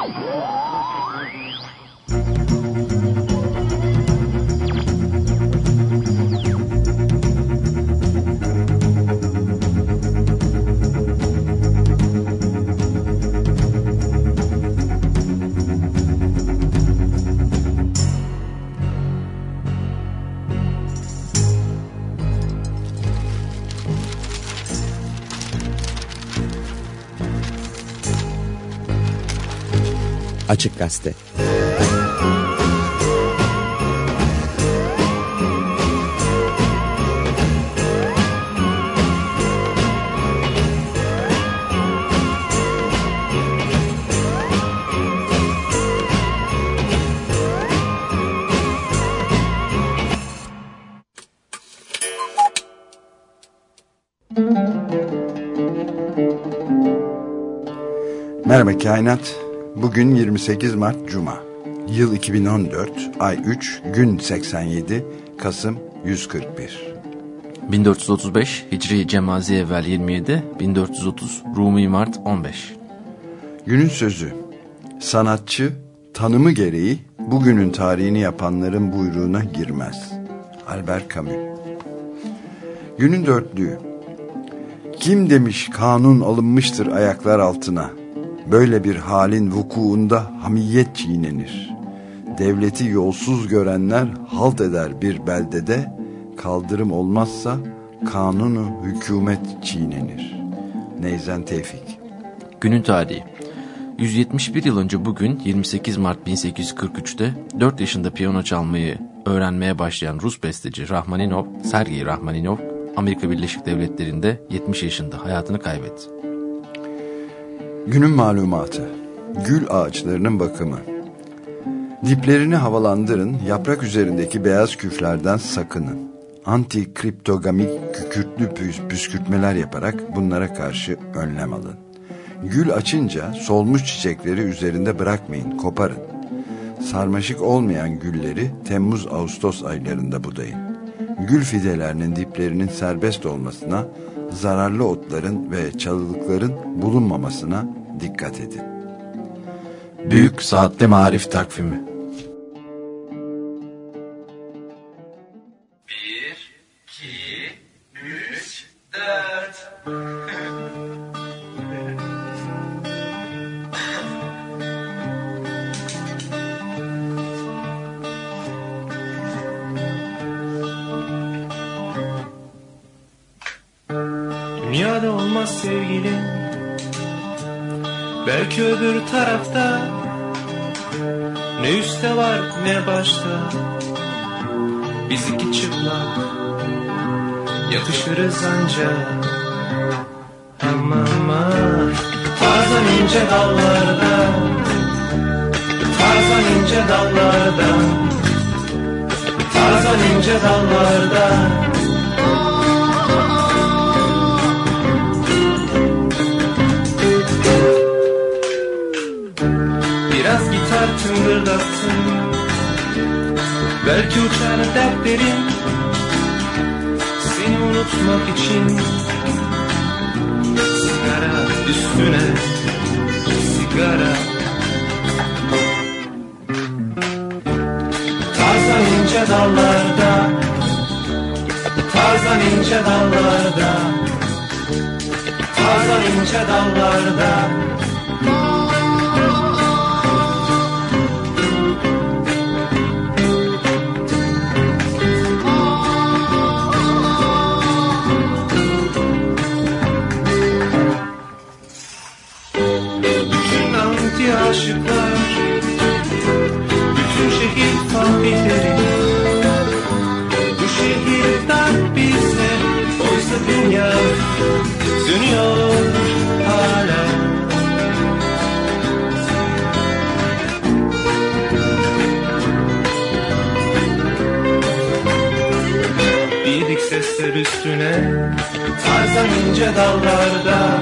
Whoa! Açık Gazete Merhaba Kainat. Bugün 28 Mart Cuma. Yıl 2014, ay 3, gün 87, Kasım 141. 1435 Hicri Cemazi evvel 27, 1430 Rumi Mart 15. Günün sözü. Sanatçı tanımı gereği bugünün tarihini yapanların buyruğuna girmez. Albert Camus. Günün dörtlüğü. Kim demiş kanun alınmıştır ayaklar altına? Böyle bir halin vukuunda hamiyet çiğnenir. Devleti yolsuz görenler halt eder bir beldede, kaldırım olmazsa kanunu hükümet çiğnenir. Neyzen Tevfik Günün tarihi 171 yıl önce bugün 28 Mart 1843'te 4 yaşında piyano çalmayı öğrenmeye başlayan Rus besteci Rahmaninov, Sergei Rahmaninov, Amerika Birleşik Devletleri'nde 70 yaşında hayatını kaybetti. Günün malumatı. Gül ağaçlarının bakımı. Diplerini havalandırın, yaprak üzerindeki beyaz küflerden sakının. Antikriptogamik kükürtlü püskürtmeler yaparak bunlara karşı önlem alın. Gül açınca solmuş çiçekleri üzerinde bırakmayın, koparın. Sarmaşık olmayan gülleri Temmuz-Ağustos aylarında budayın. Gül fidelerinin diplerinin serbest olmasına zararlı otların ve çalılıkların bulunmamasına dikkat edin. Büyük Saatli Marif Takvimi Bir, iki, üç, dört. Olmaz sevgilim Belki öbür tarafta Ne üstte var ne başta. Biz iki çıplak Yatışırız ancak. Ama ama Tarzan ince dallarda Tarzan ince dallarda. Tarzan ince dallarda Gitar tıngırdatsın Belki uçar dertlerin Seni unutmak için. Sigara üstüne Sigara. Tarzan ince dallarda Tarzan ince dallarda Tarzan ince dallarda aşıklar. Bütün şehir fahrileri Bu şehirden bize Oysa dünya dönüyor hala. Bidik sesler üstüne Tarzan ince dallarda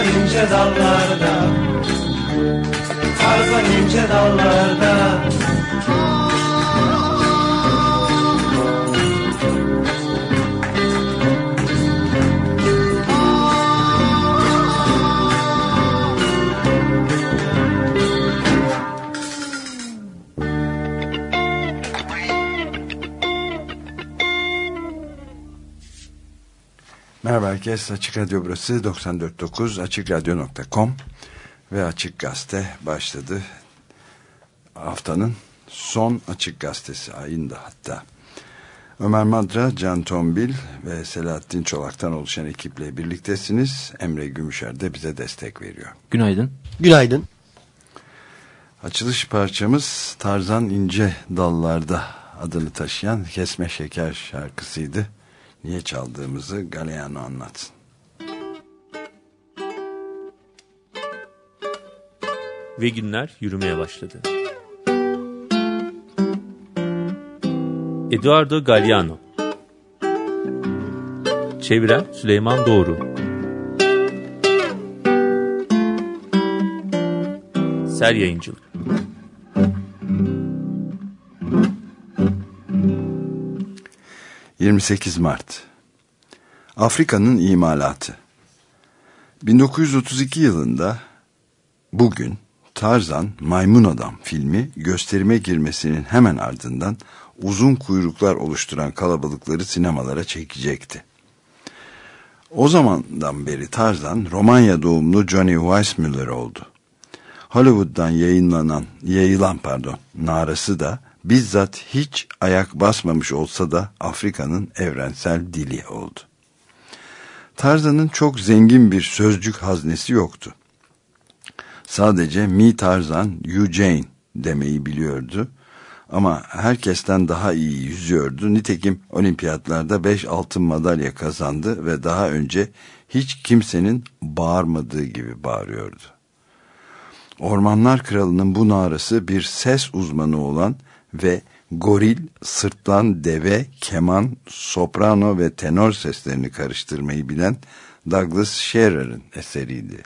Tarzan ince dallarda. Tarzan ince dallarda herkes. Açık Radyo burası 94.9 AçıkRadyo.com ve Açık Gazete başladı. Haftanın son Açık Gazetesi ayında hatta. Ömer Madra, Can Tombil ve Selahattin Çolak'tan oluşan ekiple birliktesiniz. Emre Gümüşer de bize destek veriyor. Günaydın. Günaydın. Açılış parçamız Tarzan İnce Dallarda adını taşıyan Kesme Şeker şarkısıydı. Niye çaldığımızı Galeano anlatsın. Ve günler yürümeye başladı. Eduardo Galliano Çeviren Süleyman Doğru Ser Yayıncılık 28 Mart Afrika'nın imalatı 1932 yılında bugün Tarzan Maymun Adam filmi gösterime girmesinin hemen ardından uzun kuyruklar oluşturan kalabalıkları sinemalara çekecekti. O zamandan beri Tarzan Romanya doğumlu Johnny Weissmuller oldu. Hollywood'dan yayınlanan, yayılan pardon, narası da bizzat hiç ayak basmamış olsa da Afrika'nın evrensel dili oldu. Tarzan'ın çok zengin bir sözcük haznesi yoktu. Sadece mi Tarzan, you Jane demeyi biliyordu. Ama herkesten daha iyi yüzüyordu. Nitekim olimpiyatlarda 5 altın madalya kazandı ve daha önce hiç kimsenin bağırmadığı gibi bağırıyordu. Ormanlar Kralı'nın bu narası bir ses uzmanı olan ve goril, sırtlan, deve, keman, soprano ve tenor seslerini karıştırmayı bilen Douglas Scherer'ın eseriydi.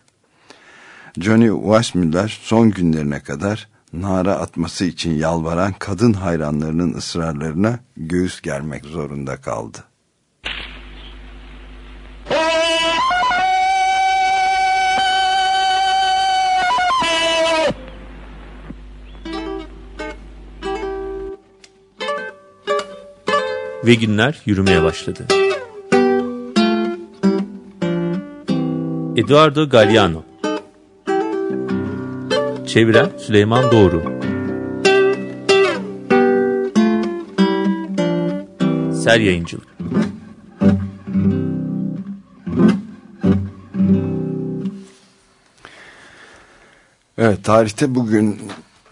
Johnny Weissmuller son günlerine kadar nara atması için yalvaran kadın hayranlarının ısrarlarına göğüs germek zorunda kaldı. Ve günler yürümeye başladı. Eduardo Galliano. Çeviren Süleyman Doğru. Ser Yayıncılık. Evet tarihte bugün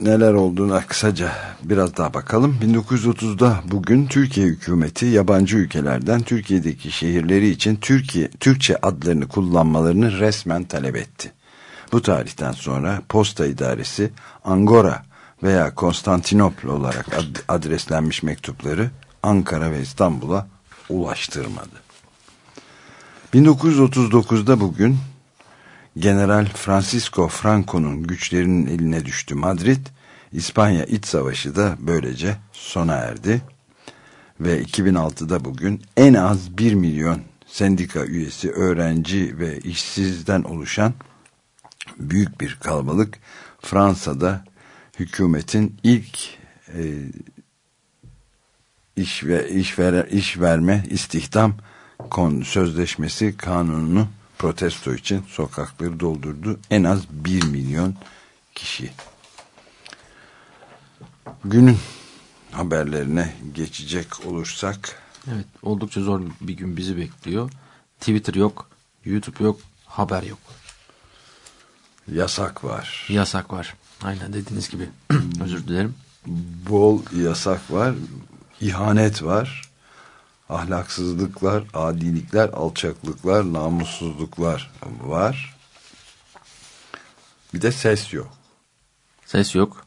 neler olduğuna kısaca biraz daha bakalım. 1930'da bugün Türkiye hükümeti yabancı ülkelerden Türkiye'deki şehirleri için Türkiye Türkçe adlarını kullanmalarını resmen talep etti. Bu tarihten sonra posta idaresi Angora veya Konstantinopl olarak ad adreslenmiş mektupları Ankara ve İstanbul'a ulaştırmadı. 1939'da bugün General Francisco Franco'nun güçlerinin eline düştü Madrid. İspanya İç Savaşı da böylece sona erdi. Ve 2006'da bugün en az 1 milyon sendika üyesi, öğrenci ve işsizden oluşan büyük bir kalabalık Fransa'da hükümetin ilk e, iş ve iş, ver, iş verme istihdam kon, sözleşmesi kanununu protesto için sokakları doldurdu. En az 1 milyon kişi. Günün haberlerine geçecek olursak. Evet oldukça zor bir gün bizi bekliyor. Twitter yok, YouTube yok, haber yok. Yasak var. Yasak var. Aynen dediğiniz gibi. Özür dilerim. Bol yasak var. İhanet var. Ahlaksızlıklar, adilikler, alçaklıklar, namussuzluklar var. Bir de ses yok. Ses yok.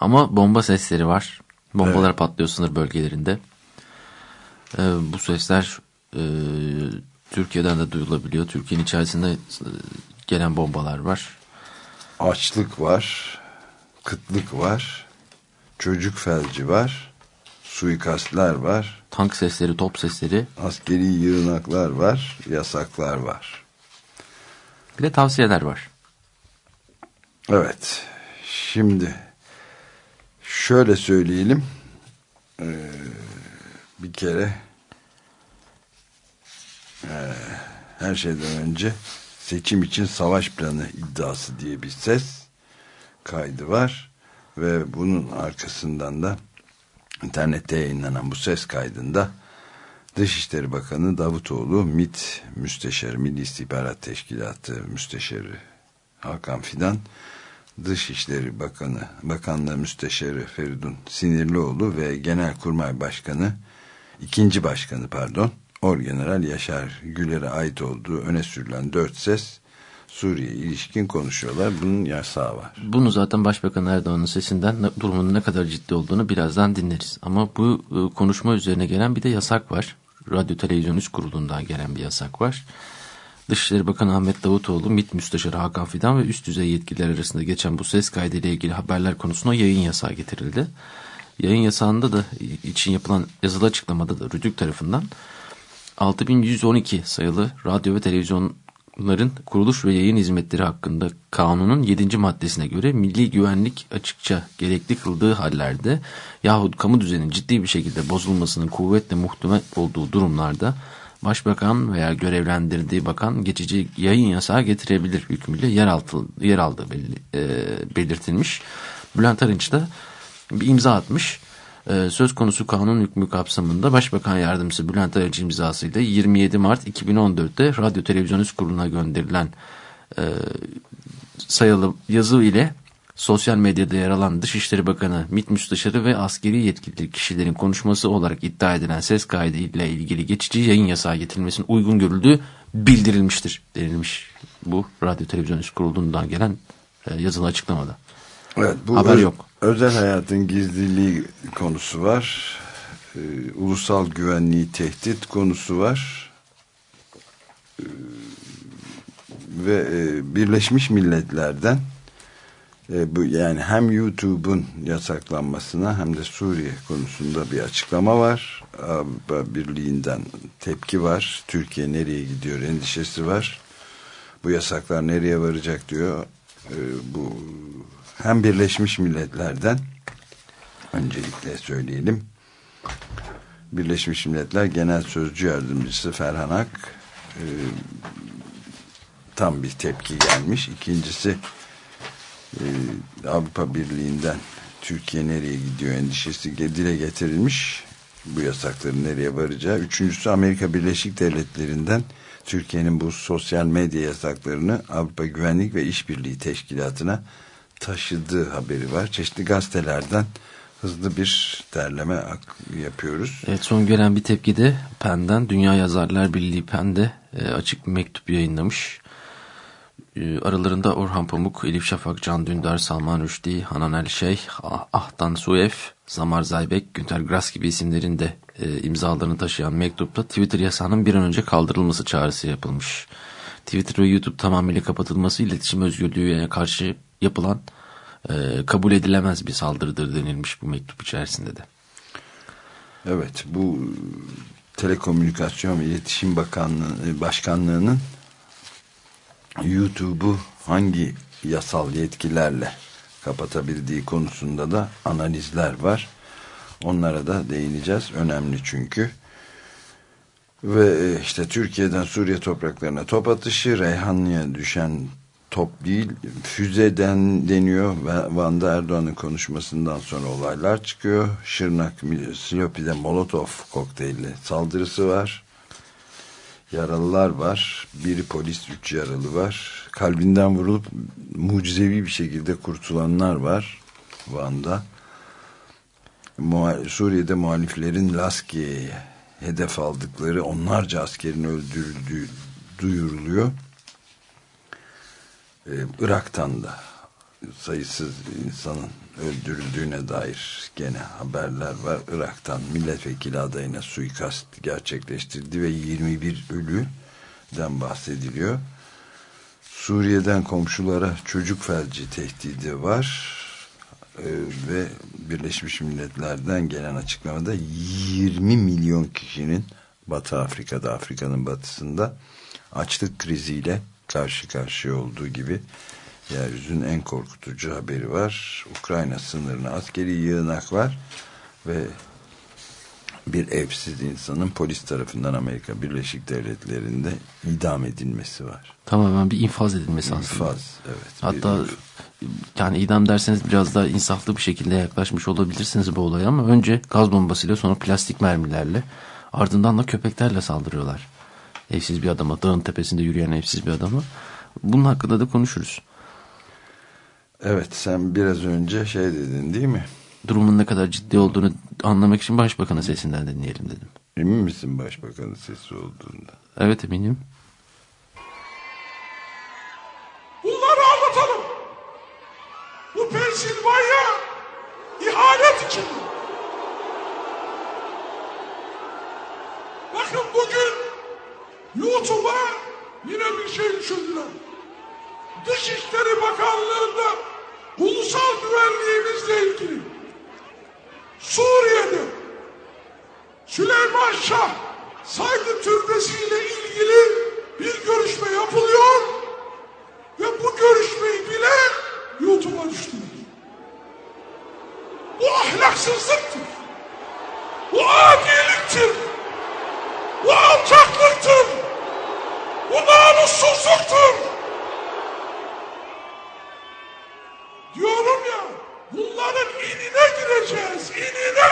Ama bomba sesleri var. Bombalar evet. patlıyor sınır bölgelerinde. Ee, bu sesler e, Türkiye'den de duyulabiliyor. Türkiye'nin içerisinde gelen bombalar var. Açlık var. Kıtlık var. Çocuk felci var. Suikastler var. Tank sesleri, top sesleri. Askeri yığınaklar var. Yasaklar var. Bir de tavsiyeler var. Evet. Şimdi şöyle söyleyelim. Ee, bir kere e, her şeyden önce seçim için savaş planı iddiası diye bir ses kaydı var ve bunun arkasından da internette yayınlanan bu ses kaydında Dışişleri Bakanı Davutoğlu, MİT Müsteşarı, Milli İstihbarat Teşkilatı Müsteşarı Hakan Fidan, Dışişleri Bakanı, Bakanlığı Müsteşarı Feridun Sinirlioğlu ve Genelkurmay Başkanı, ikinci başkanı pardon, Orgeneral Yaşar Güler'e ait olduğu öne sürülen dört ses Suriye ilişkin konuşuyorlar. Bunun yasağı var. Bunu zaten Başbakan Erdoğan'ın sesinden durumun ne kadar ciddi olduğunu birazdan dinleriz. Ama bu e, konuşma üzerine gelen bir de yasak var. Radyo Televizyon Üst Kurulu'ndan gelen bir yasak var. Dışişleri Bakanı Ahmet Davutoğlu, MİT Müsteşarı Hakan Fidan ve üst düzey yetkililer arasında geçen bu ses kaydıyla ilgili haberler konusunda yayın yasağı getirildi. Yayın yasağında da için yapılan yazılı açıklamada da Rütük tarafından 6112 sayılı radyo ve televizyonların kuruluş ve yayın hizmetleri hakkında kanunun 7. maddesine göre milli güvenlik açıkça gerekli kıldığı hallerde yahut kamu düzeninin ciddi bir şekilde bozulmasının kuvvetle muhtemel olduğu durumlarda Başbakan veya görevlendirdiği bakan geçici yayın yasağı getirebilir hükmüyle yer, altı, yer aldığı belli, e, belirtilmiş. Bülent Arınç da bir imza atmış. Ee, söz konusu kanun hükmü kapsamında Başbakan Yardımcısı Bülent Arınç imzasıyla 27 Mart 2014'te Radyo Televizyon Üst Kurulu'na gönderilen e, sayılı yazı ile sosyal medyada yer alan Dışişleri Bakanı, MİT Müsteşarı ve askeri yetkili kişilerin konuşması olarak iddia edilen ses kaydı ile ilgili geçici yayın yasağı getirilmesinin uygun görüldüğü bildirilmiştir denilmiş. Bu Radyo Televizyon Üst Kurulu'ndan gelen e, yazılı açıklamada. Evet, bu Haber öz- yok. Özel hayatın gizliliği konusu var. Ee, ulusal güvenliği tehdit konusu var. Ee, ve e, Birleşmiş Milletler'den e, bu yani hem YouTube'un yasaklanmasına hem de Suriye konusunda bir açıklama var. Avrupa Birliği'nden tepki var. Türkiye nereye gidiyor endişesi var. Bu yasaklar nereye varacak diyor. E, bu hem Birleşmiş Milletler'den öncelikle söyleyelim. Birleşmiş Milletler Genel Sözcü Yardımcısı Ferhan Ak e, tam bir tepki gelmiş. İkincisi e, Avrupa Birliği'nden Türkiye nereye gidiyor endişesi dile getirilmiş. Bu yasakların nereye varacağı. Üçüncüsü Amerika Birleşik Devletleri'nden Türkiye'nin bu sosyal medya yasaklarını Avrupa Güvenlik ve İşbirliği Teşkilatı'na taşıdığı haberi var. Çeşitli gazetelerden hızlı bir derleme yapıyoruz. Evet son gelen bir tepki de PEN'den Dünya Yazarlar Birliği PEN'de e, açık bir mektup yayınlamış. E, aralarında Orhan Pamuk, Elif Şafak, Can Dündar, Salman Rushdie, Hanan El Şeyh, Ah- Ahtan Suef, Zamar Zaybek, Günter Grass gibi isimlerin de e, imzalarını taşıyan mektupta Twitter yasağının bir an önce kaldırılması çağrısı yapılmış. Twitter ve YouTube tamamıyla kapatılması iletişim özgürlüğüne karşı yapılan e, kabul edilemez bir saldırıdır denilmiş bu mektup içerisinde de. Evet bu Telekomünikasyon ve İletişim Bakanlığı Başkanlığı'nın YouTube'u hangi yasal yetkilerle kapatabildiği konusunda da analizler var. Onlara da değineceğiz. Önemli çünkü. Ve e, işte Türkiye'den Suriye topraklarına top atışı, Reyhanlı'ya düşen top değil, füzeden deniyor. Van'da Erdoğan'ın konuşmasından sonra olaylar çıkıyor. Şırnak, Silopi'de Molotov kokteyli saldırısı var. Yaralılar var. Biri polis, üç yaralı var. Kalbinden vurulup mucizevi bir şekilde kurtulanlar var Van'da. Muha- Suriye'de muhaliflerin Laskiye'ye hedef aldıkları onlarca askerin öldürüldüğü duyuruluyor. Ee, Irak'tan da sayısız insanın öldürüldüğüne dair gene haberler var. Irak'tan milletvekili adayına suikast gerçekleştirdi ve 21 ölüden bahsediliyor. Suriye'den komşulara çocuk felci tehdidi var. Ee, ve Birleşmiş Milletler'den gelen açıklamada 20 milyon kişinin Batı Afrika'da, Afrika'nın batısında açlık kriziyle karşı karşıya olduğu gibi yeryüzünün en korkutucu haberi var. Ukrayna sınırına askeri yığınak var ve bir evsiz insanın polis tarafından Amerika Birleşik Devletleri'nde idam edilmesi var. Tamamen bir infaz edilmesi aslında. İnfaz, evet. Hatta Bir- yani idam derseniz biraz daha insaflı bir şekilde yaklaşmış olabilirsiniz bu olaya ama önce gaz bombasıyla sonra plastik mermilerle ardından da köpeklerle saldırıyorlar. Evsiz bir adama, dağın tepesinde yürüyen evsiz bir adama. Bunun hakkında da konuşuruz. Evet sen biraz önce şey dedin değil mi? Durumun ne kadar ciddi olduğunu anlamak için başbakanın sesinden dinleyelim dedim. Emin misin başbakanın sesi olduğunda? Evet eminim. Bunları anlatalım. Bu Pensilvanya ihanet için. Bakın bugün YouTube'a yine bir şey düşündüler. Dışişleri Bakanlığı'nda ulusal güvenliğimizle ilgili Suriye'de Süleyman Şah saygı türbesi ile ilgili bir görüşme yapılıyor ve bu görüşmeyi bile YouTube'a düştüler. Bu ahlaksızlıktır. Bu adiliktir. Bu alçaklıktır. Bu namussuzluktur. Diyorum ya bunların inine gireceğiz, inine.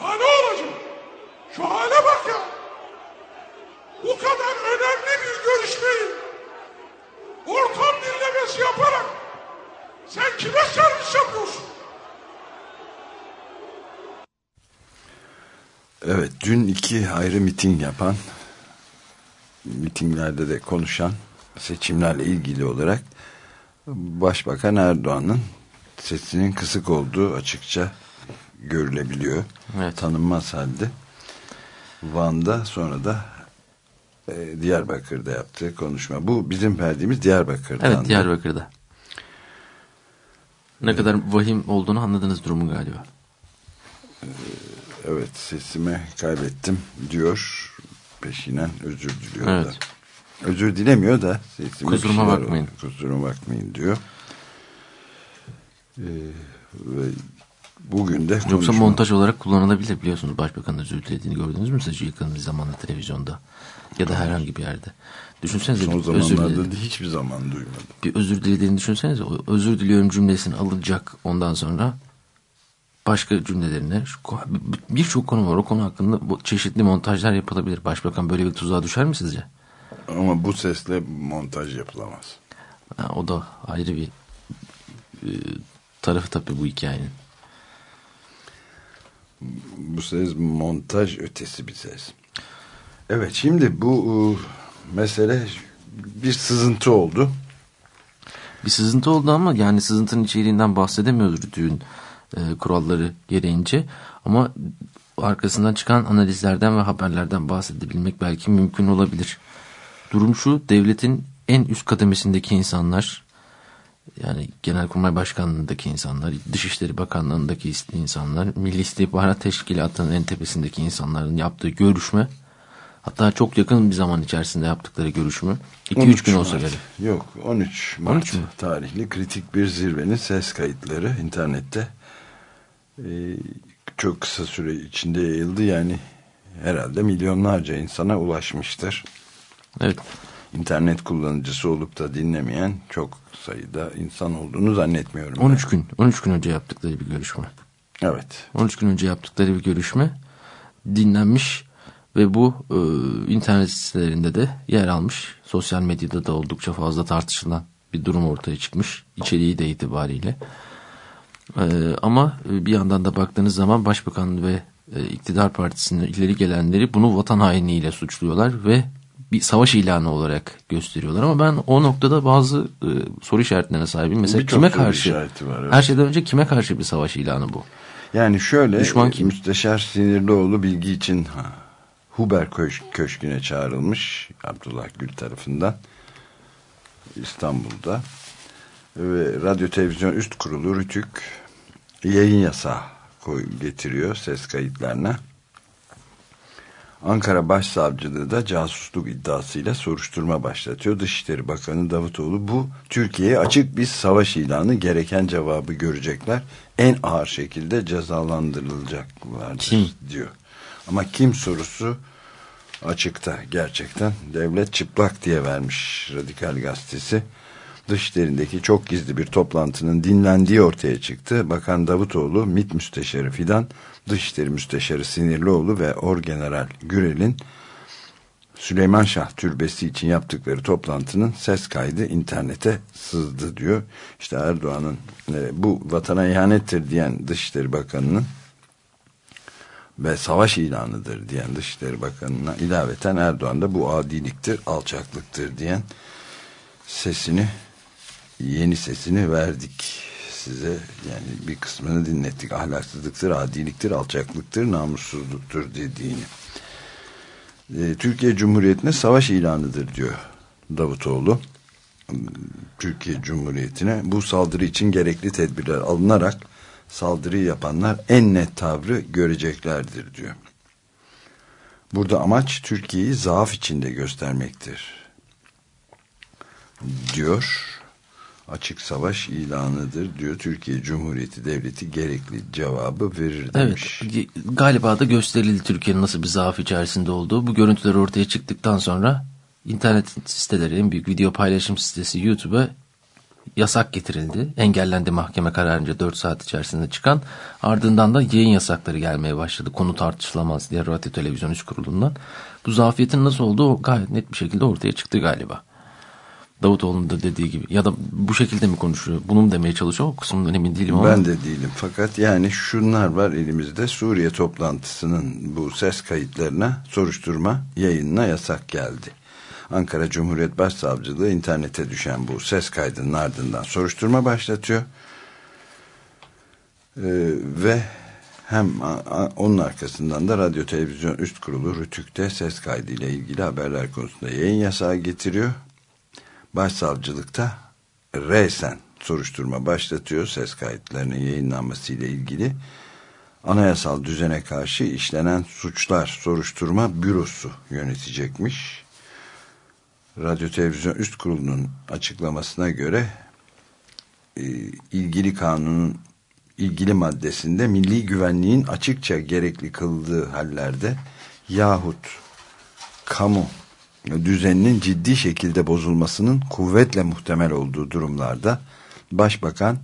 Ha ne olacak? Şu hale bak ya. Bu kadar önemli bir görüşmeyi ortam dinlemesi yaparak sen kime servis yapıyorsun? Evet dün iki ayrı miting yapan mitinglerde de konuşan seçimlerle ilgili olarak Başbakan Erdoğan'ın sesinin kısık olduğu açıkça görülebiliyor. Evet. Tanınmaz halde. Van'da sonra da e, Diyarbakır'da yaptığı konuşma. Bu bizim verdiğimiz Diyarbakır'dan. Evet Diyarbakır'da. Ne kadar vahim olduğunu anladınız durumu galiba. Evet sesimi kaybettim diyor. Peşinen özür diliyor da. Evet. Özür dilemiyor da sesime Kusuruma bakmayın. oldu. Kusuruma bakmayın diyor. Ee, ve bugün de Yoksa konuşma- montaj olarak kullanılabilir biliyorsunuz. Başbakanın özür dilediğini gördünüz mü siz yakın bir zamanda televizyonda ya da herhangi bir yerde. Düşünsenize son bir özür, zamanlarda diledi- da hiçbir zaman duymadım. bir özür dilediğini düşünsenize. O özür diliyorum cümlesini alacak ondan sonra başka cümlelerine birçok konu var. O konu hakkında çeşitli montajlar yapılabilir. Başbakan böyle bir tuzağa düşer mi sizce? Ama bu sesle montaj yapılamaz. Ha, o da ayrı bir e, tarafı tabii bu hikayenin. Bu ses montaj ötesi bir ses. Evet şimdi bu e, mesele bir sızıntı oldu. Bir sızıntı oldu ama yani sızıntının içeriğinden bahsedemiyoruz düğün e, kuralları gereğince. Ama arkasından çıkan analizlerden ve haberlerden bahsedebilmek belki mümkün olabilir. Durum şu devletin en üst kademesindeki insanlar yani Genelkurmay Başkanlığındaki insanlar, Dışişleri Bakanlığındaki insanlar, Milli İstihbarat Teşkilatı'nın en tepesindeki insanların yaptığı görüşme hatta çok yakın bir zaman içerisinde yaptıkları görüşme 2-3 13 gün olsa gerek. Yok 13 Mart 13 mü? tarihli kritik bir zirvenin ses kayıtları internette çok kısa süre içinde yayıldı. Yani herhalde milyonlarca insana ulaşmıştır. Evet. İnternet kullanıcısı olup da dinlemeyen çok sayıda insan olduğunu zannetmiyorum. ben. 13 gün 13 gün önce yaptıkları bir görüşme. Evet. 13 gün önce yaptıkları bir görüşme dinlenmiş ve bu e, internet sitelerinde de yer almış. Sosyal medyada da oldukça fazla tartışılan bir durum ortaya çıkmış. İçeriği de itibariyle. E, ama e, bir yandan da baktığınız zaman Başbakan ve e, iktidar partisinin ileri gelenleri bunu vatan hainliğiyle suçluyorlar ve bir savaş ilanı olarak gösteriyorlar. Ama ben o noktada bazı e, soru işaretlerine sahibim. Mesela Birçok kime karşı? var, evet. Her şeyden önce kime karşı bir savaş ilanı bu? Yani şöyle Düşman e, kim? Müsteşar Sinirlioğlu bilgi için Huber Köş Köşkü'ne çağrılmış Abdullah Gül tarafından İstanbul'da ve Radyo Televizyon Üst Kurulu Rütük yayın yasağı koy, getiriyor ses kayıtlarına. Ankara Başsavcılığı da casusluk iddiasıyla soruşturma başlatıyor. Dışişleri Bakanı Davutoğlu bu Türkiye'ye açık bir savaş ilanı gereken cevabı görecekler. En ağır şekilde cezalandırılacaklardır Kim? diyor. Ama kim sorusu açıkta gerçekten. Devlet çıplak diye vermiş Radikal Gazetesi. Dışişlerindeki çok gizli bir toplantının dinlendiği ortaya çıktı. Bakan Davutoğlu, MİT Müsteşarı Fidan, Dışişleri Müsteşarı Sinirlioğlu ve Orgeneral Gürel'in Süleyman Şah Türbesi için yaptıkları toplantının ses kaydı internete sızdı diyor. İşte Erdoğan'ın e, bu vatana ihanettir diyen Dışişleri Bakanı'nın ve savaş ilanıdır diyen Dışişleri Bakanı'na ilaveten Erdoğan da bu adiliktir, alçaklıktır diyen sesini yeni sesini verdik size yani bir kısmını dinlettik ahlaksızlıktır, adiliktir, alçaklıktır, namussuzluktur dediğini. Ee, Türkiye Cumhuriyeti'ne savaş ilanıdır diyor Davutoğlu. Türkiye Cumhuriyeti'ne bu saldırı için gerekli tedbirler alınarak saldırı yapanlar en net tavrı göreceklerdir diyor. Burada amaç Türkiye'yi zaaf içinde göstermektir diyor. Açık savaş ilanıdır diyor. Türkiye Cumhuriyeti Devleti gerekli cevabı verir demiş. Evet galiba da gösterildi Türkiye'nin nasıl bir zaaf içerisinde olduğu. Bu görüntüler ortaya çıktıktan sonra internet siteleri en büyük video paylaşım sitesi YouTube'a yasak getirildi. Engellendi mahkeme kararınca 4 saat içerisinde çıkan. Ardından da yayın yasakları gelmeye başladı. Konu tartışılamaz diye Radyo Televizyon 3 kurulundan. Bu zafiyetin nasıl olduğu gayet net bir şekilde ortaya çıktı galiba. Davutoğlu'nun da dediği gibi ya da bu şekilde mi konuşuyor bunu mu demeye çalışıyor o kısımdan emin değilim ama. Ben de değilim fakat yani şunlar var elimizde Suriye toplantısının bu ses kayıtlarına soruşturma yayınına yasak geldi. Ankara Cumhuriyet Başsavcılığı internete düşen bu ses kaydının ardından soruşturma başlatıyor. Ee, ve hem onun arkasından da Radyo Televizyon Üst Kurulu Rütük'te ses kaydıyla ilgili haberler konusunda yayın yasağı getiriyor. Başsavcılıkta resen soruşturma başlatıyor ses kayıtlarının yayınlanmasıyla ilgili. Anayasal düzene karşı işlenen suçlar soruşturma bürosu yönetecekmiş. Radyo Televizyon Üst Kurulu'nun açıklamasına göre e, ilgili kanunun ilgili maddesinde milli güvenliğin açıkça gerekli kıldığı hallerde yahut kamu düzeninin ciddi şekilde bozulmasının kuvvetle muhtemel olduğu durumlarda başbakan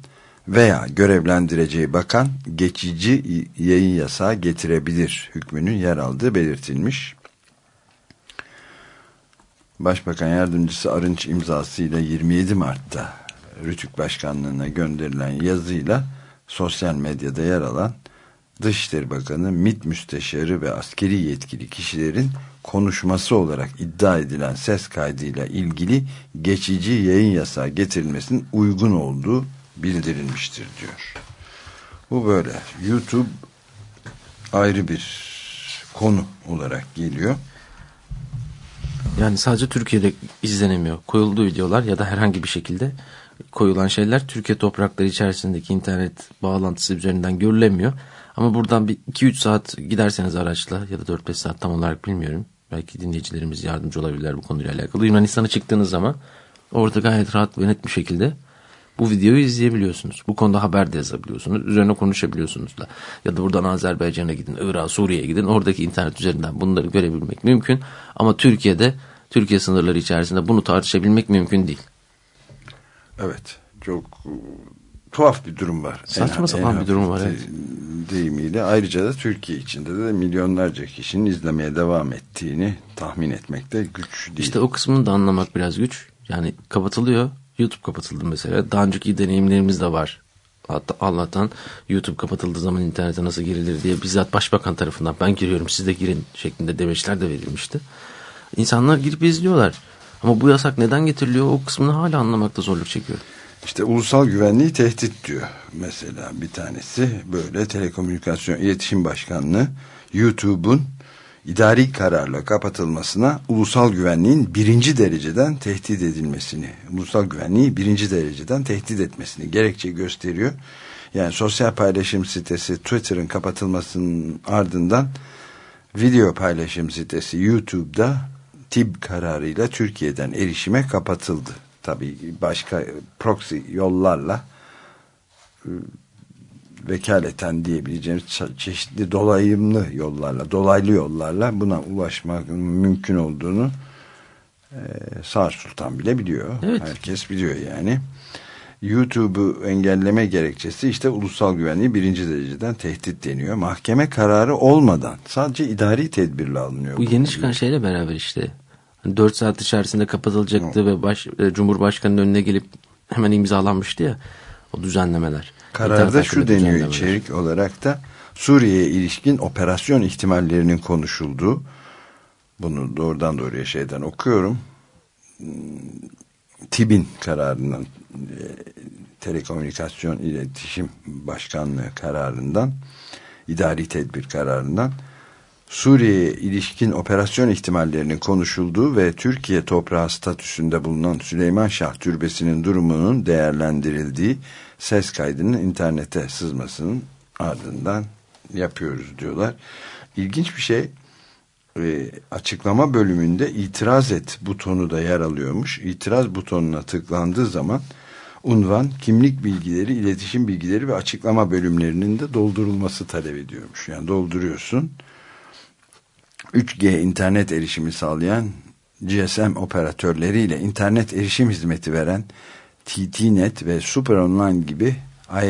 veya görevlendireceği bakan geçici yayın yasağı getirebilir hükmünün yer aldığı belirtilmiş. Başbakan Yardımcısı Arınç imzasıyla 27 Mart'ta Rütük Başkanlığı'na gönderilen yazıyla sosyal medyada yer alan Dışişleri Bakanı, MİT Müsteşarı ve askeri yetkili kişilerin konuşması olarak iddia edilen ses kaydıyla ilgili geçici yayın yasağı getirilmesinin uygun olduğu bildirilmiştir diyor. Bu böyle. YouTube ayrı bir konu olarak geliyor. Yani sadece Türkiye'de izlenemiyor. Koyulduğu videolar ya da herhangi bir şekilde koyulan şeyler Türkiye toprakları içerisindeki internet bağlantısı üzerinden görülemiyor. Ama buradan bir 2-3 saat giderseniz araçla ya da 4-5 saat tam olarak bilmiyorum. Belki dinleyicilerimiz yardımcı olabilirler bu konuyla alakalı. Yunanistan'a çıktığınız zaman orada gayet rahat ve net bir şekilde bu videoyu izleyebiliyorsunuz. Bu konuda haber de yazabiliyorsunuz. Üzerine konuşabiliyorsunuz da. Ya da buradan Azerbaycan'a gidin, Irak'a, Suriye'ye gidin. Oradaki internet üzerinden bunları görebilmek mümkün. Ama Türkiye'de, Türkiye sınırları içerisinde bunu tartışabilmek mümkün değil. Evet. Çok tuhaf bir durum var. Saçma en, sapan en bir durum var. Evet. Deyimiyle ayrıca da Türkiye içinde de milyonlarca kişinin izlemeye devam ettiğini tahmin etmekte güç değil. İşte o kısmını da anlamak biraz güç. Yani kapatılıyor. YouTube kapatıldı mesela. Daha önceki deneyimlerimiz de var. Hatta Allah'tan YouTube kapatıldığı zaman internete nasıl girilir diye bizzat başbakan tarafından ben giriyorum siz de girin şeklinde demeçler de verilmişti. İnsanlar girip izliyorlar. Ama bu yasak neden getiriliyor o kısmını hala anlamakta zorluk çekiyorum. İşte ulusal güvenliği tehdit diyor mesela bir tanesi böyle telekomünikasyon iletişim başkanlığı YouTube'un idari kararla kapatılmasına ulusal güvenliğin birinci dereceden tehdit edilmesini ulusal güvenliği birinci dereceden tehdit etmesini gerekçe gösteriyor. Yani sosyal paylaşım sitesi Twitter'ın kapatılmasının ardından video paylaşım sitesi YouTube'da TİB kararıyla Türkiye'den erişime kapatıldı. Tabii başka proxy yollarla e, vekaleten diyebileceğimiz çe- çeşitli dolayımlı yollarla, dolaylı yollarla buna ulaşmak mümkün olduğunu e, Sultan bile biliyor. Evet. Herkes biliyor yani. YouTube'u engelleme gerekçesi işte ulusal güvenliği birinci dereceden tehdit deniyor. Mahkeme kararı olmadan sadece idari tedbirle alınıyor. Bu yeni çıkan şeyle beraber işte. Hani 4 saat içerisinde kapatılacaktı ve baş, e, Cumhurbaşkanı'nın önüne gelip hemen imzalanmıştı ya o düzenlemeler. Kararda şu deniyor içerik olarak da Suriye'ye ilişkin operasyon ihtimallerinin konuşulduğu bunu doğrudan doğruya şeyden okuyorum. Hmm, TİB'in kararından e, Telekomünikasyon İletişim Başkanlığı kararından idari tedbir kararından Suriye'ye ilişkin operasyon ihtimallerinin konuşulduğu ve Türkiye toprağı statüsünde bulunan Süleyman Şah Türbesi'nin durumunun değerlendirildiği ses kaydının internete sızmasının ardından yapıyoruz diyorlar. İlginç bir şey e, açıklama bölümünde itiraz et butonu da yer alıyormuş. İtiraz butonuna tıklandığı zaman unvan, kimlik bilgileri, iletişim bilgileri ve açıklama bölümlerinin de doldurulması talep ediyormuş. Yani dolduruyorsun. 3G internet erişimi sağlayan GSM operatörleriyle internet erişim hizmeti veren TTNet ve Super gibi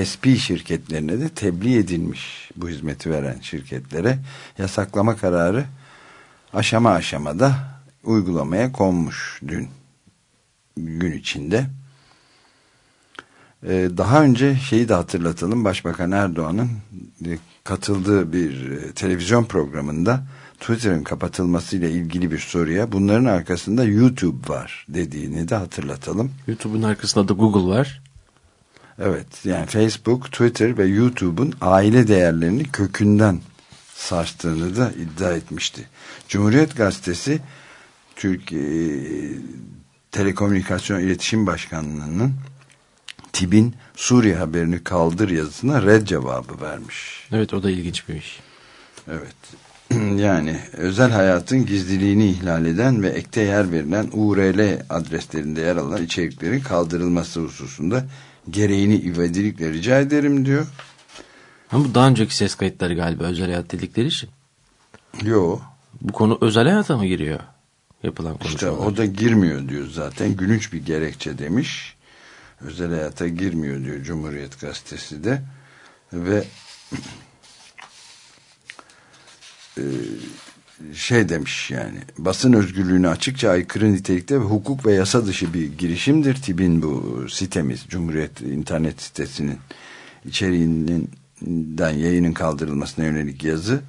ISP şirketlerine de tebliğ edilmiş bu hizmeti veren şirketlere yasaklama kararı aşama aşamada uygulamaya konmuş dün gün içinde. Ee, daha önce şeyi de hatırlatalım Başbakan Erdoğan'ın e, katıldığı bir e, televizyon programında Twitter'ın kapatılmasıyla ilgili bir soruya bunların arkasında YouTube var dediğini de hatırlatalım. YouTube'un arkasında da Google var. Evet yani Facebook, Twitter ve YouTube'un aile değerlerini kökünden sarstığını da iddia etmişti. Cumhuriyet Gazetesi Türkiye Telekomünikasyon İletişim Başkanlığı'nın TİB'in Suriye haberini kaldır yazısına red cevabı vermiş. Evet o da ilginç bir iş. Evet. Yani özel hayatın gizliliğini ihlal eden ve ekte yer verilen URL adreslerinde yer alan içeriklerin kaldırılması hususunda gereğini ivedilikle rica ederim diyor. Ama bu daha önceki ses kayıtları galiba özel hayat dedikleri için. Yo. Bu konu özel hayata mı giriyor? Yapılan İşte konuşmalar. o da girmiyor diyor zaten. Gülünç bir gerekçe demiş. Özel hayata girmiyor diyor Cumhuriyet Gazetesi de. Ve e, şey demiş yani basın özgürlüğüne açıkça aykırı nitelikte ve hukuk ve yasa dışı bir girişimdir. TİB'in bu sitemiz Cumhuriyet internet sitesinin içeriğinden yayının kaldırılmasına yönelik yazı.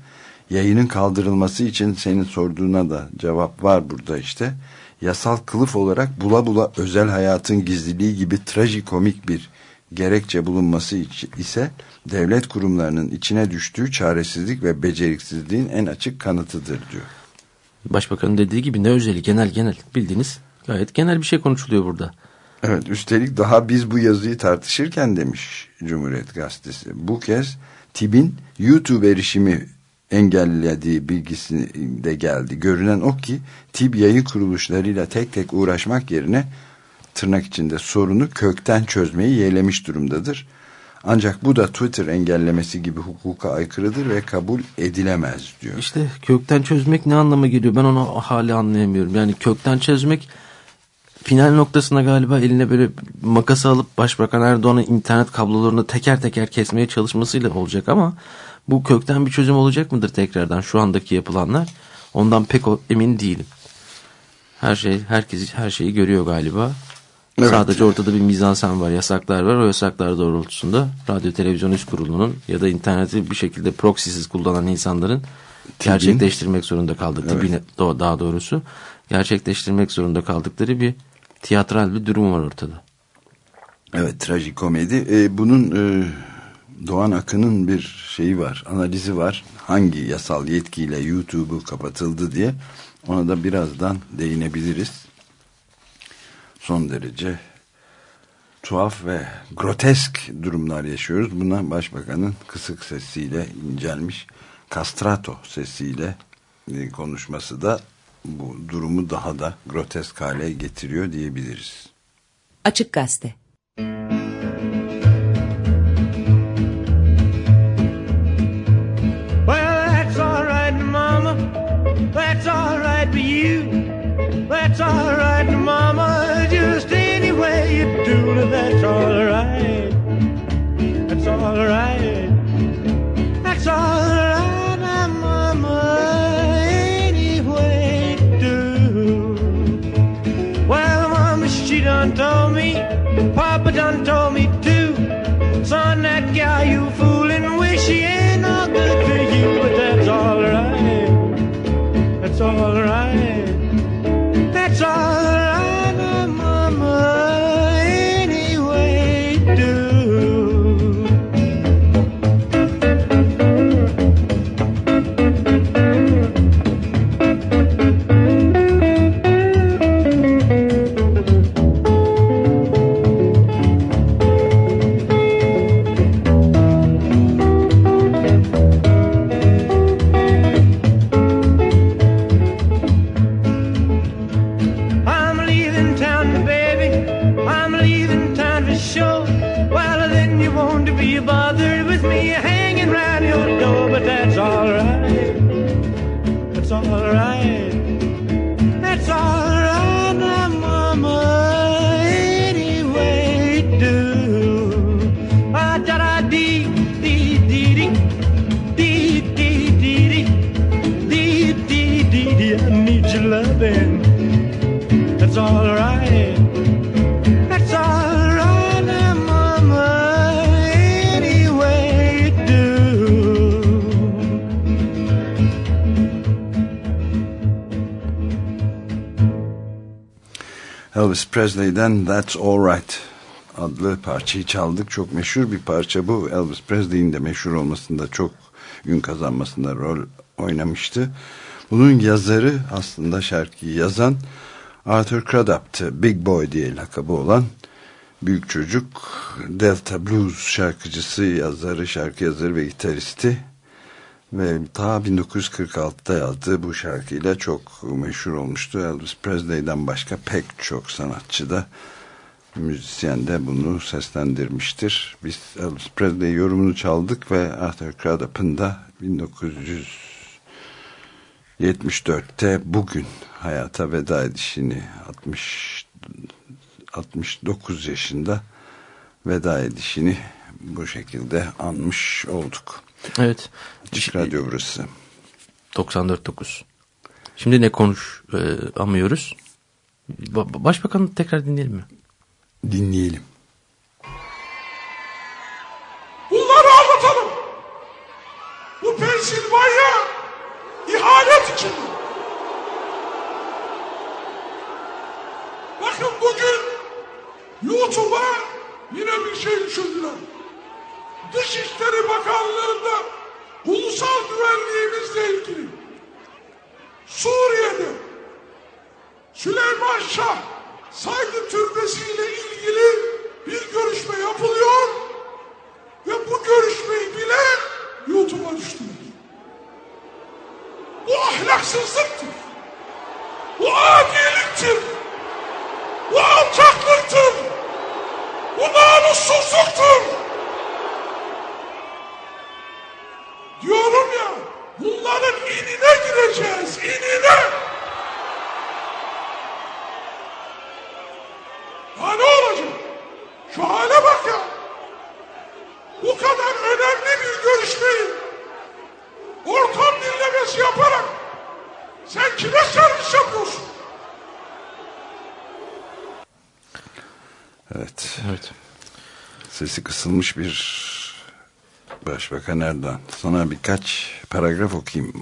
Yayının kaldırılması için senin sorduğuna da cevap var burada işte. Yasal kılıf olarak bula bula özel hayatın gizliliği gibi trajikomik bir gerekçe bulunması ise devlet kurumlarının içine düştüğü çaresizlik ve beceriksizliğin en açık kanıtıdır diyor. Başbakanın dediği gibi ne özeli genel genel bildiğiniz gayet genel bir şey konuşuluyor burada. Evet üstelik daha biz bu yazıyı tartışırken demiş Cumhuriyet Gazetesi. Bu kez TİB'in YouTube erişimi engellediği bilgisi de geldi. Görünen o ki TİB yayın kuruluşlarıyla tek tek uğraşmak yerine tırnak içinde sorunu kökten çözmeyi yeğlemiş durumdadır. Ancak bu da Twitter engellemesi gibi hukuka aykırıdır ve kabul edilemez diyor. İşte kökten çözmek ne anlama geliyor ben onu hala anlayamıyorum. Yani kökten çözmek final noktasına galiba eline böyle makası alıp Başbakan Erdoğan'ın internet kablolarını teker teker kesmeye çalışmasıyla olacak ama bu kökten bir çözüm olacak mıdır tekrardan şu andaki yapılanlar? Ondan pek emin değilim. Her şey herkes her şeyi görüyor galiba. Evet. Sadece ortada bir mizansen var, yasaklar var. O yasaklar doğrultusunda Radyo Televizyon Üst Kurulu'nun ya da interneti bir şekilde proxy'siz kullanan insanların gerçekleştirmek zorunda kaldık. TİB'in do- daha doğrusu gerçekleştirmek zorunda kaldıkları bir tiyatral bir durum var ortada. Evet trajikomedi. E, bunun e, Doğan Akın'ın bir şeyi var, analizi var. Hangi yasal yetkiyle YouTube'u kapatıldı diye. Ona da birazdan değinebiliriz. Son derece tuhaf ve grotesk durumlar yaşıyoruz. Buna Başbakanın kısık sesiyle incelmiş, kastrato sesiyle e, konuşması da bu durumu daha da grotesk hale getiriyor diyebiliriz. Açık Gazete Well, that all right. Elvis Presley'den That's Alright adlı parçayı çaldık. Çok meşhur bir parça bu. Elvis Presley'in de meşhur olmasında çok ün kazanmasında rol oynamıştı. Bunun yazarı aslında şarkıyı yazan Arthur Craddock'tı. Big Boy diye lakabı olan büyük çocuk Delta Blues şarkıcısı, yazarı, şarkı yazarı ve gitaristi ve ta 1946'da yazdığı bu şarkıyla çok meşhur olmuştu. Elvis Presley'den başka pek çok sanatçı da müzisyen de bunu seslendirmiştir. Biz Elvis Presley yorumunu çaldık ve Arthur Craddock'ın da 1974'te bugün hayata veda edişini 60 69 yaşında veda edişini bu şekilde anmış olduk. Evet. Açık Radyo burası. 94.9. Şimdi ne konuş e, amıyoruz? Ba- Başbakanı tekrar dinleyelim mi? Dinleyelim. Bunları anlatalım. Bu Pensilvanya ihanet için. Bakın bugün YouTube'a yine bir şey düşürdüler. Dışişleri Bakanlığı'nda ulusal güvenliğimizle ilgili Suriye'de Süleyman Şah saygı türbesiyle ilgili bir görüşme yapılıyor ve bu görüşmeyi bile YouTube'a düştüler. Bu ahlaksızlıktır. Bu adiliktir. Bu alçaklıktır. Bu namussuzluktur. Diyorum ya bunların inine gireceğiz. inine. Ha ne olacak? Şu hale bak ya. Bu kadar önemli bir görüşmeyi ortam dinlemesi yaparak sen kime servis yapıyorsun? Evet. Evet. Sesi kısılmış bir Başbakan Erdoğan. Sana birkaç paragraf okuyayım.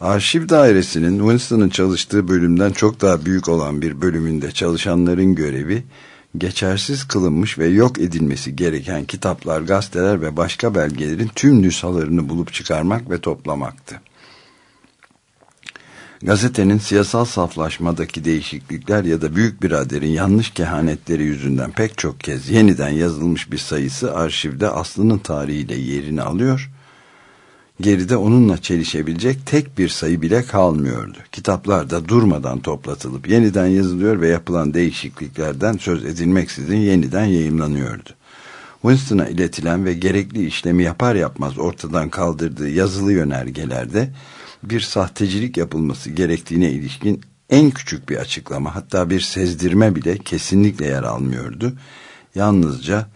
Arşiv dairesinin Winston'ın çalıştığı bölümden çok daha büyük olan bir bölümünde çalışanların görevi geçersiz kılınmış ve yok edilmesi gereken kitaplar, gazeteler ve başka belgelerin tüm nüshalarını bulup çıkarmak ve toplamaktı. Gazetenin siyasal saflaşmadaki değişiklikler ya da büyük biraderin yanlış kehanetleri yüzünden pek çok kez yeniden yazılmış bir sayısı arşivde aslının tarihiyle yerini alıyor. Geride onunla çelişebilecek tek bir sayı bile kalmıyordu. Kitaplar da durmadan toplatılıp yeniden yazılıyor ve yapılan değişikliklerden söz edilmeksizin yeniden yayımlanıyordu. Winston'a iletilen ve gerekli işlemi yapar yapmaz ortadan kaldırdığı yazılı yönergelerde bir sahtecilik yapılması gerektiğine ilişkin en küçük bir açıklama hatta bir sezdirme bile kesinlikle yer almıyordu. Yalnızca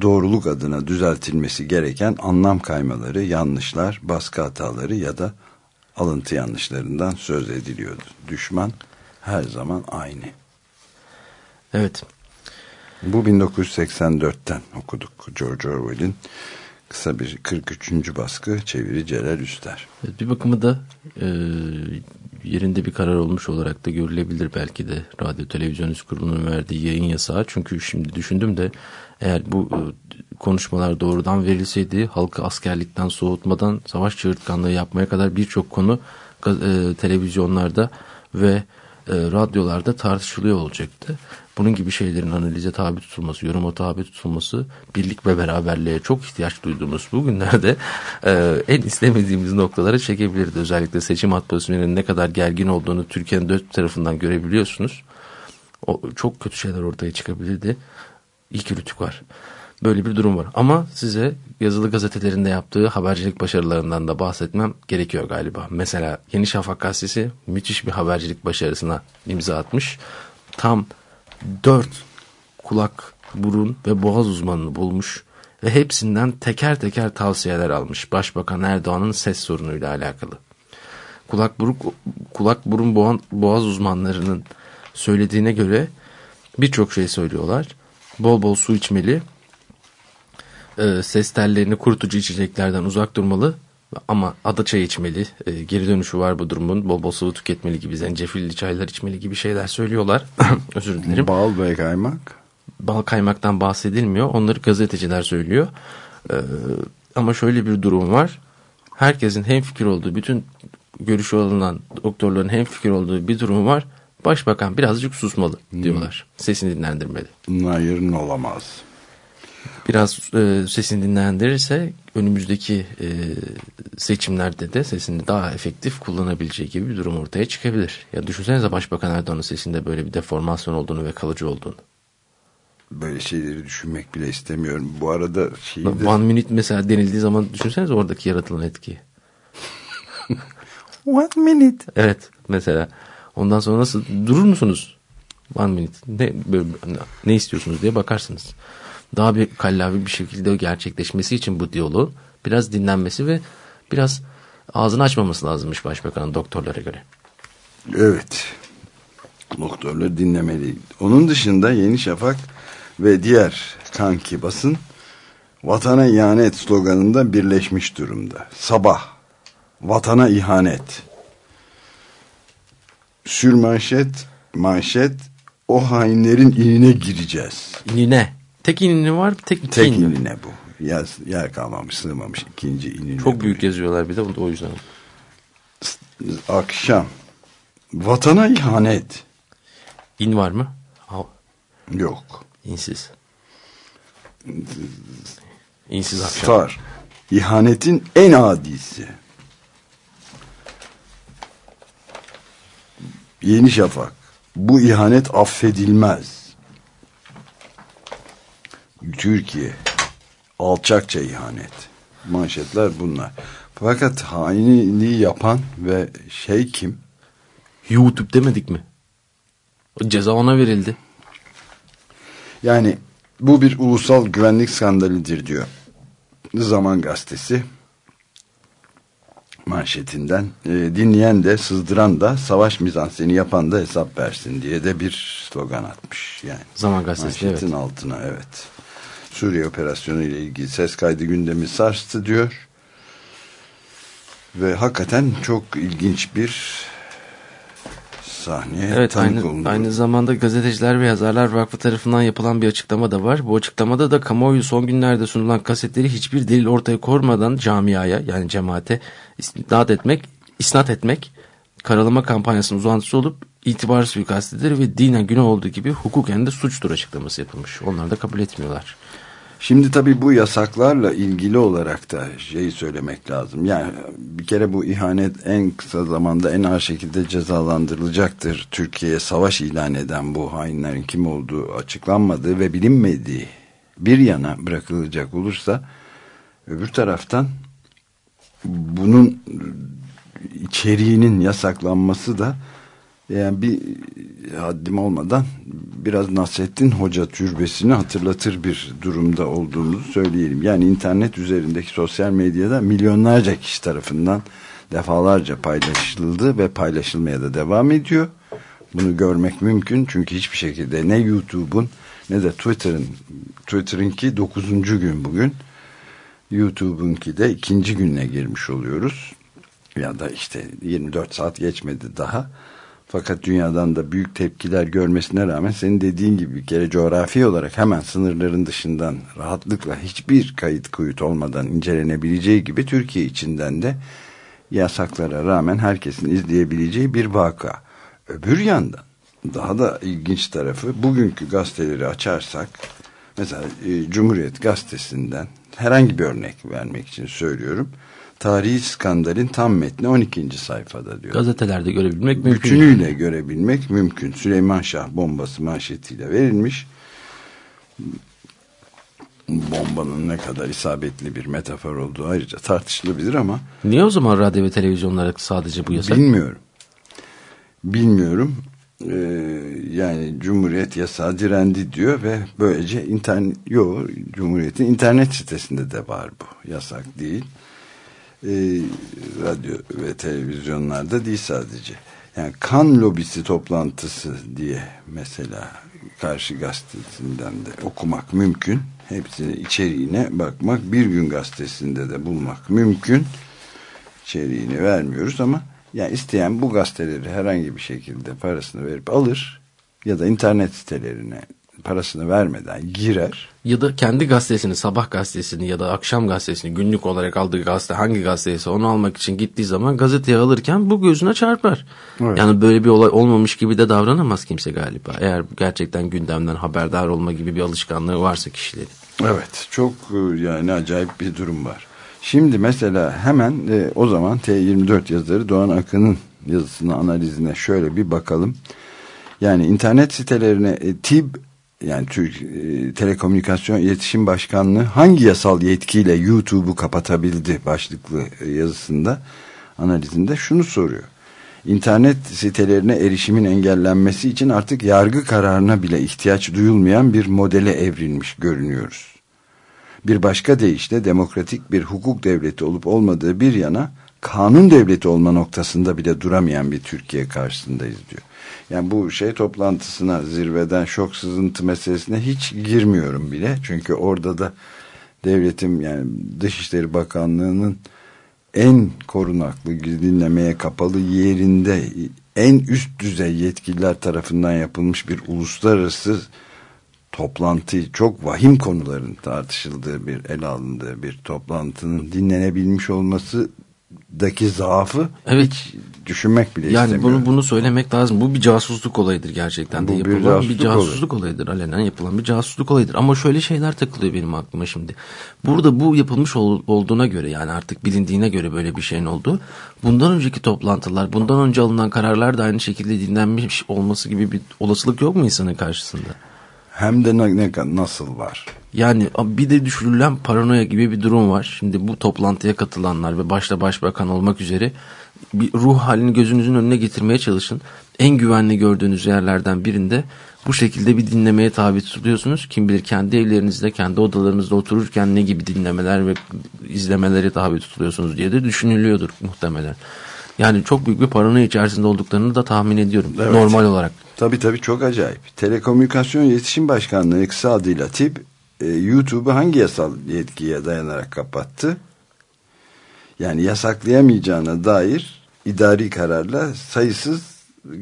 doğruluk adına düzeltilmesi gereken anlam kaymaları, yanlışlar, baskı hataları ya da alıntı yanlışlarından söz ediliyordu. Düşman her zaman aynı. Evet. Bu 1984'ten okuduk George Orwell'in kısa bir 43. baskı çeviri Celal Üster. Bir bakımı da e, yerinde bir karar olmuş olarak da görülebilir belki de Radyo Televizyon Üst Kurulu'nun verdiği yayın yasağı. Çünkü şimdi düşündüm de eğer bu e, konuşmalar doğrudan verilseydi halkı askerlikten soğutmadan savaş çığırtkanlığı yapmaya kadar birçok konu e, televizyonlarda ve e, radyolarda tartışılıyor olacaktı. Bunun gibi şeylerin analize tabi tutulması, yoruma tabi tutulması, birlik ve beraberliğe çok ihtiyaç duyduğumuz bugünlerde e, en istemediğimiz noktalara çekebilirdi. Özellikle seçim atmosferinin ne kadar gergin olduğunu Türkiye'nin dört tarafından görebiliyorsunuz. O, çok kötü şeyler ortaya çıkabilirdi. İyi ki Rütük var. Böyle bir durum var. Ama size yazılı gazetelerinde yaptığı habercilik başarılarından da bahsetmem gerekiyor galiba. Mesela Yeni Şafak gazetesi müthiş bir habercilik başarısına imza atmış. Tam dört kulak, burun ve boğaz uzmanını bulmuş ve hepsinden teker teker tavsiyeler almış Başbakan Erdoğan'ın ses sorunuyla alakalı. Kulak, buruk, kulak burun, boğaz uzmanlarının söylediğine göre birçok şey söylüyorlar. Bol bol su içmeli, e, ses tellerini kurutucu içeceklerden uzak durmalı ama ada çay içmeli, e, geri dönüşü var bu durumun, bol bol sıvı tüketmeli gibi, zencefilli çaylar içmeli gibi şeyler söylüyorlar. Özür dilerim. Bal ve kaymak? Bal kaymaktan bahsedilmiyor, onları gazeteciler söylüyor. E, ama şöyle bir durum var, herkesin hemfikir olduğu, bütün görüşü alınan doktorların hemfikir olduğu bir durum var. Başbakan birazcık susmalı diyorlar. Hmm. Sesini dinlendirmeli. Hayır olamaz biraz e, sesini dinlendirirse önümüzdeki e, seçimlerde de sesini daha efektif kullanabileceği gibi bir durum ortaya çıkabilir. Ya düşünsenize Başbakan Erdoğan'ın sesinde böyle bir deformasyon olduğunu ve kalıcı olduğunu. Böyle şeyleri düşünmek bile istemiyorum. Bu arada şeyi de... One minute mesela denildiği zaman düşünsenize oradaki yaratılan etki. One minute. Evet mesela. Ondan sonra nasıl durur musunuz? One minute. Ne, böyle, ne istiyorsunuz diye bakarsınız daha bir kallavi bir şekilde gerçekleşmesi için bu diyaloğun biraz dinlenmesi ve biraz ağzını açmaması lazımmış başbakanın doktorlara göre. Evet. Doktorları dinlemeli. Onun dışında Yeni Şafak ve diğer kanki basın vatana ihanet sloganında birleşmiş durumda. Sabah vatana ihanet. Sür manşet, manşet o hainlerin inine gireceğiz. İnine. Tek inini var, tek iki Tek inine bu. Yer, yer kalmamış, sığmamış. ikinci inine. Çok büyük yazıyorlar bir de o yüzden. Akşam. Vatana ihanet. İn var mı? Yok. İnsiz. İnsiz akşam. Star. İhanetin en adisi. Yeni Şafak. Bu ihanet affedilmez. Türkiye alçakça ihanet. Manşetler bunlar. Fakat hainliği yapan ve şey kim? YouTube demedik mi? O ceza ona verildi. Yani bu bir ulusal güvenlik skandalidir diyor. Zaman gazetesi manşetinden e, dinleyen de sızdıran da savaş mizanseni yapan da hesap versin diye de bir slogan atmış. Yani Zaman gazetesi manşetin evet. altına evet. Suriye operasyonu ile ilgili ses kaydı gündemi sarstı diyor. Ve hakikaten çok ilginç bir sahneye evet, aynı, olundu. aynı zamanda Gazeteciler ve Yazarlar Vakfı tarafından yapılan bir açıklama da var. Bu açıklamada da kamuoyu son günlerde sunulan kasetleri hiçbir delil ortaya koymadan camiaya yani cemaate isnat etmek, isnat etmek karalama kampanyasının uzantısı olup itibar suikastidir ve dinen günah olduğu gibi hukuken de suçtur açıklaması yapılmış. Onlar da kabul etmiyorlar. Şimdi tabii bu yasaklarla ilgili olarak da şeyi söylemek lazım. Yani bir kere bu ihanet en kısa zamanda en ağır şekilde cezalandırılacaktır. Türkiye'ye savaş ilan eden bu hainlerin kim olduğu açıklanmadığı ve bilinmediği bir yana bırakılacak olursa öbür taraftan bunun içeriğinin yasaklanması da yani bir haddim olmadan biraz Nasrettin Hoca türbesini hatırlatır bir durumda olduğumuzu söyleyelim. Yani internet üzerindeki sosyal medyada milyonlarca kişi tarafından defalarca paylaşıldı ve paylaşılmaya da devam ediyor. Bunu görmek mümkün çünkü hiçbir şekilde ne YouTube'un ne de Twitter'ın Twitter'ınki 9. gün bugün YouTube'unki de ikinci gününe girmiş oluyoruz. Ya da işte 24 saat geçmedi daha. Fakat dünyadan da büyük tepkiler görmesine rağmen senin dediğin gibi bir kere coğrafi olarak hemen sınırların dışından rahatlıkla hiçbir kayıt kuyut olmadan incelenebileceği gibi Türkiye içinden de yasaklara rağmen herkesin izleyebileceği bir vaka. Öbür yandan daha da ilginç tarafı bugünkü gazeteleri açarsak mesela e, Cumhuriyet gazetesinden herhangi bir örnek vermek için söylüyorum tarihi skandalin tam metni 12. sayfada diyor. Gazetelerde görebilmek mümkün. Bütünüyle görebilmek mümkün. Süleyman Şah bombası manşetiyle verilmiş. Bombanın ne kadar isabetli bir metafor olduğu ayrıca tartışılabilir ama Niye o zaman radyo ve televizyonlara sadece bu yasak? bilmiyorum. Bilmiyorum. Ee, yani Cumhuriyet yasağı direndi diyor ve böylece internet yok Cumhuriyet'in internet sitesinde de var bu yasak değil e, radyo ve televizyonlarda değil sadece. Yani kan lobisi toplantısı diye mesela karşı gazetesinden de okumak mümkün. Hepsinin içeriğine bakmak bir gün gazetesinde de bulmak mümkün. İçeriğini vermiyoruz ama yani isteyen bu gazeteleri herhangi bir şekilde parasını verip alır ya da internet sitelerine parasını vermeden girer. Ya da kendi gazetesini, sabah gazetesini ya da akşam gazetesini günlük olarak aldığı gazete hangi gazeteyse onu almak için gittiği zaman gazeteyi alırken bu gözüne çarpar. Evet. Yani böyle bir olay olmamış gibi de davranamaz kimse galiba. Eğer gerçekten gündemden haberdar olma gibi bir alışkanlığı varsa kişilerin. Evet çok e, yani acayip bir durum var. Şimdi mesela hemen e, o zaman T24 yazarı Doğan Akın'ın yazısını analizine şöyle bir bakalım. Yani internet sitelerine e, TİB yani Türk e, Telekomünikasyon İletişim Başkanlığı hangi yasal yetkiyle YouTube'u kapatabildi başlıklı e, yazısında analizinde şunu soruyor. İnternet sitelerine erişimin engellenmesi için artık yargı kararına bile ihtiyaç duyulmayan bir modele evrilmiş görünüyoruz. Bir başka deyişle demokratik bir hukuk devleti olup olmadığı bir yana kanun devleti olma noktasında bile duramayan bir Türkiye karşısındayız diyor. Yani bu şey toplantısına zirveden şok sızıntı meselesine hiç girmiyorum bile. Çünkü orada da devletim yani Dışişleri Bakanlığı'nın en korunaklı dinlemeye kapalı yerinde en üst düzey yetkililer tarafından yapılmış bir uluslararası toplantı çok vahim konuların tartışıldığı bir ele alındığı bir toplantının dinlenebilmiş olması daki zaafı Evet. hiç düşünmek bile Yani istemiyorum. bunu bunu söylemek lazım. Bu bir casusluk olayıdır gerçekten de Bu bir yapılan bir casusluk casusluk olayıdır. Alenen yapılan bir casusluk olayıdır. Ama şöyle şeyler takılıyor benim aklıma şimdi. Burada bu yapılmış ol- olduğuna göre yani artık bilindiğine göre böyle bir şeyin olduğu. Bundan önceki toplantılar, bundan önce alınan kararlar da aynı şekilde dinlenmiş olması gibi bir olasılık yok mu insanın karşısında? Hem de ne, ne, nasıl var? Yani bir de düşürülen paranoya gibi bir durum var. Şimdi bu toplantıya katılanlar ve başta başbakan olmak üzere bir ruh halini gözünüzün önüne getirmeye çalışın. En güvenli gördüğünüz yerlerden birinde bu şekilde bir dinlemeye tabi tutuluyorsunuz. Kim bilir kendi evlerinizde, kendi odalarınızda otururken ne gibi dinlemeler ve izlemeleri tabi tutuluyorsunuz diye de düşünülüyordur muhtemelen. Yani çok büyük bir paranoya içerisinde olduklarını da tahmin ediyorum. Evet. Normal olarak. Tabii tabii çok acayip. Telekomünikasyon İletişim Başkanlığı kısa adıyla TİB e, YouTube'u hangi yasal yetkiye dayanarak kapattı? Yani yasaklayamayacağına dair idari kararla sayısız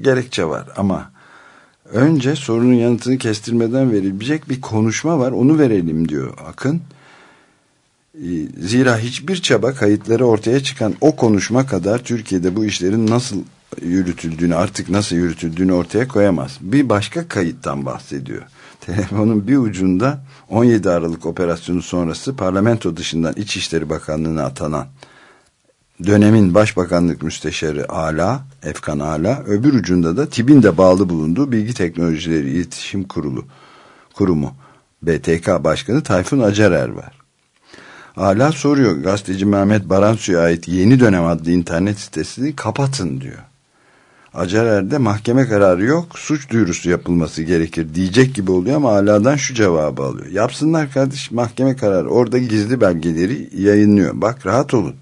gerekçe var ama önce sorunun yanıtını kestirmeden verilecek bir konuşma var onu verelim diyor Akın. E, Zira hiçbir çaba kayıtları ortaya çıkan o konuşma kadar Türkiye'de bu işlerin nasıl yürütüldüğünü artık nasıl yürütüldüğünü ortaya koyamaz. Bir başka kayıttan bahsediyor. telefonun bir ucunda 17 Aralık operasyonu sonrası parlamento dışından İçişleri Bakanlığı'na atanan dönemin Başbakanlık Müsteşarı Ala, Efkan Ala, öbür ucunda da TİB'in de bağlı bulunduğu Bilgi Teknolojileri İletişim Kurulu Kurumu BTK Başkanı Tayfun Acarer var. Ala soruyor gazeteci Mehmet Baransu'ya ait Yeni Dönem adlı internet sitesini kapatın diyor. Acarer'de mahkeme kararı yok suç duyurusu yapılması gerekir diyecek gibi oluyor ama Ala'dan şu cevabı alıyor. Yapsınlar kardeş mahkeme kararı orada gizli belgeleri yayınlıyor. Bak rahat olun.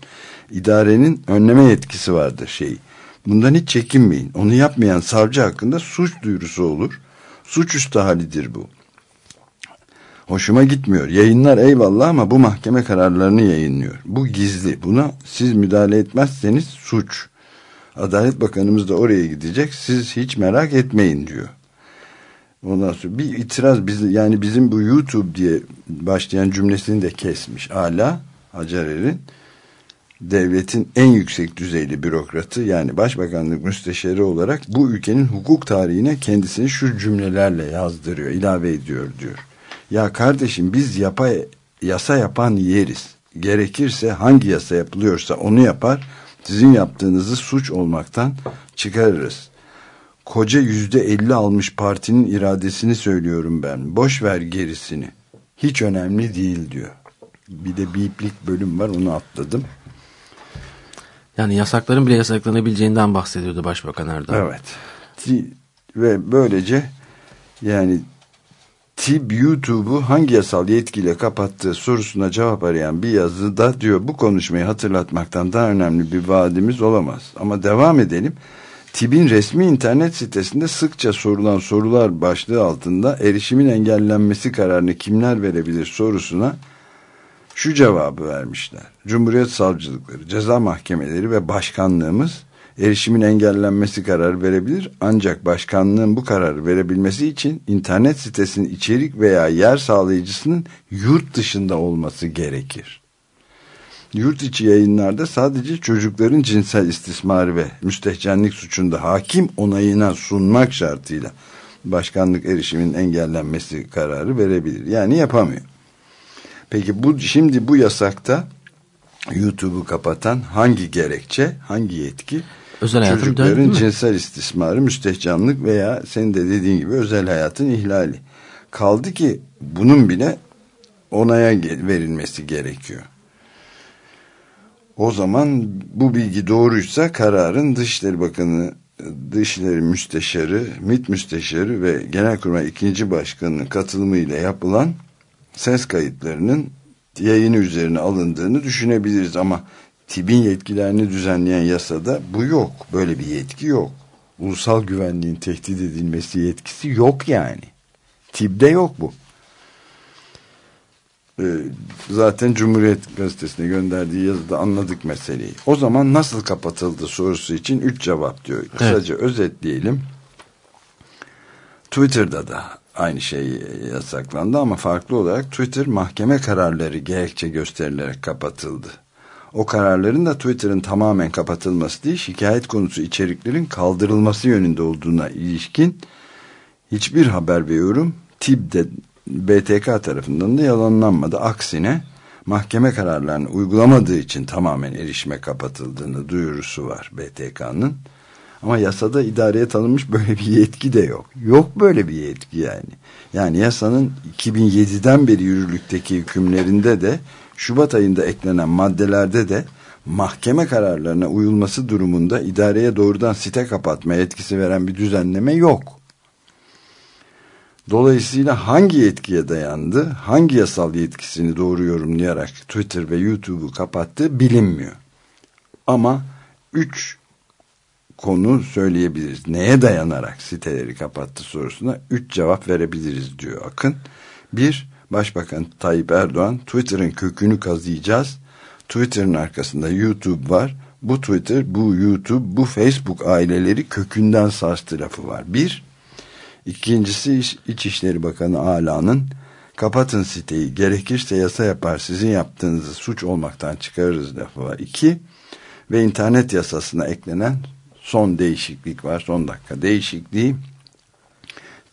İdarenin önleme yetkisi vardır şeyi. Bundan hiç çekinmeyin. Onu yapmayan savcı hakkında suç duyurusu olur. Suçüstü halidir bu. Hoşuma gitmiyor. Yayınlar eyvallah ama bu mahkeme kararlarını yayınlıyor. Bu gizli. Buna siz müdahale etmezseniz suç. Adalet Bakanımız da oraya gidecek. Siz hiç merak etmeyin diyor. Ondan sonra bir itiraz biz yani bizim bu YouTube diye başlayan cümlesini de kesmiş. Ala Hacerer'in devletin en yüksek düzeyli bürokratı yani başbakanlık müsteşarı olarak bu ülkenin hukuk tarihine kendisini şu cümlelerle yazdırıyor, ilave ediyor diyor. Ya kardeşim biz yapa, yasa yapan yeriz. Gerekirse hangi yasa yapılıyorsa onu yapar. Sizin yaptığınızı suç olmaktan çıkarırız. Koca yüzde elli almış partinin iradesini söylüyorum ben. Boş ver gerisini. Hiç önemli değil diyor. Bir de biplik bölüm var onu atladım. Yani yasakların bile yasaklanabileceğinden bahsediyordu Başbakan Erdoğan. Evet. Ve böylece yani TİB YouTube'u hangi yasal yetkiyle kapattığı sorusuna cevap arayan bir yazıda diyor bu konuşmayı hatırlatmaktan daha önemli bir vaadimiz olamaz. Ama devam edelim. TİB'in resmi internet sitesinde sıkça sorulan sorular başlığı altında erişimin engellenmesi kararını kimler verebilir sorusuna şu cevabı vermişler. Cumhuriyet savcılıkları, ceza mahkemeleri ve başkanlığımız erişimin engellenmesi kararı verebilir. Ancak başkanlığın bu kararı verebilmesi için internet sitesinin içerik veya yer sağlayıcısının yurt dışında olması gerekir. Yurt içi yayınlarda sadece çocukların cinsel istismarı ve müstehcenlik suçunda hakim onayına sunmak şartıyla başkanlık erişimin engellenmesi kararı verebilir. Yani yapamıyor. Peki bu şimdi bu yasakta YouTube'u kapatan hangi gerekçe, hangi yetki? Özel hayatın Çocukların cinsel istismarı, müstehcanlık veya senin de dediğin gibi özel hayatın ihlali. Kaldı ki bunun bile onaya verilmesi gerekiyor. O zaman bu bilgi doğruysa kararın Dışişleri Bakanı, Dışişleri Müsteşarı, MİT Müsteşarı ve Genelkurmay ikinci Başkanı'nın katılımıyla yapılan ses kayıtlarının yayını üzerine alındığını düşünebiliriz ama TİB'in yetkilerini düzenleyen yasada bu yok. Böyle bir yetki yok. Ulusal güvenliğin tehdit edilmesi yetkisi yok yani. TİB'de yok bu. Ee, zaten Cumhuriyet Gazetesi'ne gönderdiği yazıda anladık meseleyi. O zaman nasıl kapatıldı sorusu için üç cevap diyor. Kısaca özetleyelim. Twitter'da da aynı şey yasaklandı ama farklı olarak Twitter mahkeme kararları gerekçe gösterilerek kapatıldı. O kararların da Twitter'ın tamamen kapatılması değil, şikayet konusu içeriklerin kaldırılması yönünde olduğuna ilişkin hiçbir haber ve yorum TİB'de BTK tarafından da yalanlanmadı. Aksine mahkeme kararlarını uygulamadığı için tamamen erişime kapatıldığını duyurusu var BTK'nın. Ama yasada idareye tanınmış böyle bir yetki de yok. Yok böyle bir yetki yani. Yani yasanın 2007'den beri yürürlükteki hükümlerinde de Şubat ayında eklenen maddelerde de mahkeme kararlarına uyulması durumunda idareye doğrudan site kapatma yetkisi veren bir düzenleme yok. Dolayısıyla hangi yetkiye dayandı, hangi yasal yetkisini doğru yorumlayarak Twitter ve YouTube'u kapattığı bilinmiyor. Ama üç konu söyleyebiliriz. Neye dayanarak siteleri kapattı sorusuna üç cevap verebiliriz diyor Akın. Bir, Başbakan Tayyip Erdoğan Twitter'ın kökünü kazıyacağız. Twitter'ın arkasında YouTube var. Bu Twitter, bu YouTube, bu Facebook aileleri kökünden sarstı lafı var. Bir, ikincisi İç- İçişleri Bakanı Ala'nın kapatın siteyi gerekirse yasa yapar sizin yaptığınızı suç olmaktan çıkarırız lafı var. İki, ve internet yasasına eklenen son değişiklik var. Son dakika değişikliği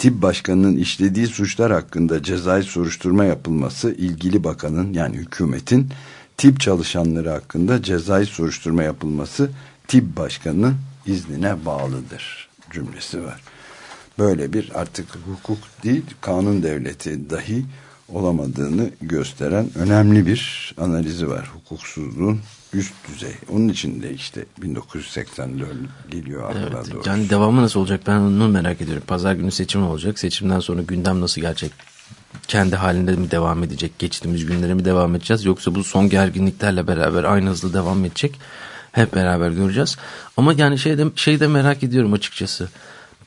tip başkanının işlediği suçlar hakkında cezai soruşturma yapılması ilgili bakanın yani hükümetin tip çalışanları hakkında cezai soruşturma yapılması tip başkanının iznine bağlıdır cümlesi var. Böyle bir artık hukuk değil kanun devleti dahi olamadığını gösteren önemli bir analizi var. Hukuksuzluğun üst düzey. Onun için de işte 1984 geliyor akla Evet, doğrusu. yani devamı nasıl olacak ben onu merak ediyorum. Pazar günü seçim olacak. Seçimden sonra gündem nasıl gelecek? Kendi halinde mi devam edecek? Geçtiğimiz günlere mi devam edeceğiz? Yoksa bu son gerginliklerle beraber aynı hızlı devam edecek? Hep beraber göreceğiz. Ama yani şeyde, şeyde merak ediyorum açıkçası.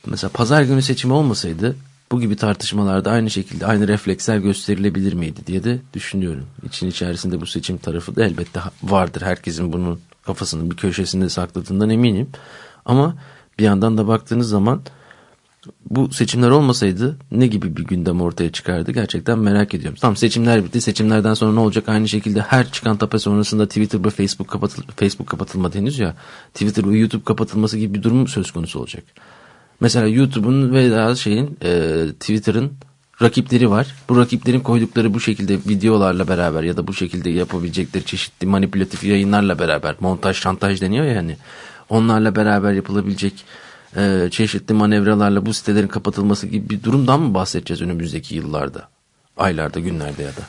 Mesela pazar günü seçimi olmasaydı bu gibi tartışmalarda aynı şekilde aynı refleksler gösterilebilir miydi diye de düşünüyorum. İçin içerisinde bu seçim tarafı da elbette vardır. Herkesin bunun kafasının bir köşesinde sakladığından eminim. Ama bir yandan da baktığınız zaman bu seçimler olmasaydı ne gibi bir gündem ortaya çıkardı gerçekten merak ediyorum. Tamam seçimler bitti. Seçimlerden sonra ne olacak? Aynı şekilde her çıkan tape sonrasında Twitter ve Facebook kapatıl Facebook kapatılmadı henüz ya. Twitter ve YouTube kapatılması gibi bir durum söz konusu olacak. Mesela YouTube'un veya şeyin e, Twitter'ın rakipleri var. Bu rakiplerin koydukları bu şekilde videolarla beraber ya da bu şekilde yapabilecekleri çeşitli manipülatif yayınlarla beraber montaj şantaj deniyor ya hani onlarla beraber yapılabilecek e, çeşitli manevralarla bu sitelerin kapatılması gibi bir durumdan mı bahsedeceğiz önümüzdeki yıllarda? Aylarda, günlerde ya da.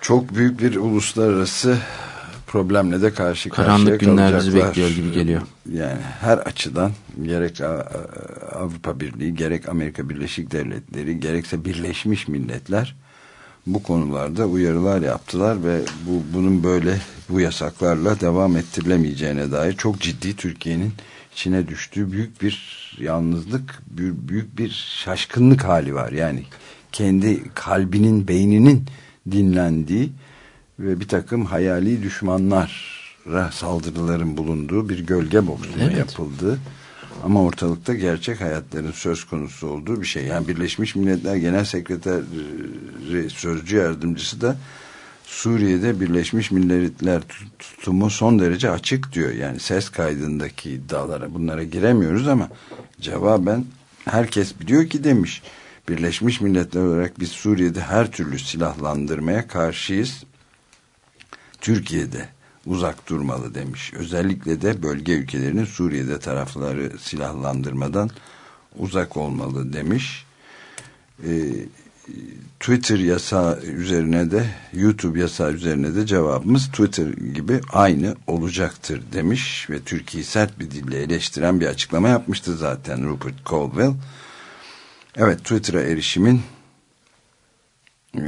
Çok büyük bir uluslararası problemle de karşı Karanlık karşıya günler bizi bekliyor gibi geliyor. Yani her açıdan gerek Avrupa Birliği, gerek Amerika Birleşik Devletleri, gerekse Birleşmiş Milletler bu konularda uyarılar yaptılar ve bu bunun böyle bu yasaklarla devam ettirilemeyeceğine dair çok ciddi Türkiye'nin içine düştüğü büyük bir yalnızlık, büyük bir şaşkınlık hali var. Yani kendi kalbinin, beyninin dinlendiği ve bir takım hayali düşmanlara saldırıların bulunduğu bir gölge boksuna Evet. yapıldığı ama ortalıkta gerçek hayatların söz konusu olduğu bir şey. Yani Birleşmiş Milletler Genel Sekreteri Sözcü Yardımcısı da Suriye'de Birleşmiş Milletler tutumu son derece açık diyor. Yani ses kaydındaki iddialara bunlara giremiyoruz ama cevaben herkes biliyor ki demiş. Birleşmiş Milletler olarak biz Suriye'de her türlü silahlandırmaya karşıyız. Türkiye'de uzak durmalı demiş. Özellikle de bölge ülkelerinin Suriye'de tarafları silahlandırmadan uzak olmalı demiş. Ee, Twitter yasağı üzerine de YouTube yasağı üzerine de cevabımız Twitter gibi aynı olacaktır demiş ve Türkiye'yi sert bir dille eleştiren bir açıklama yapmıştı zaten Rupert Colville. Evet Twitter'a erişimin e,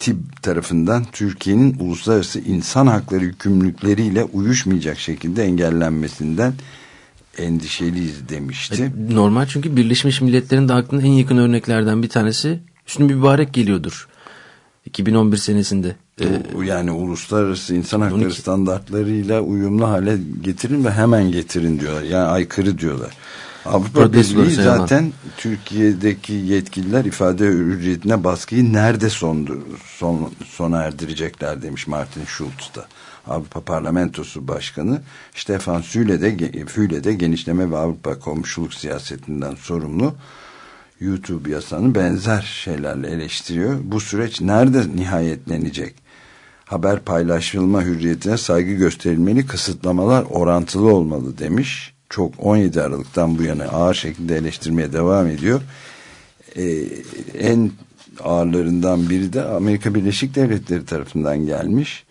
TİB tarafından Türkiye'nin uluslararası insan hakları yükümlülükleriyle uyuşmayacak şekilde engellenmesinden endişeliyiz demişti. Normal çünkü Birleşmiş Milletler'in de aklına en yakın örneklerden bir tanesi Hüsnü Mübarek geliyordur. 2011 senesinde. Ee, Bu- yani uluslararası insan hakları 12. standartlarıyla uyumlu hale getirin ve hemen getirin diyorlar. Yani aykırı diyorlar. Avrupa Birliği zaten Türkiye'deki yetkililer ifade hürriyetine baskıyı nerede son, son, sona erdirecekler demiş Martin Schulz da. Avrupa Parlamentosu Başkanı Stefan Füle de, Füle de genişleme ve Avrupa komşuluk siyasetinden sorumlu. YouTube yasanı benzer şeylerle eleştiriyor. Bu süreç nerede nihayetlenecek? Haber paylaşılma hürriyetine saygı gösterilmeli, kısıtlamalar orantılı olmalı demiş. Çok 17 Aralık'tan bu yana ağır şekilde eleştirmeye devam ediyor. Ee, en ağırlarından biri de Amerika Birleşik Devletleri tarafından gelmiş.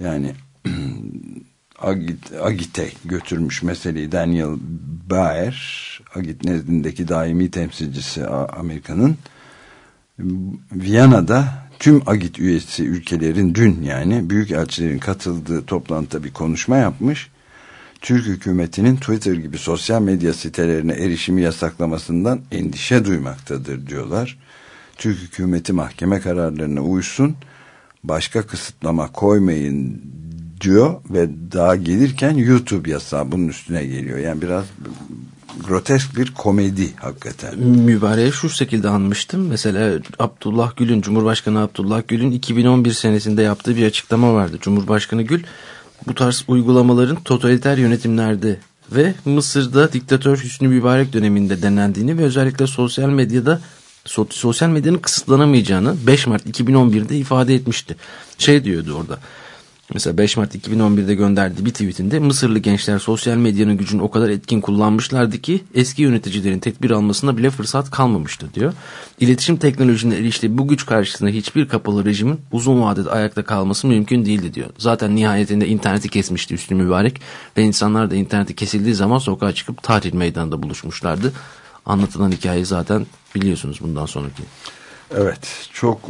Yani Agit, Agit'e götürmüş meseleyi Daniel Baer, Agit nezdindeki daimi temsilcisi Amerika'nın Viyana'da tüm Agit üyesi ülkelerin dün yani büyükelçilerin katıldığı toplantıda bir konuşma yapmış. Türk hükümetinin Twitter gibi sosyal medya sitelerine erişimi yasaklamasından endişe duymaktadır diyorlar. Türk hükümeti mahkeme kararlarına uysun, başka kısıtlama koymayın diyor ve daha gelirken YouTube yasağı bunun üstüne geliyor. Yani biraz grotesk bir komedi hakikaten. Mübareği şu şekilde anmıştım. Mesela Abdullah Gül'ün, Cumhurbaşkanı Abdullah Gül'ün 2011 senesinde yaptığı bir açıklama vardı. Cumhurbaşkanı Gül bu tarz uygulamaların totaliter yönetimlerde ve Mısır'da diktatör Hüsnü Mübarek döneminde denendiğini ve özellikle sosyal medyada so- sosyal medyanın kısıtlanamayacağını 5 Mart 2011'de ifade etmişti. Şey diyordu orada. Mesela 5 Mart 2011'de gönderdiği bir tweetinde Mısırlı gençler sosyal medyanın gücünü o kadar etkin kullanmışlardı ki eski yöneticilerin tedbir almasına bile fırsat kalmamıştı diyor. İletişim teknolojisine eriştiği bu güç karşısında hiçbir kapalı rejimin uzun vadede ayakta kalması mümkün değildi diyor. Zaten nihayetinde interneti kesmişti Üstü Mübarek ve insanlar da interneti kesildiği zaman sokağa çıkıp Tahrir Meydanı'nda buluşmuşlardı. Anlatılan hikayeyi zaten biliyorsunuz bundan sonraki. Evet çok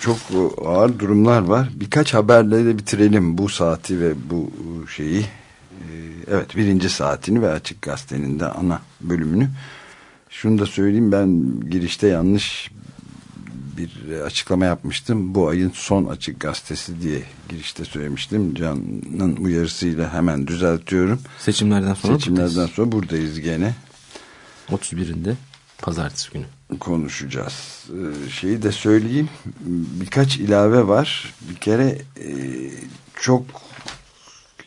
çok ağır durumlar var. Birkaç haberle de bitirelim bu saati ve bu şeyi. Ee, Evet birinci saatini ve Açık Gazete'nin de ana bölümünü. Şunu da söyleyeyim ben girişte yanlış bir açıklama yapmıştım. Bu ayın son Açık Gazetesi diye girişte söylemiştim. Can'ın uyarısıyla hemen düzeltiyorum. Seçimlerden sonra Seçimlerden buradayız. sonra buradayız gene. 31'inde pazartesi günü. Konuşacağız. Ee, şeyi de söyleyeyim. Birkaç ilave var. Bir kere e, çok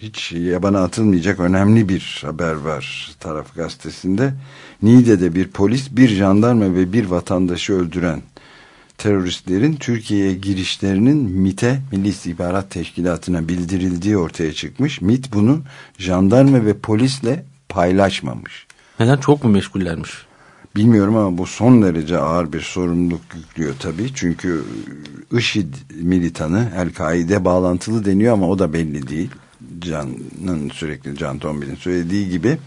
hiç yabana atılmayacak önemli bir haber var taraf gazetesinde. Niğde'de bir polis, bir jandarma ve bir vatandaşı öldüren teröristlerin Türkiye'ye girişlerinin MIT'e Milli İstihbarat Teşkilatı'na bildirildiği ortaya çıkmış. MIT bunu jandarma ve polisle paylaşmamış. Neden çok mu meşgullermiş? Bilmiyorum ama bu son derece ağır bir sorumluluk yüklüyor tabii. Çünkü IŞİD militanı El-Kaide bağlantılı deniyor ama o da belli değil. Can'ın sürekli Can Tombil'in söylediği gibi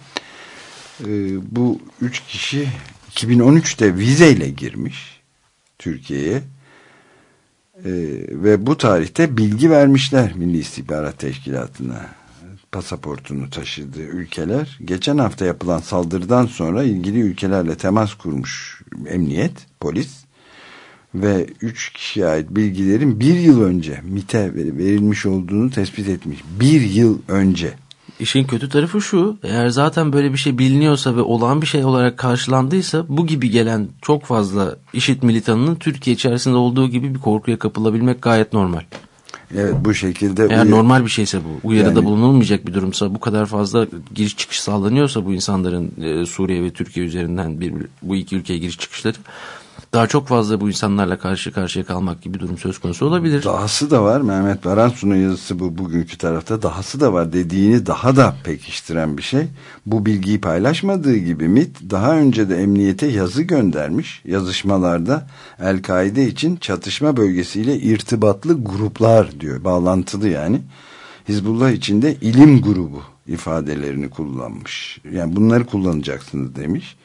e, bu üç kişi 2013'te vizeyle girmiş Türkiye'ye E, ve bu tarihte bilgi vermişler Milli İstihbarat Teşkilatı'na pasaportunu taşıdığı ülkeler geçen hafta yapılan saldırıdan sonra ilgili ülkelerle temas kurmuş emniyet, polis ve üç kişiye ait bilgilerin bir yıl önce MIT'e verilmiş olduğunu tespit etmiş. Bir yıl önce. İşin kötü tarafı şu, eğer zaten böyle bir şey biliniyorsa ve olağan bir şey olarak karşılandıysa bu gibi gelen çok fazla işit militanının Türkiye içerisinde olduğu gibi bir korkuya kapılabilmek gayet normal. Evet bu şekilde Eğer normal bir şeyse bu, uyarıda Yani- bulunulmayacak bir durumsa, bu kadar fazla giriş çıkış sağlanıyorsa bu insanların e, Suriye ve Türkiye üzerinden bir, bu iki ülkeye giriş çıkışları daha çok fazla bu insanlarla karşı karşıya kalmak gibi durum söz konusu olabilir. Dahası da var. Mehmet Baransu'nun yazısı bu bugünkü tarafta. Dahası da var dediğini daha da pekiştiren bir şey. Bu bilgiyi paylaşmadığı gibi MIT daha önce de emniyete yazı göndermiş. Yazışmalarda El-Kaide için çatışma bölgesiyle irtibatlı gruplar diyor. Bağlantılı yani. Hizbullah içinde ilim grubu ifadelerini kullanmış. Yani bunları kullanacaksınız demiş.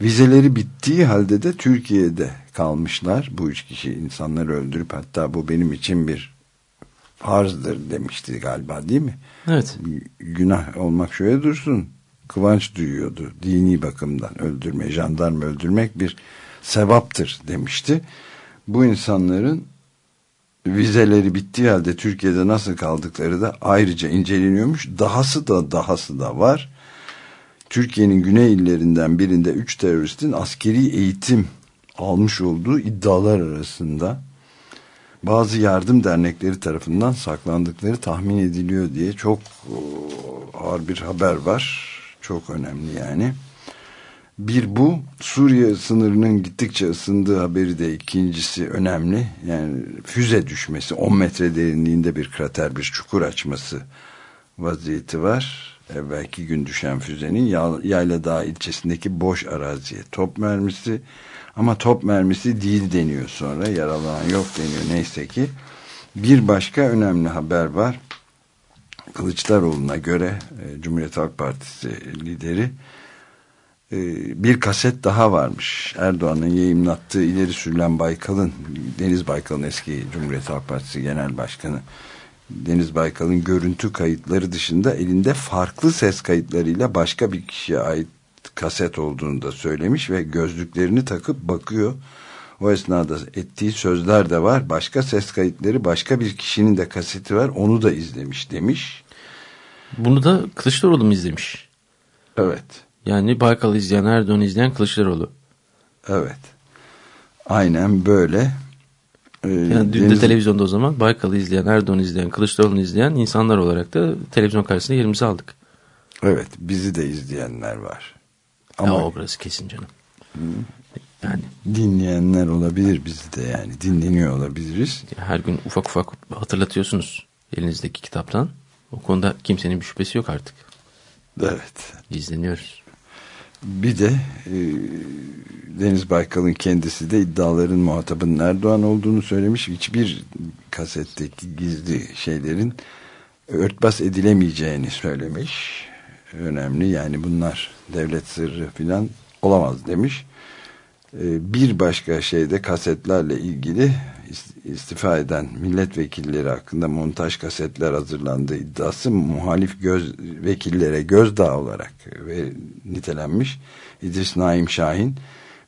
Vizeleri bittiği halde de Türkiye'de kalmışlar. Bu üç kişi insanları öldürüp hatta bu benim için bir farzdır demişti galiba değil mi? Evet. Günah olmak şöyle dursun. Kıvanç duyuyordu dini bakımdan öldürme, jandarma öldürmek bir sevaptır demişti. Bu insanların vizeleri bittiği halde Türkiye'de nasıl kaldıkları da ayrıca inceleniyormuş. Dahası da dahası da var. Türkiye'nin güney illerinden birinde 3 teröristin askeri eğitim almış olduğu iddialar arasında bazı yardım dernekleri tarafından saklandıkları tahmin ediliyor diye çok o, ağır bir haber var. Çok önemli yani. Bir bu Suriye sınırının gittikçe ısındığı haberi de ikincisi önemli. Yani füze düşmesi 10 metre derinliğinde bir krater bir çukur açması vaziyeti var. Evvelki gün düşen füzenin Yayla Dağı ilçesindeki boş araziye top mermisi ama top mermisi değil deniyor sonra yaralanan yok deniyor neyse ki. Bir başka önemli haber var. Kılıçdaroğlu'na göre e, Cumhuriyet Halk Partisi lideri e, bir kaset daha varmış. Erdoğan'ın yayınlattığı ileri sürülen Baykal'ın Deniz Baykal'ın eski Cumhuriyet Halk Partisi Genel Başkanı Deniz Baykal'ın görüntü kayıtları dışında elinde farklı ses kayıtlarıyla başka bir kişiye ait kaset olduğunu da söylemiş ve gözlüklerini takıp bakıyor. O esnada ettiği sözler de var. Başka ses kayıtları başka bir kişinin de kaseti var. Onu da izlemiş demiş. Bunu da Kılıçdaroğlu mu izlemiş? Evet. Yani Baykal'ı izleyen, Erdoğan'ı izleyen Kılıçdaroğlu. Evet. Aynen böyle. Ee, Yani dün de Deniz- televizyonda o zaman Baykal'ı izleyen, Erdoğan'ı izleyen, Kılıçdaroğlu'nu izleyen insanlar olarak da televizyon karşısında yerimizi aldık. Evet bizi de izleyenler var. Ama Ama o burası kesin canım. Yani dinleyenler olabilir bizi de yani dinleniyor olabiliriz. her gün ufak ufak hatırlatıyorsunuz elinizdeki kitaptan. O konuda kimsenin bir şüphesi yok artık. Evet. İzleniyoruz. Bir de e, Deniz Baykal'ın kendisi de iddiaların muhatabının Erdoğan olduğunu söylemiş. Hiçbir kasetteki gizli şeylerin örtbas edilemeyeceğini söylemiş. Önemli yani bunlar devlet sırrı falan olamaz demiş. E, bir başka şeyde kasetlerle ilgili istifa eden milletvekilleri hakkında montaj kasetler hazırlandığı iddiası muhalif göz, vekillere gözdağı olarak ve nitelenmiş. İdris Naim Şahin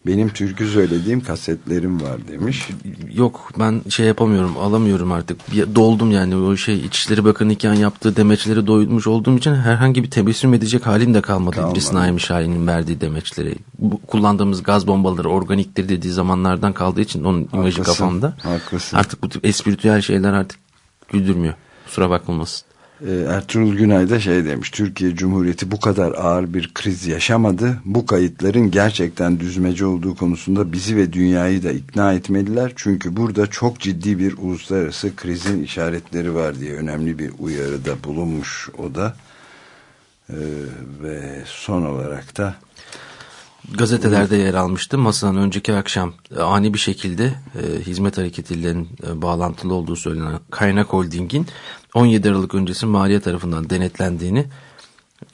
benim türkü söylediğim kasetlerim var demiş. Yok ben şey yapamıyorum alamıyorum artık. Doldum yani o şey İçişleri Bakanı iken yaptığı demeçleri doymuş olduğum için herhangi bir tebessüm edecek halim de kalmadı. Kalmadı. İdris Naim Şahin'in verdiği demeçleri. Bu, kullandığımız gaz bombaları organiktir dediği zamanlardan kaldığı için onun imajı Haklısın, kafamda. haklısın. Artık bu tip espritüel şeyler artık güldürmüyor. Kusura bakılmasın. Ee, Ertuğrul Günay da şey demiş Türkiye Cumhuriyeti bu kadar ağır bir kriz yaşamadı. Bu kayıtların gerçekten düzmece olduğu konusunda bizi ve dünyayı da ikna etmeliler. Çünkü burada çok ciddi bir uluslararası krizin işaretleri var diye önemli bir uyarıda bulunmuş o da. Ee, ve son olarak da Gazetelerde yer almıştı. Masanın önceki akşam e, ani bir şekilde e, hizmet hareketiyle e, bağlantılı olduğu söylenen Kaynak Holding'in 17 Aralık öncesi maliye tarafından denetlendiğini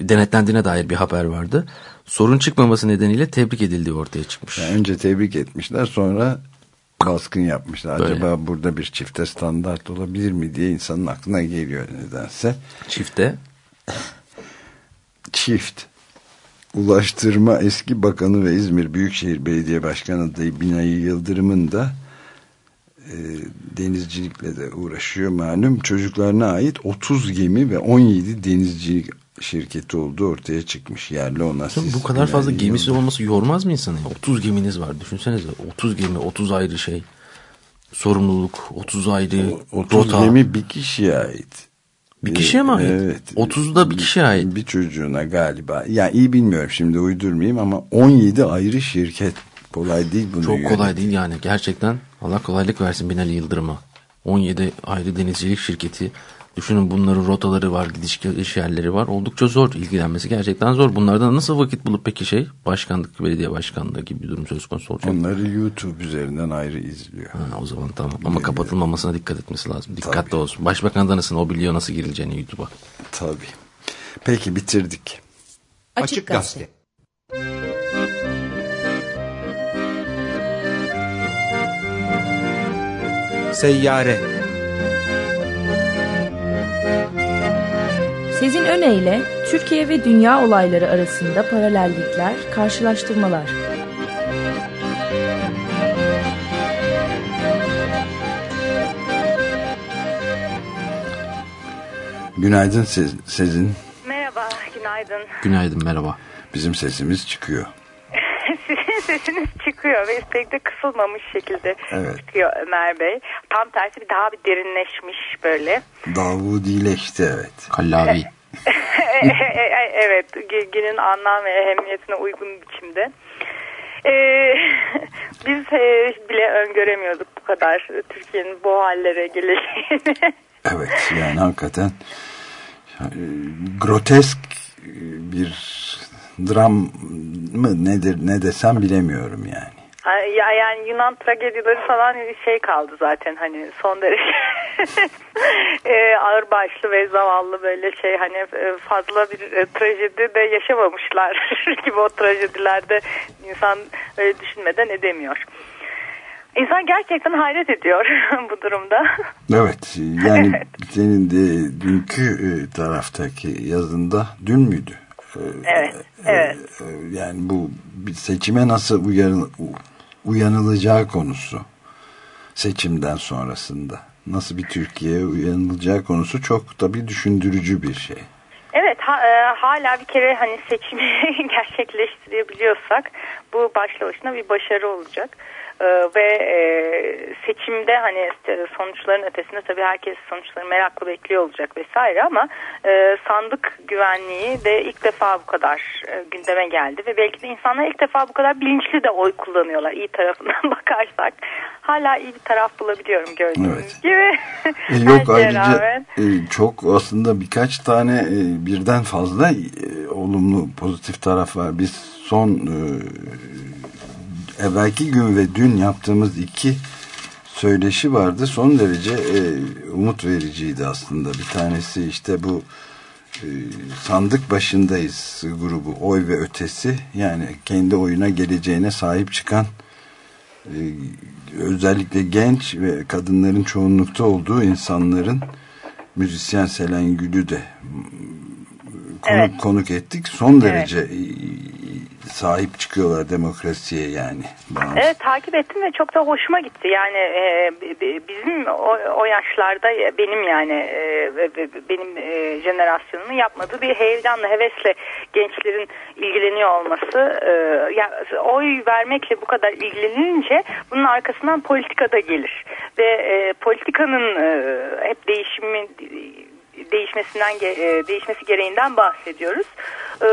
denetlendiğine dair bir haber vardı. Sorun çıkmaması nedeniyle tebrik edildiği ortaya çıkmış. yani önce tebrik etmişler sonra baskın yapmışlar. Böyle. Acaba burada bir çifte standart olabilir mi diye insanın aklına geliyor nedense. Çifte Çift. Ulaştırma eski bakanı ve İzmir Büyükşehir Belediye Başkanı adayı Binali Yıldırım'ın da denizcilikle de uğraşıyor malum. Çocuklarına ait 30 gemi ve 17 denizcilik şirketi olduğu ortaya çıkmış. Yerli ona siz bu kadar fazla gemisi Yıldırım. olması yormaz mı insanı? ya? 30 geminiz var düşünsenize. 30 gemi 30 ayrı şey. Sorumluluk 30 ayrı 30 rota. gemi bir kişiye ait. Bir kişiye mi ait? Evet. 30'da bir kişiye ait. Bir çocuğuna galiba. Ya iyi bilmiyorum şimdi uydurmayayım ama 17 ayrı şirket. Kolay değil bunu Çok kolay yönet- değil yani gerçekten Allah kolaylık versin Binali Yıldırım'a. 17 ayrı denizcilik şirketi. Düşünün bunların rotaları var, gidiş geliş yerleri var. Oldukça zor ilgilenmesi gerçekten zor. Bunlardan nasıl vakit bulup peki şey başkanlık, belediye başkanlığı gibi bir durum söz konusu olacak. Onları YouTube üzerinden ayrı izliyor. Ha, o zaman tamam ama kapatılmamasına dikkat etmesi lazım. Dikkatli olsun. Başbakan danısın o biliyor nasıl girileceğini YouTube'a. Tabii. Peki bitirdik. Açık Gazete. Seyyare Sezin Öne Türkiye ve dünya olayları arasında paralellikler, karşılaştırmalar. Günaydın Se- Sezin. Merhaba, günaydın. Günaydın merhaba. Bizim sesimiz çıkıyor. Sesiniz çıkıyor ve üstelik de kısılmamış şekilde Evet. çıkıyor Ömer Bey. Tam tersi bir daha bir derinleşmiş böyle. Davudileşti evet. Kallavi. evet, gü- günün anlam ve ehemmiyetine uygun biçimde. Ee, biz e, bile öngöremiyorduk bu kadar Türkiye'nin bu hallere geleceğini. Evet yani hakikaten e, grotesk e, bir dram mı nedir ne desem bilemiyorum yani. Ya yani Yunan tragedileri falan şey kaldı zaten hani son derece e, ağır başlı ve zavallı böyle şey hani e, fazla bir e, trajedi de yaşamamışlar gibi o trajedilerde insan öyle düşünmeden edemiyor. İnsan gerçekten hayret ediyor bu durumda. Evet yani senin de dünkü e, taraftaki yazında dün müydü? E, Evet, evet. e, Yani bu seçime nasıl uyan, uyanılacağı konusu seçimden sonrasında. Nasıl bir Türkiye'ye uyanılacağı konusu çok tabii düşündürücü bir şey. Evet ha- e, hala bir kere hani seçimi gerçekleştirebiliyorsak bu başlı başına bir başarı olacak. E, ve e, seçimde hani işte sonuçların ötesinde tabii herkes sonuçları merakla bekliyor olacak vesaire ama e, sandık güvenliği de ilk defa bu kadar e, gündeme geldi ve belki de insanlar ilk defa bu kadar bilinçli de oy kullanıyorlar iyi tarafından bakarsak. Hala iyi bir taraf bulabiliyorum gördüğünüz Evet. gibi. E, yok ayrıca rağmen. e, çok aslında birkaç tane e, birden fazla e, olumlu pozitif taraf var. Biz son e, evvelki gün ve dün yaptığımız iki söyleşi vardı. Son derece e, umut vericiydi aslında. Bir tanesi işte bu e, sandık başındayız grubu oy ve ötesi yani kendi oyuna geleceğine sahip çıkan e, özellikle genç ve kadınların çoğunlukta olduğu insanların müzisyen Selen Gül'ü de konuk, Evet. konuk ettik. Son derece e, sahip çıkıyorlar demokrasiye yani. Bağımsız. Evet takip ettim ve çok da hoşuma gitti. Yani e, bizim o, o yaşlarda e, benim yani e, benim e, jenerasyonumun yapmadığı bir heyecanla, hevesle gençlerin ilgileniyor olması. E, ya, oy vermekle bu kadar ilgilenince bunun arkasından politika da gelir. Ve e, politikanın e, hep değişimi değişmesinden e, değişmesi gereğinden bahsediyoruz. E,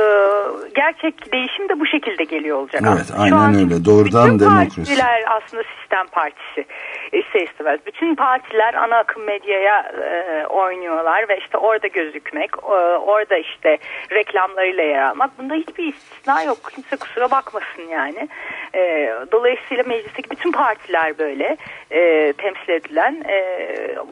gerçek değişim de bu şekilde geliyor olacak. Evet, aslında. aynen öyle. Doğrudan bütün demokrasi. partiler aslında sistem partisi ister istemez. Bütün partiler ana akım medyaya e, oynuyorlar ve işte orada gözükmek, e, orada işte reklamlarıyla yer almak. Bunda hiçbir istisna yok. Kimse kusura bakmasın yani. E, dolayısıyla meclisteki bütün partiler böyle e, temsil edilen. E,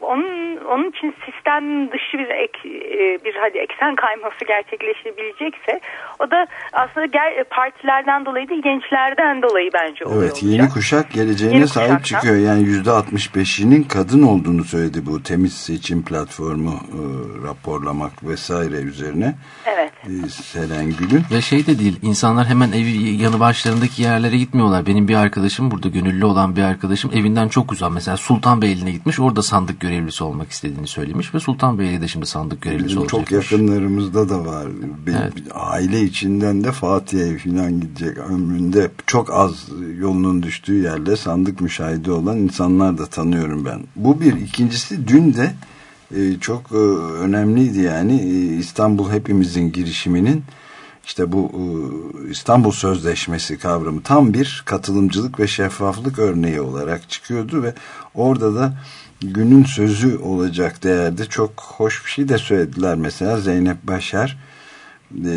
onun onun için sistem dışı bir ek, e, bir hadi eksen kayması gerçekleşebilecekse o da aslında ger- partilerden dolayı değil gençlerden dolayı bence oluyor Evet yeni olacak. kuşak geleceğine Yeni sahip kuşaktan. çıkıyor. Yani yüzde 65'inin kadın olduğunu söyledi bu temiz seçim platformu e, raporlamak vesaire üzerine. Evet. E, Selen Gül'ün. Ve şey de değil insanlar hemen evi yanı başlarındaki yerlere gitmiyorlar. Benim bir arkadaşım burada gönüllü olan bir arkadaşım evinden çok uzak. Mesela Sultanbeyli'ne gitmiş orada sandık görevlisi olmak istediğini söylemiş ve Sultanbeyli'de şimdi sandık görevlisi Bizim olacakmış. çok yakınlarımızda da var. Bir, Evet. bir aile içinden de Fatih'e falan gidecek ömründe çok az yolunun düştüğü yerde sandık müşahidi olan insanlar da tanıyorum ben. Bu bir. ikincisi dün de e, çok e, önemliydi yani E, İstanbul Hepimizin girişiminin işte bu e, İstanbul Sözleşmesi kavramı tam bir katılımcılık ve şeffaflık örneği olarak çıkıyordu ve orada da günün sözü olacak değerde çok hoş bir şey de söylediler. Mesela Zeynep Başar e,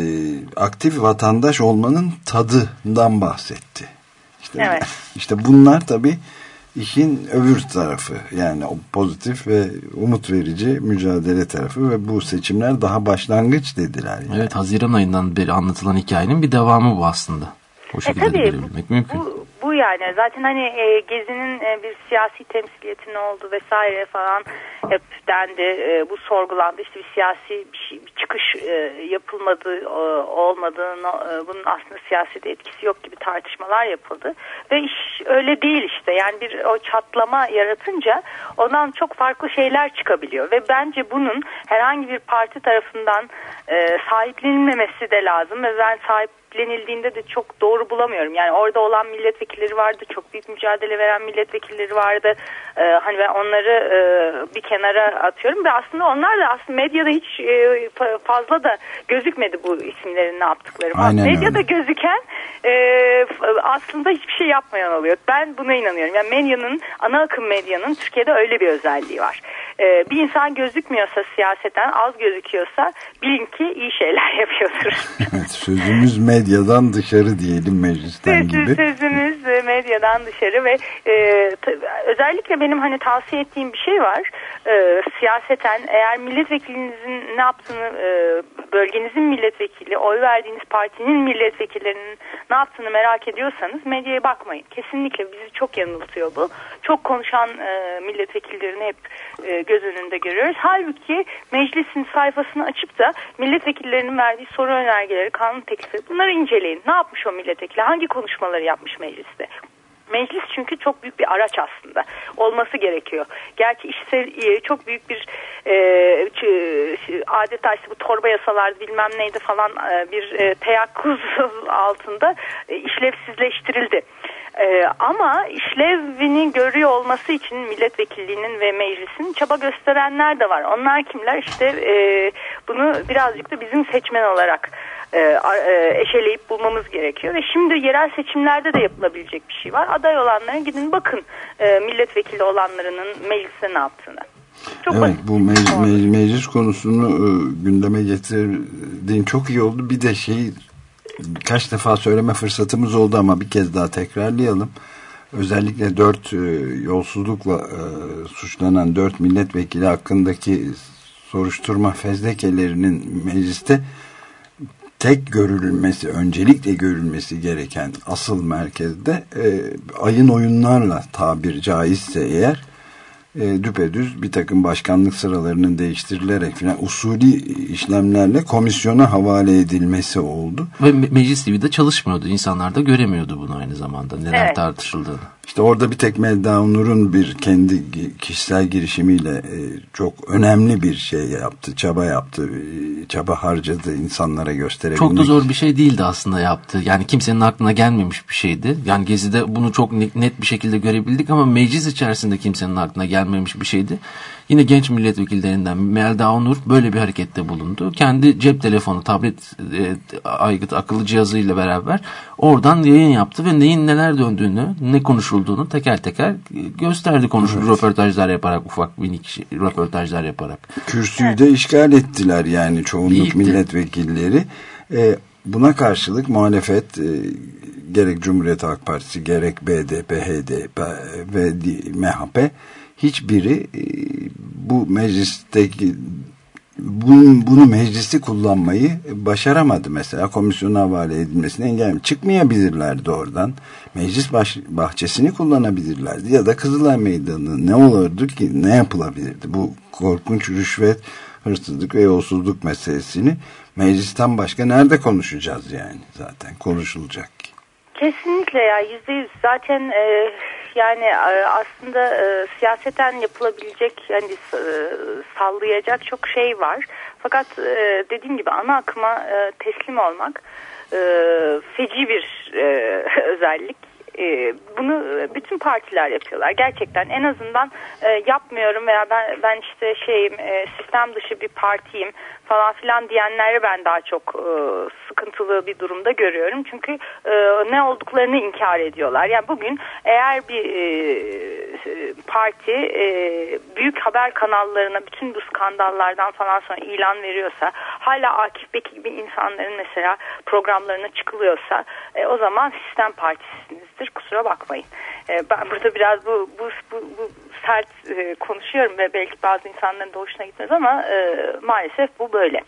aktif vatandaş olmanın tadından bahsetti. İşte, Evet. işte bunlar tabii işin öbür tarafı yani o pozitif ve umut verici mücadele tarafı ve bu seçimler daha başlangıç dediler. Yani. Evet Haziran ayından beri anlatılan hikayenin bir devamı bu aslında. O şekilde de tabii, görebilmek mümkün. Bu, bu yani zaten hani e, Gezi'nin e, bir siyasi temsiliyeti ne oldu vesaire falan hep dendi. E, bu sorgulandı. İşte bir siyasi bir, şey, bir çıkış e, yapılmadı e, olmadı. no- e, bunun aslında siyasete etkisi yok gibi tartışmalar yapıldı. Ve iş öyle değil işte. Yani bir o çatlama yaratınca ondan çok farklı şeyler çıkabiliyor. Ve bence bunun herhangi bir parti tarafından e, sahiplenilmemesi de lazım. Ve ben sahip denildiğinde de çok doğru bulamıyorum. Yani orada olan milletvekilleri vardı, çok büyük mücadele veren milletvekilleri vardı. Ee, hani ben onları e, bir kenara atıyorum ve aslında onlar da aslında medyada hiç e, fa- fazla da gözükmedi bu isimlerin ne yaptıkları. Aynen medyada öyle. gözüken e, aslında hiçbir şey yapmayan oluyor. Ben buna inanıyorum. Yani medyanın, ana akım medyanın Türkiye'de öyle bir özelliği var. E, bir insan gözükmüyorsa siyaseten, az gözüküyorsa bilin ki iyi şeyler yapıyordur. Evet, sözümüz medyadan dışarı diyelim meclisten Sözü- gibi. Sözümüz e, medyadan dışarı ve e, özellikle benim hani tavsiye ettiğim bir şey var. E, siyaseten eğer milletvekilinizin ne yaptığını e, bölgenizin milletvekili, oy verdiğiniz partinin milletvekillerinin ne yaptığını merak ediyorsanız medyaya bakmayın. Kesinlikle bizi çok yanıltıyor bu. Çok konuşan e, milletvekillerini hep e, göz önünde görüyoruz. Halbuki meclisin sayfasını açıp da milletvekillerinin verdiği soru önergeleri, kanun teklifi bunları inceleyin. Ne yapmış o milletvekili? Hangi konuşmaları yapmış mecliste? Meclis çünkü çok büyük bir araç aslında. Olması gerekiyor. Gerçi işsel e, çok büyük bir e, adeta işte bu torba yasalar bilmem neydi falan e, bir e, teyakkuz altında e, işlevsizleştirildi. Ee, ama işlevini görüyor olması için milletvekilliğinin ve meclisin çaba gösterenler de var. Onlar kimler? İşte e, bunu birazcık da bizim seçmen olarak e, e, eşeleyip bulmamız gerekiyor. Ve şimdi yerel seçimlerde de yapılabilecek bir şey var. Aday olanların gidin bakın e, milletvekili olanlarının mecliste ne yaptığını. Çok Evet basit. bu meclis, meclis, meclis konusunu e, gündeme getirdiğin çok iyi oldu. Bir de şey birkaç defa söyleme fırsatımız oldu ama bir kez daha tekrarlayalım. Özellikle dört e, yolsuzlukla e, suçlanan dört milletvekili hakkındaki soruşturma fezlekelerinin mecliste tek görülmesi, öncelikle görülmesi gereken asıl merkezde e, ayın oyunlarla tabir caizse eğer e, düpedüz bir takım başkanlık sıralarının değiştirilerek filan usulü işlemlerle komisyona havale edilmesi oldu. Ve me- meclis TV'de çalışmıyordu. İnsanlar da göremiyordu bunu aynı zamanda. Neler Evet. tartışıldığını. İşte orada bir tek Melda Onur'un bir kendi kişisel girişimiyle e, çok önemli bir şey yaptı, çaba yaptı, e, çaba harcadı insanlara gösterebilmek. Çok da zor bir şey değildi aslında yaptığı. Yani kimsenin aklına gelmemiş bir şeydi. Yani Gezi'de bunu çok ne- net bir şekilde görebildik ama meclis içerisinde kimsenin aklına gelmemiş bir şeydi. Yine genç milletvekillerinden Melda Onur böyle bir harekette bulundu. Kendi cep telefonu, tablet, e, aygıt akıllı cihazıyla beraber oradan yayın yaptı ve neyin neler döndüğünü, ne konuşulduğunu teker teker gösterdi konuşuldu. Röportajlar yaparak, ufak minik röportajlar yaparak. Kürsüyü de işgal ettiler yani çoğunluk Değildi. milletvekilleri. E, buna karşılık muhalefet e, gerek Cumhuriyet Halk Partisi gerek BDP, HDP ve MHP hiçbiri e, bu meclisteki bunu, bunu meclisi kullanmayı başaramadı mesela komisyona havale edilmesini engelledi. Çıkmayabilirlerdi oradan. Meclis baş, bahçesini kullanabilirlerdi ya da Kızılay Meydanı ne olurdu ki ne yapılabilirdi? Bu korkunç rüşvet, hırsızlık ve yolsuzluk meselesini meclisten başka nerede konuşacağız yani zaten konuşulacak. Kesinlikle ya yüzde yüz zaten e, yani e, aslında e, siyaseten yapılabilecek yani e, sallayacak çok şey var. Fakat e, dediğim gibi ana akıma teslim olmak feci bir özellik. Bunu bütün partiler yapıyorlar. Gerçekten en azından yapmıyorum veya ben ben işte şeyim sistem dışı bir partiyim falan filan diyenleri ben daha çok e, sıkıntılı bir durumda görüyorum. Çünkü e, ne olduklarını inkar ediyorlar. Yani bugün eğer bir e, parti e, büyük haber kanallarına bütün bu skandallardan falan sonra ilan veriyorsa hala Akif Bey gibi insanların mesela programlarına çıkılıyorsa e, o zaman sistem partisinizdir. Kusura bakmayın. E, ben burada biraz bu bu, bu, bu sert e, konuşuyorum ve belki bazı insanların da hoşuna gitmez ama e, maalesef bu böyle.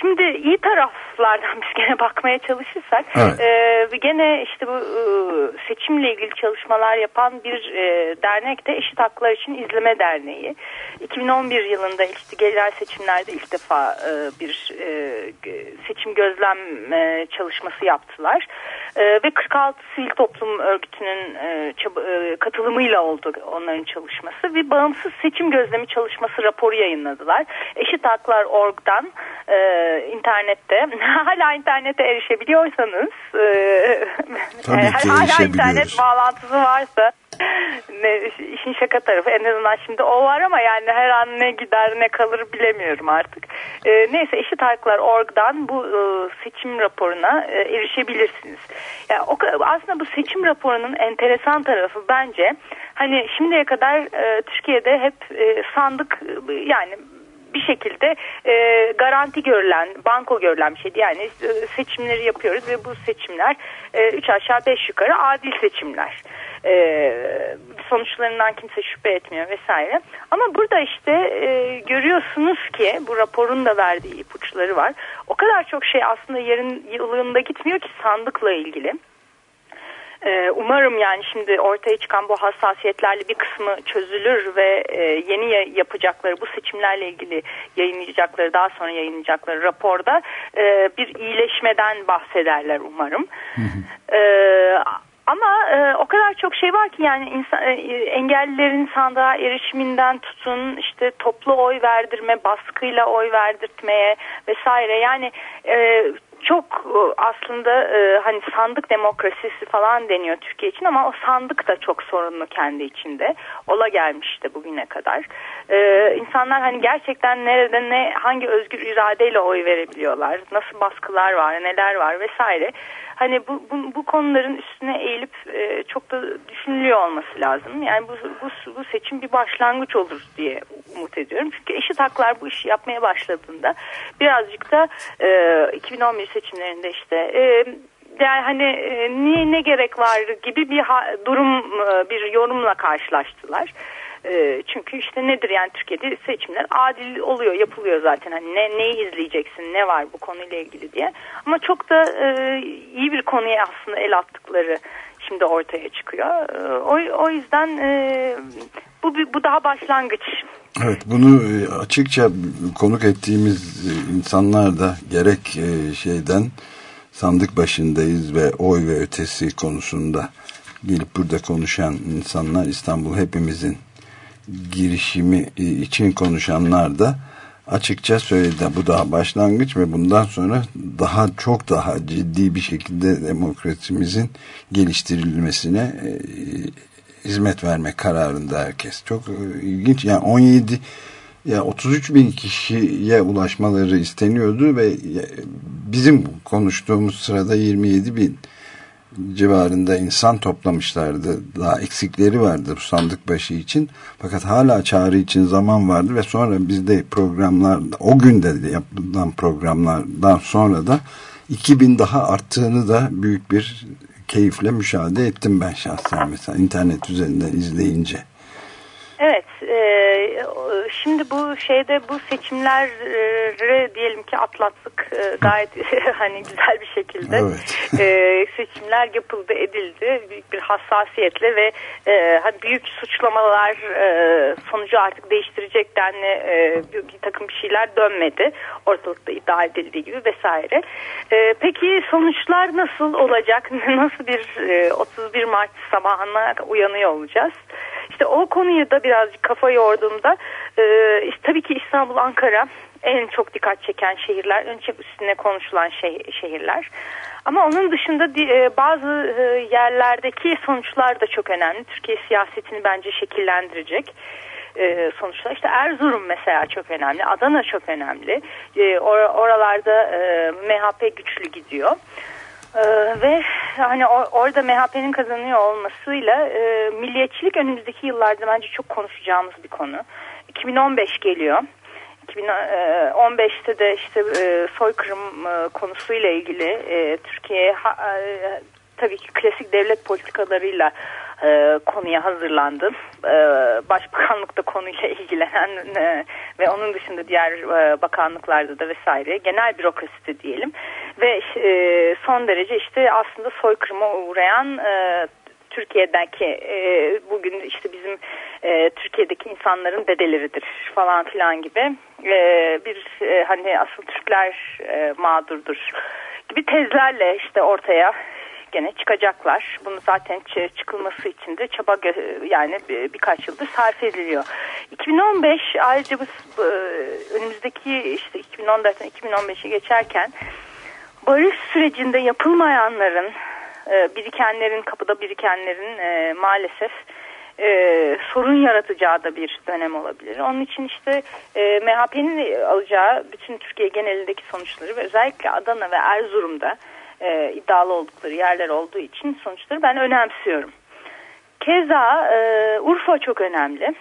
Şimdi iyi taraflardan biz gene bakmaya çalışırsak Evet. e, gene işte bu e, seçimle ilgili çalışmalar yapan bir e, dernek de Eşit Haklar için İzleme Derneği. 2011 yılında işte genel seçimlerde ilk defa e, bir e, seçim gözlem e, çalışması yaptılar. E, ve 46 sivil toplum örgütünün e, e, katılımıyla oldu onların çalışması ve bağımsız seçim gözlemi çalışması raporu yayınladılar. Eşit Haklar Org'dan e, internette hala internete erişebiliyorsanız e, Tabii ki hala internet bağlantısı varsa ne, işin şaka tarafı en azından şimdi o var ama yani her an ne gider ne kalır bilemiyorum artık. E, neyse Eşit Haklar Org'dan bu e, seçim raporuna e, erişebilirsiniz. Yani o, aslında bu seçim raporunun enteresan tarafı bence hani şimdiye kadar e, Türkiye'de hep e, sandık e, yani bir şekilde e, garanti görülen, banko görülen bir şeydi. Yani e, seçimleri yapıyoruz ve bu seçimler e, üç aşağı beş yukarı adil seçimler. E, sonuçlarından kimse şüphe etmiyor vesaire. Ama burada işte e, görüyorsunuz ki bu raporun da verdiği ipuçları var. O kadar çok şey aslında yerin yılında gitmiyor ki sandıkla ilgili. Ee, umarım yani şimdi ortaya çıkan bu hassasiyetlerle bir kısmı çözülür ve e, yeni ya- yapacakları bu seçimlerle ilgili yayınlayacakları daha sonra yayınlayacakları raporda e, bir iyileşmeden bahsederler umarım. Ee, ama e, o kadar çok şey var ki yani insan, e, engellilerin sandığa erişiminden tutun işte toplu oy verdirme, baskıyla oy verdirtmeye vesaire yani e, çok e, aslında e, hani sandık demokrasisi falan deniyor Türkiye için ama o sandık da çok sorunlu kendi içinde. Ola gelmişti bugüne kadar. E, insanlar hani gerçekten nerede ne hangi özgür iradeyle oy verebiliyorlar, nasıl baskılar var, neler var vesaire. Hani bu, bu, bu konuların üstüne eğilip e, çok da düşünülüyor olması lazım. Yani bu, bu, bu seçim bir başlangıç olur diye umut ediyorum. Çünkü eşit haklar bu işi yapmaya başladığında birazcık da e, 2011 seçimlerinde işte e, yani hani e, niye ne gerek var gibi bir durum e, bir yorumla karşılaştılar. E, çünkü işte nedir yani Türkiye'de seçimler adil oluyor yapılıyor zaten. Hani ne neyi izleyeceksin ne var bu konuyla ilgili diye. Ama çok da iyi bir konuya aslında el attıkları şimdi ortaya çıkıyor. O, o yüzden bu bu daha başlangıç. Evet bunu açıkça konuk ettiğimiz insanlar da gerek şeyden sandık başındayız ve oy ve ötesi konusunda gelip burada konuşan insanlar İstanbul hepimizin girişimi için konuşanlar da açıkça söyledi. Bu daha başlangıç ve bundan sonra daha çok daha ciddi bir şekilde demokrasimizin geliştirilmesine hizmet verme kararında herkes. Çok ilginç. Yani 17 ya 33 bin kişiye ulaşmaları isteniyordu ve bizim konuştuğumuz sırada 27 bin civarında insan toplamışlardı. Daha eksikleri vardı bu sandık başı için. Fakat hala çağrı için zaman vardı ve sonra bizde programlar o günde yapılan programlardan sonra da 2000 daha arttığını da büyük bir keyifle müşahede ettim ben şahsen mesela internet üzerinden izleyince. Evet, e, şimdi bu şeyde bu seçimleri diyelim ki atlattık e, gayet hani güzel bir şekilde evet. e, seçimler yapıldı edildi büyük bir hassasiyetle ve e, hani büyük suçlamalar e, sonucu artık değiştirecek denli e, bir, takım bir şeyler dönmedi ortalıkta iddia edildiği gibi vesaire. E, peki sonuçlar nasıl olacak? Nasıl bir e, 31 Mart sabahına uyanıyor olacağız? İşte o konuyu da birazcık kafa yorduğumda e, işte, tabii ki İstanbul, Ankara en çok dikkat çeken şehirler, ön çok üstüne konuşulan şey, şehirler. Ama onun dışında e, bazı e, yerlerdeki sonuçlar da çok önemli. Türkiye siyasetini bence şekillendirecek e, sonuçlar. İşte Erzurum mesela çok önemli, Adana çok önemli. Or, oralarda MHP güçlü gidiyor. Ee, ve hani or, orada MHP'nin kazanıyor olmasıyla e, milliyetçilik önümüzdeki yıllarda bence çok konuşacağımız bir konu. 2015 geliyor. 2015'te de işte e, soykırım e, konusuyla ilgili e, Türkiye e, tabii ki klasik devlet politikalarıyla e, konuya hazırlandım. E, Başbakanlıkta konuyla ilgilenen e, ve onun dışında diğer e, bakanlıklarda da vesaire genel bürokraside diyelim. Ve e, son derece işte aslında soykırıma uğrayan e, Türkiye'deki e, bugün işte bizim e, Türkiye'deki insanların dedeleridir falan filan gibi e, bir e, hani asıl Türkler e, mağdurdur gibi tezlerle işte ortaya gene çıkacaklar. Bunu zaten çıkılması için de çaba yani birkaç yıldır sarf ediliyor. 2015 ayrıca bu önümüzdeki işte 2014'ten 2015'e geçerken barış sürecinde yapılmayanların e, birikenlerin kapıda birikenlerin e, maalesef e, sorun yaratacağı da bir dönem olabilir. Onun için işte e, MHP'nin alacağı bütün Türkiye genelindeki sonuçları ve özellikle Adana ve Erzurum'da e, iddialı oldukları yerler olduğu için sonuçları ben önemsiyorum. Keza e, Urfa çok önemli.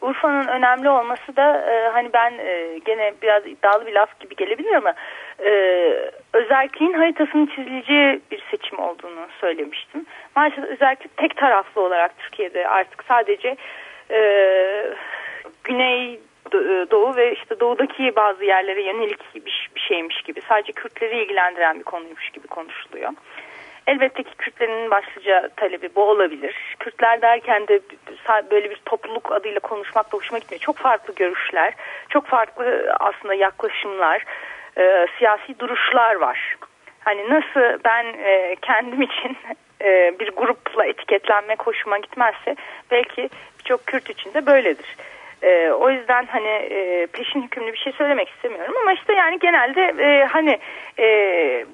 Urfa'nın önemli olması da e, hani ben e, gene biraz iddialı bir laf gibi gelebilir ama e, özelliğin haritasının çizileceği bir seçim olduğunu söylemiştim. Maalesef özellik tek taraflı olarak Türkiye'de artık sadece e, Güney doğu ve işte doğudaki bazı yerlere yönelik bir, şeymiş gibi sadece Kürtleri ilgilendiren bir konuymuş gibi konuşuluyor. Elbette ki Kürtlerin başlıca talebi bu olabilir. Kürtler derken de böyle bir topluluk adıyla konuşmak da hoşuma gitmiyor. Çok farklı görüşler, çok farklı aslında yaklaşımlar, e, siyasi duruşlar var. Hani nasıl ben e, kendim için e, bir grupla etiketlenmek hoşuma gitmezse belki birçok Kürt için de böyledir. E, o yüzden hani e, peşin hükümlü bir şey söylemek istemiyorum ama işte yani genelde e, hani e,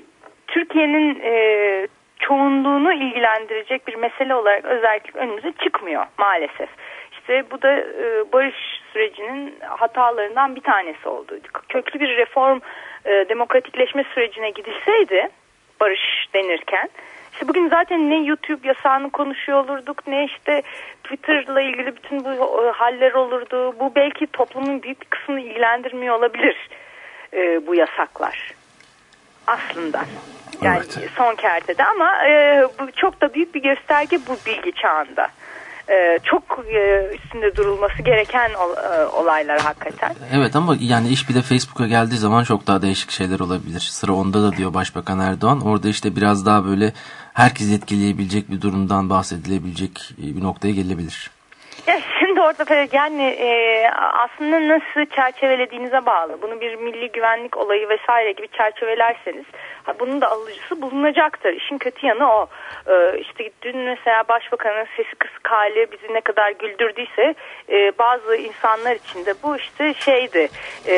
Türkiye'nin e, çoğunluğunu ilgilendirecek bir mesele olarak özellikle önümüze çıkmıyor maalesef. İşte bu da e, barış sürecinin hatalarından bir tanesi oldu. Köklü bir reform, e, demokratikleşme sürecine gidilseydi barış denirken işte bugün zaten ne YouTube yasağını konuşuyor olurduk ne işte Twitter'la ilgili bütün bu e, haller olurdu. Bu belki toplumun büyük bir kısmını ilgilendirmiyor olabilir e, bu yasaklar aslında. Yani Evet. son kertede ama e, bu çok da büyük bir gösterge bu bilgi çağında. E, çok e, üstünde durulması gereken ol- e, olaylar hakikaten. Evet ama yani iş bir de Facebook'a geldiği zaman çok daha değişik şeyler olabilir. Sıra onda da diyor Başbakan Erdoğan. Orada işte biraz daha böyle herkes etkileyebilecek bir durumdan bahsedilebilecek bir noktaya gelebilir. Ya şimdi orada yani e, aslında nasıl çerçevelediğinize bağlı. Bunu bir milli güvenlik olayı vesaire gibi çerçevelerseniz ha, bunun da alıcısı bulunacaktır. İşin kötü yanı o. E, işte dün mesela başbakanın sesi kısık hali bizi ne kadar güldürdüyse e, bazı insanlar için de bu işte şeydi. E,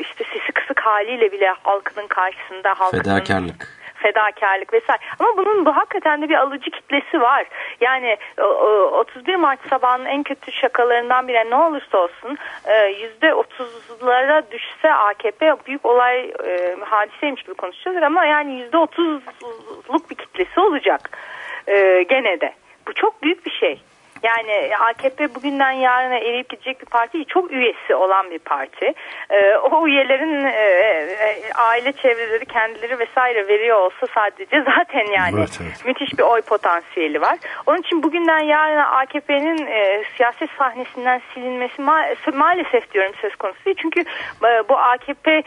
işte sesi kısık haliyle bile halkının karşısında halkının Fedakarlık. Fedakarlık vesaire. Ama bunun bu hakikaten de bir alıcı kitlesi var. Yani o- o 31 Mart sabahının en kötü şakalarından biri ne olursa olsun e, yüzde otuzlara düşse AKP büyük olay e, hadiseymiş gibi konuşacağız ama yani yüzde otuzluk bir kitlesi olacak e, gene de. Bu çok büyük bir şey. Yani AKP bugünden yarına eriyip gidecek bir parti değil, çok üyesi olan bir parti. Ee, o üyelerin e, e, aile çevreleri kendileri vesaire veriyor olsa sadece zaten yani Evet, evet. müthiş bir oy potansiyeli var. Onun için bugünden yarına AKP'nin e, siyaset sahnesinden silinmesi ma- maalesef diyorum söz konusu değil. Çünkü e, bu AKP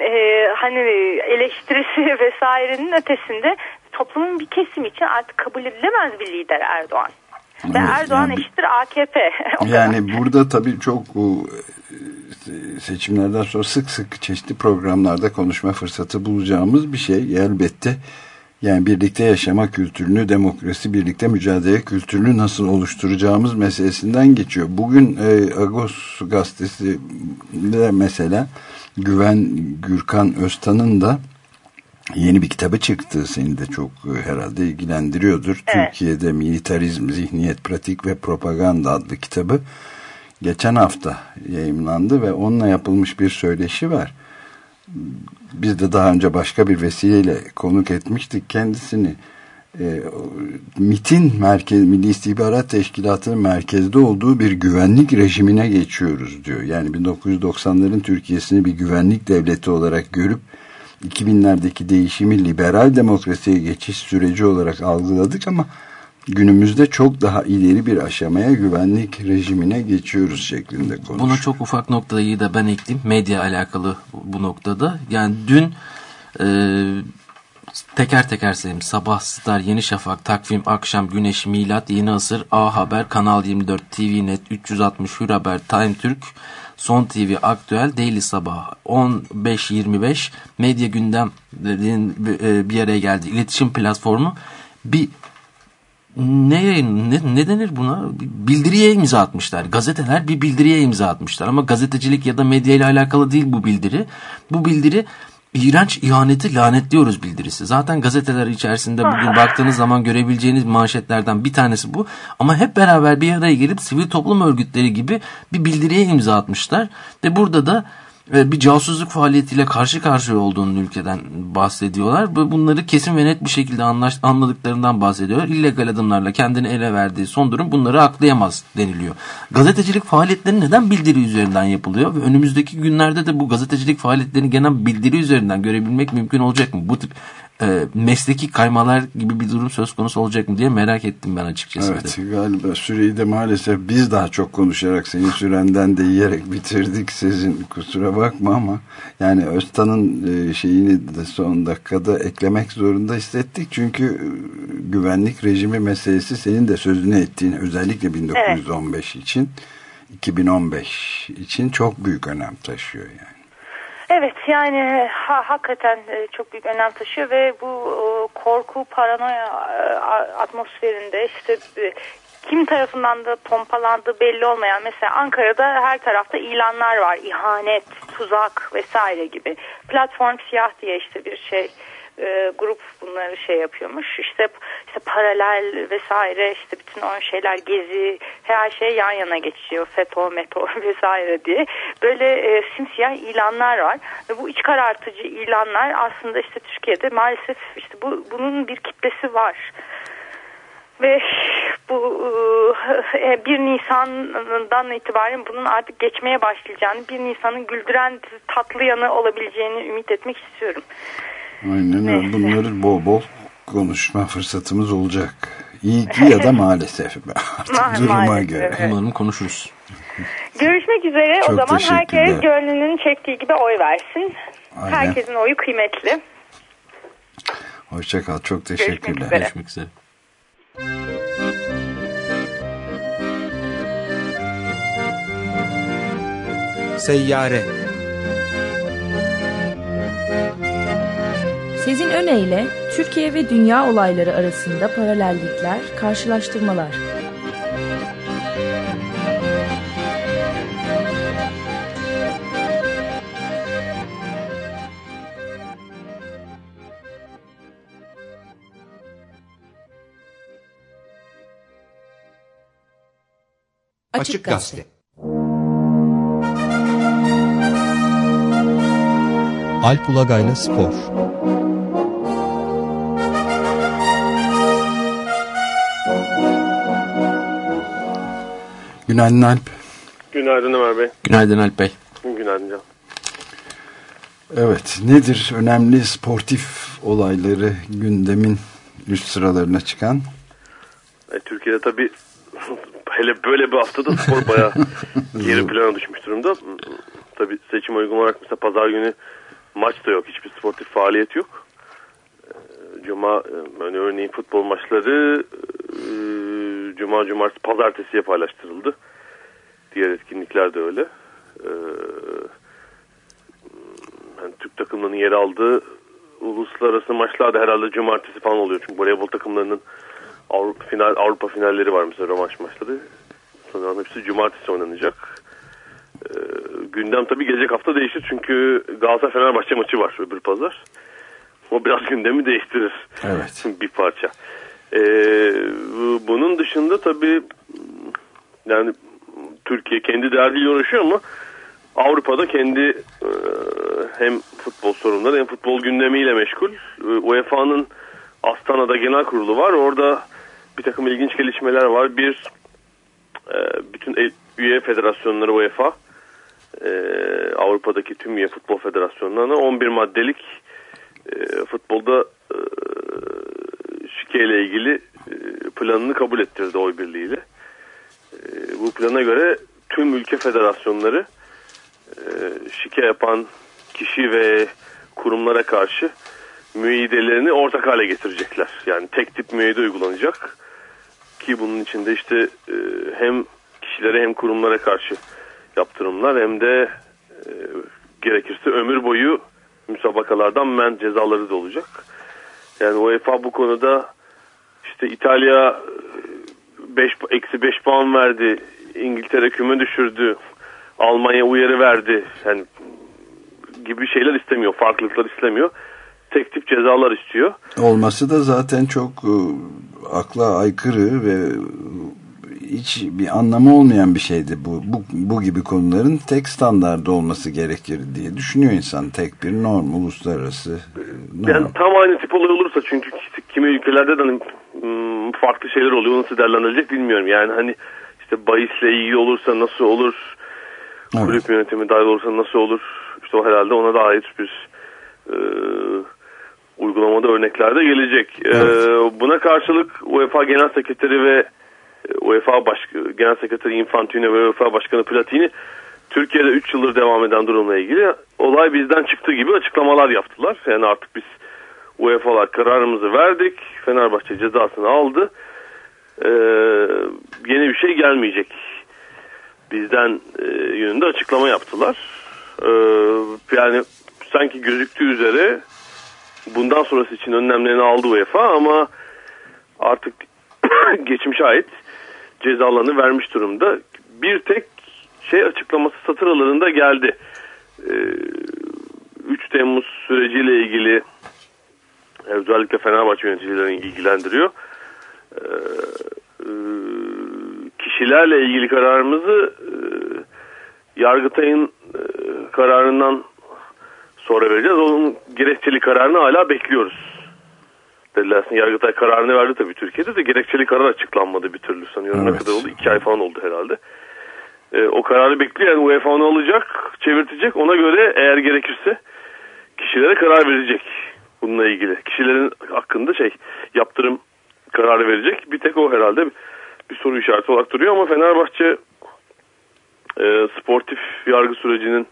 e, hani eleştirisi vesairenin ötesinde toplumun bir kesimi için artık kabul edilemez bir lider Erdoğan. Ve Evet, Erdoğan yani- eşittir AKP. Yani burada tabii çok e, seçimlerden sonra sık sık çeşitli programlarda konuşma fırsatı bulacağımız bir şey elbette. Yani birlikte yaşama kültürünü, demokrasi, birlikte mücadele kültürünü nasıl oluşturacağımız meselesinden geçiyor. Bugün e, Agos gazetesi de mesela Güven Gürkan Öztan'ın da yeni bir kitabı çıktı. Seni de çok e, herhalde ilgilendiriyordur. Evet. Türkiye'de Militarizm, Zihniyet, Pratik ve Propaganda adlı kitabı geçen hafta yayımlandı ve onunla yapılmış bir söyleşi var. Biz de daha önce başka bir vesileyle konuk etmiştik kendisini. E, MIT'in merkez, Milli İstihbarat Teşkilatı'nın merkezde olduğu bir güvenlik rejimine geçiyoruz diyor. Yani 1990'ların Türkiye'sini bir güvenlik devleti olarak görüp 2000'lerdeki değişimi liberal demokrasiye geçiş süreci olarak algıladık ama günümüzde çok daha ileri bir aşamaya güvenlik rejimine geçiyoruz şeklinde konuşuyor. Buna çok ufak noktayı da ben ekleyeyim. Medya alakalı bu- noktada. Yani dün e, teker teker sayayım. Sabah Star, Yeni Şafak, Takvim, Akşam, Güneş, Milat, Yeni Asır, A Haber, Kanal 24, TV Net, 360, Hür Haber, Time Türk, Son TV, Aktüel, Daily Sabah, 15-25, Medya Gündem e, bir araya geldi. İletişim platformu bir ne, ne, ne denir buna? Bildiriye imza atmışlar. Gazeteler bir bildiriye imza atmışlar. Ama gazetecilik ya da medya ile alakalı değil bu bildiri. Bu bildiri iğrenç ihaneti lanetliyoruz bildirisi. Zaten gazeteler içerisinde bugün baktığınız zaman görebileceğiniz manşetlerden bir tanesi bu. Ama hep beraber bir araya gelip sivil toplum örgütleri gibi bir bildiriye imza atmışlar. Ve burada da e, bir casusluk faaliyetiyle karşı karşıya olduğunu ülkeden bahsediyorlar. Ve bunları kesin ve net bir şekilde anlaş, anladıklarından bahsediyorlar. İllegal adımlarla kendini ele verdiği son durum bunları aklayamaz deniliyor. Gazetecilik faaliyetleri neden bildiri üzerinden yapılıyor? Ve önümüzdeki günlerde de bu gazetecilik faaliyetlerini genel bildiri üzerinden görebilmek mümkün olacak mı? Bu tip e, mesleki kaymalar gibi bir durum söz konusu olacak mı diye merak ettim ben açıkçası. Evet galiba süreyi de maalesef biz daha çok konuşarak senin sürenden de yiyerek bitirdik sizin kusura bakma ama yani Öztan'ın e, şeyini de son dakikada eklemek zorunda hissettik çünkü e, güvenlik rejimi meselesi senin de sözünü ettiğin özellikle 1915 için 2015 için çok büyük önem taşıyor yani. Evet yani ha, hakikaten e, çok büyük önem taşıyor ve bu korku paranoya e, atmosferinde işte e, kim tarafından da pompalandığı belli olmayan mesela Ankara'da her tarafta ilanlar var. İhanet, tuzak vesaire gibi. Platform siyah diye işte bir şey e, grup bunları şey yapıyormuş. İşte işte paralel vesaire işte bütün o şeyler gezi her şey yan yana geçiyor. FETÖ, METO vesaire diye. Böyle e, simsiyah ilanlar var. Ve bu iç karartıcı ilanlar aslında işte Türkiye'de maalesef işte bu bunun bir kitlesi var. Ve bu e, 1 Nisan'dan itibaren bunun artık geçmeye başlayacağını, 1 Nisan'ın güldüren tatlı yanı olabileceğini ümit etmek istiyorum. Aynen öyle. Bunları bol bol konuşma fırsatımız olacak. İyi ki ya da maalesef. Artık Ma- duruma maalesef, göre. evet. Umarım konuşuruz. Görüşmek üzere. Çok o zaman herkes gönlünün çektiği gibi oy versin. Aynen. Herkesin oyu kıymetli. Hoşça kal. Çok Görüşmek teşekkürler. üzere. Görüşmek üzere. Seyyare Sezin Öne Türkiye ve dünya olayları arasında paralellikler, karşılaştırmalar. Açık Gazete. Alp Ulagay'la Spor Günaydın Alp. Günaydın Ömer Bey. Günaydın Alp Bey. Günaydın Can. Evet nedir önemli sportif olayları gündemin üst sıralarına çıkan? E, Türkiye'de tabii hele böyle bir haftada spor bayağı geri plana düşmüş durumda. Tabii seçim uygun olarak mesela pazar günü maç da yok. Hiçbir sportif faaliyet yok. E, Cuma e, yani örneğin futbol maçları e, Cuma, Cumartesi, Pazartesi'ye paylaştırıldı. Diğer etkinlikler de öyle. E, yani Türk takımlarının yer aldığı uluslararası maçlar da herhalde Cumartesi falan oluyor. Çünkü voleybol takımlarının Avrupa, final, Avrupa finalleri var mesela rövanş maçları. Sanırım hepsi Cumartesi oynanacak. Ee, gündem tabii gelecek hafta değişir çünkü Galatasaray Fenerbahçe maçı var öbür pazar. O biraz gündemi değiştirir. Evet. bir parça. Ee, bu- bunun dışında tabii yani Türkiye kendi derdiyle uğraşıyor ama Avrupa'da kendi e, hem futbol sorunları hem futbol gündemiyle meşgul. E, UEFA'nın Astana'da genel kurulu var. Orada bir takım ilginç gelişmeler var. Bir e, bütün el- üye federasyonları UEFA e, Avrupa'daki tüm üye futbol federasyonlarına 11 maddelik e, futbolda e, şikeyle ilgili e, planını kabul ettirdi oy birliğiyle. E, bu plana göre tüm ülke federasyonları e, şike yapan kişi ve kurumlara karşı müeyyidelerini ortak hale getirecekler. Yani tek tip müeyyide uygulanacak ki bunun içinde işte hem kişilere hem kurumlara karşı yaptırımlar hem de gerekirse ömür boyu müsabakalardan men cezaları da olacak. Yani UEFA bu konuda işte İtalya 5 eksi 5 puan verdi. İngiltere küme düşürdü. Almanya uyarı verdi. Yani gibi şeyler istemiyor. Farklılıklar istemiyor. Tek tip cezalar istiyor. Olması da zaten çok e, akla aykırı ve e, hiç bir anlamı olmayan bir şeydi bu. Bu, bu gibi konuların tek standardı olması gerekir diye düşünüyor insan. Tek bir norm, uluslararası e, norm. Yani tam aynı tip olay olursa çünkü kimi ülkelerde de hani, hmm, farklı şeyler oluyor. Nasıl değerlendirilecek bilmiyorum. Yani hani işte bahisle ilgili olursa nasıl olur? Evet. Kulüp yönetimi dahil olursa nasıl olur? İşte o herhalde ona dair bir e, uygulamada örnekler de gelecek. E, buna karşılık UEFA Genel Sekreteri ve e, UEFA Baş Genel Sekreteri Infantino ve UEFA Başkanı Platini Türkiye'de 3 yıldır devam eden durumla ilgili olay bizden çıktığı gibi açıklamalar yaptılar. Yani artık biz UEFA'lar kararımızı verdik. Fenerbahçe cezasını aldı. Ee, yeni bir şey gelmeyecek. Bizden e, yönünde açıklama yaptılar. Ee, yani sanki gözüktüğü üzere bundan sonrası için önlemlerini aldı UEFA ama artık geçmişe ait cezalarını vermiş durumda. Bir tek şey açıklaması satır aralarında geldi. Ee, 3 Temmuz süreciyle ilgili özellikle Fenerbahçe yöneticilerini ilgilendiriyor. Ee, e, kişilerle ilgili kararımızı e, Yargıtay'ın e, kararından sonra vereceğiz. Onun gerekçeli kararını hala bekliyoruz. Aslında Yargıtay kararını verdi tabii Türkiye'de de gerekçeli karar açıklanmadı bir türlü sanıyorum. Ne Evet. kadar oldu? İki ay falan oldu herhalde. E, o kararı bekliyor. Yani UEFA onu alacak, çevirtecek. Ona göre eğer gerekirse kişilere karar verecek bununla ilgili. Kişilerin hakkında şey yaptırım kararı verecek. Bir tek o herhalde bir soru işareti olarak duruyor ama Fenerbahçe e, sportif yargı sürecinin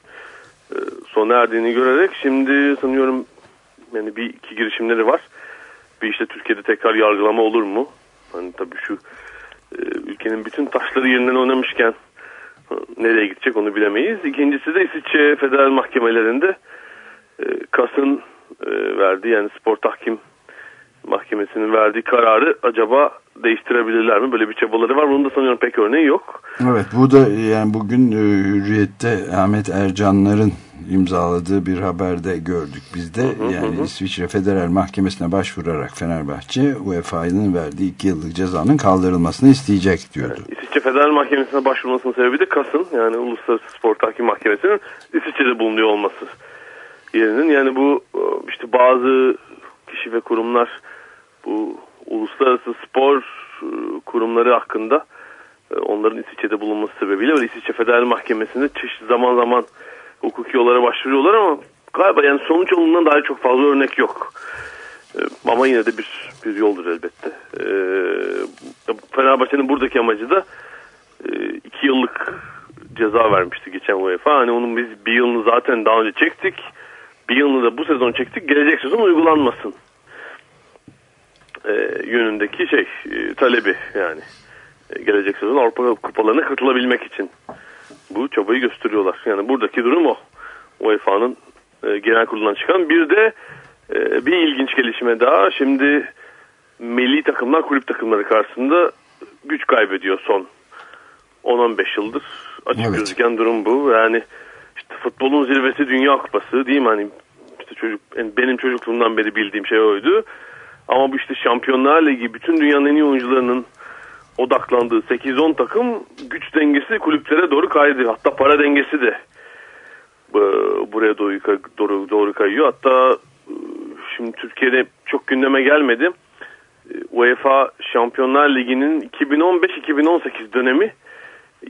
e, sona erdiğini görerek şimdi sanıyorum yani bir iki girişimleri var. Bir işte Türkiye'de tekrar yargılama olur mu? Hani tabii şu e, ülkenin bütün taşları yerinden oynamışken e, nereye gidecek onu bilemeyiz. İkincisi de İsviçre federal mahkemelerinde e, KAS'ın e, verdiği yani spor tahkim mahkemesinin verdiği kararı acaba değiştirebilirler mi? Böyle bir çabaları var. Bunun da sanıyorum pek örneği yok. Evet bu da yani bugün e, Hürriyet'te Ahmet Ercanlar'ın imzaladığı bir haberde gördük biz de. Yani İsviçre Federal Mahkemesi'ne başvurarak Fenerbahçe UEFA'nın verdiği iki yıllık cezanın kaldırılmasını isteyecek diyordu. İsviçre Federal Mahkemesi'ne başvurmasının sebebi de KAS'ın yani Uluslararası Spor Tahkim Mahkemesi'nin İsviçre'de bulunuyor olması yerinin. Yani bu e, işte bazı kişi ve kurumlar bu uluslararası spor e, kurumları hakkında e, onların İsviçre'de bulunması sebebiyle böyle İsviçre Federal Mahkemesi'nde çeşitli zaman zaman hukuki yollara başvuruyorlar ama galiba yani sonuç yolundan daha çok fazla örnek yok. E, Ama yine de bir bir yoldur elbette. E, Fenerbahçe'nin buradaki amacı da e, iki yıllık ceza vermişti geçen UEFA. Hani onun biz bir yılını zaten daha önce çektik. Bir yılını da bu sezon çektik. Gelecek sezon uygulanmasın. E, yönündeki şey e, talebi yani. E, gelecek sezon Avrupa kupalarına katılabilmek için bu çabayı gösteriyorlar. Yani buradaki durum o. UEFA'nın e, genel kurulundan çıkan. Bir de e, bir ilginç gelişme daha. Şimdi milli takımlar kulüp takımları karşısında güç kaybediyor son 10-15 yıldır. Açık Evet. gözüken durum bu. Yani işte futbolun zirvesi Dünya Kupası değil mi? Hani işte çocuk yani benim çocukluğumdan beri bildiğim şey oydu. Ama bu işte Şampiyonlar Ligi bütün dünyanın en iyi oyuncularının odaklandığı 8-10 takım güç dengesi kulüplere doğru kaydı. Hatta para dengesi de e, buraya doğru, doğru, doğru kayıyor. Hatta e, şimdi Türkiye'de çok gündeme gelmedi. E, UEFA Şampiyonlar Ligi'nin 2015-2018 dönemi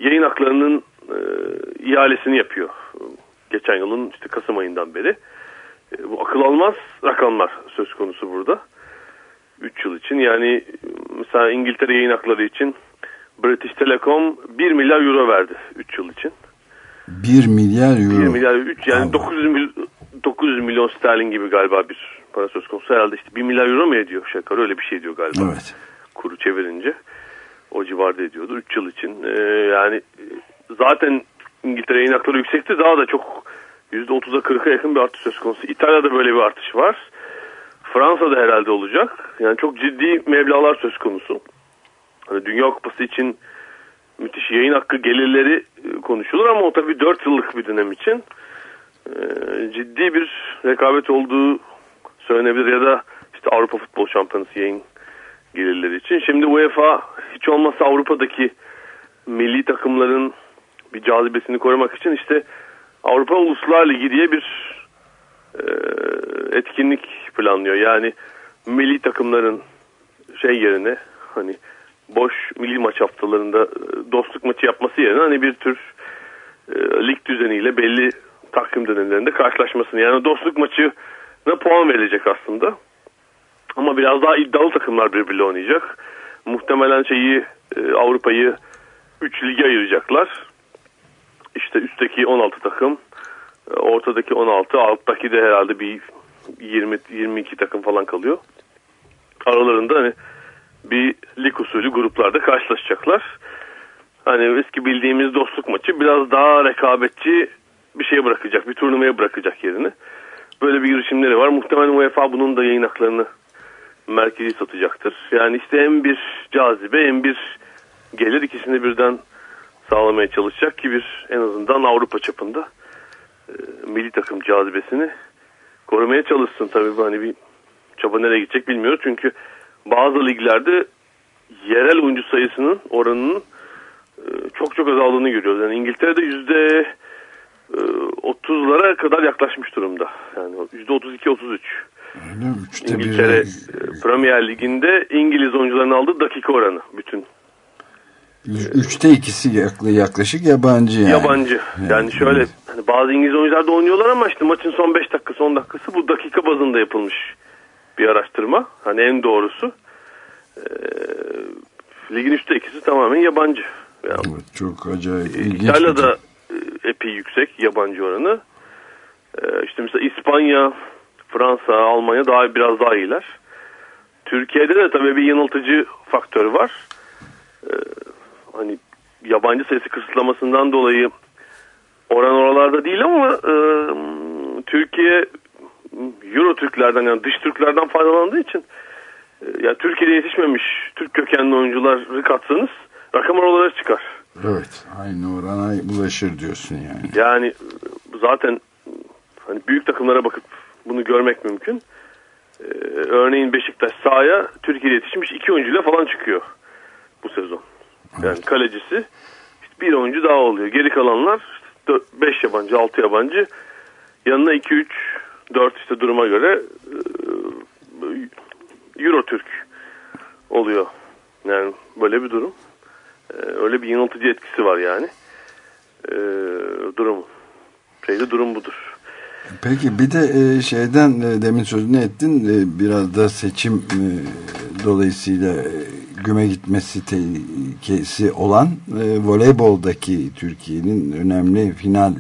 yayın haklarının e, ihalesini yapıyor. Geçen yılın işte Kasım ayından beri. E, bu akıl almaz rakamlar söz konusu burada. 3 yıl için yani mesela İngiltere yayın hakları için British Telecom 1 milyar euro verdi 3 yıl için. 1 milyar euro. 1 milyar 3 yani 900 mil, 900 milyon sterlin gibi galiba bir para söz konusu. Herhalde işte 1 milyar euro mu ediyor şaka öyle bir şey diyor galiba. Evet. Kuru çevirince. O civarda ediyordu 3 yıl için. Ee, yani zaten İngiltere yayın hakları yüksekti. Daha da çok %30'a 40'a yakın bir artış söz konusu. İtalya'da böyle bir artış var. Fransa'da herhalde olacak. Yani çok ciddi meblalar söz konusu. Hani Dünya Kupası için müthiş yayın hakkı gelirleri e, konuşulur ama o tabii 4 yıllık bir dönem için e, ciddi bir rekabet olduğu söylenebilir ya da işte Avrupa Futbol Şampiyonası yayın gelirleri için. Şimdi UEFA hiç olmazsa Avrupa'daki milli takımların bir cazibesini korumak için işte Avrupa Uluslar Ligi diye bir etkinlik planlıyor. Yani milli takımların şey yerine hani boş milli maç haftalarında e, dostluk maçı yapması yerine hani bir tür e, lig düzeniyle belli takvim dönemlerinde karşılaşmasını yani dostluk maçına puan verilecek aslında. Ama biraz daha iddialı takımlar birbiriyle oynayacak. Muhtemelen şeyi e, Avrupa'yı 3 lige ayıracaklar. İşte üstteki 16 takım, ortadaki 16, alttaki de herhalde bir 20 22 takım falan kalıyor. Aralarında hani bir lig usulü gruplarda karşılaşacaklar. Hani eski bildiğimiz dostluk maçı biraz daha rekabetçi bir şeye bırakacak, bir turnuvaya bırakacak yerini. Böyle bir girişimleri var. Muhtemelen UEFA bunun da yayın haklarını merkezi satacaktır. Yani işte hem bir cazibe hem bir gelir ikisini birden sağlamaya çalışacak ki bir en azından Avrupa çapında milli takım cazibesini korumaya çalışsın. Tabii hani bir çaba nereye gidecek bilmiyoruz. Çünkü bazı liglerde yerel oyuncu sayısının oranının e, çok çok azaldığını görüyoruz. Yani İngiltere'de yüzde e, 30'lara kadar yaklaşmış durumda. Yani yüzde 32-33. Öyle mi? Üçte İngiltere e, Premier Ligi'nde İngiliz oyuncuların aldığı dakika oranı bütün Üç- Üçte ikisi yakla- yaklaşık yabancı yani. yabancı. Yani şöyle hani bazı İngiliz oyuncular da oynuyorlar ama işte maçın son 5 dakikası 10 dakikası bu dakika bazında yapılmış bir araştırma. Hani en doğrusu. Ee, ligin üçte ikisi tamamen yabancı. Yani Evet, çok acayip. ilginç İtalya'da e, epey yüksek yabancı oranı. Ee, işte mesela İspanya, Fransa, Almanya daha biraz daha iyiler. Türkiye'de de tabii bir yanıltıcı faktör var. Ee, hani yabancı sayısı kısıtlamasından dolayı oran oralarda değil ama e, Türkiye Euro Türklerden yani dış Türklerden faydalandığı için e, ya Türkiye'de yetişmemiş Türk kökenli oyuncuları katsanız rakam oralara çıkar. Evet, aynı orana ulaşır diyorsun yani. Yani e, zaten hani büyük takımlara bakıp bunu görmek mümkün. Ee, örneğin Beşiktaş sahaya Türkiye'de yetişmiş iki oyuncuyla falan çıkıyor bu sezon. Yani kalecisi işte bir oyuncu daha oluyor. Geri kalanlar 5 yabancı, 6 yabancı. Yanına 2 3 4 işte duruma göre e, Euro Türk oluyor. Yani böyle bir durum. Ee, öyle bir yanıltıcı etkisi var yani. Ee, durum. Şeyde durum budur. Peki bir de e, şeyden e, demin sözünü ettin e, biraz da seçim e, dolayısıyla e, güme gitmesi tehlikesi olan e, voleyboldaki Türkiye'nin önemli final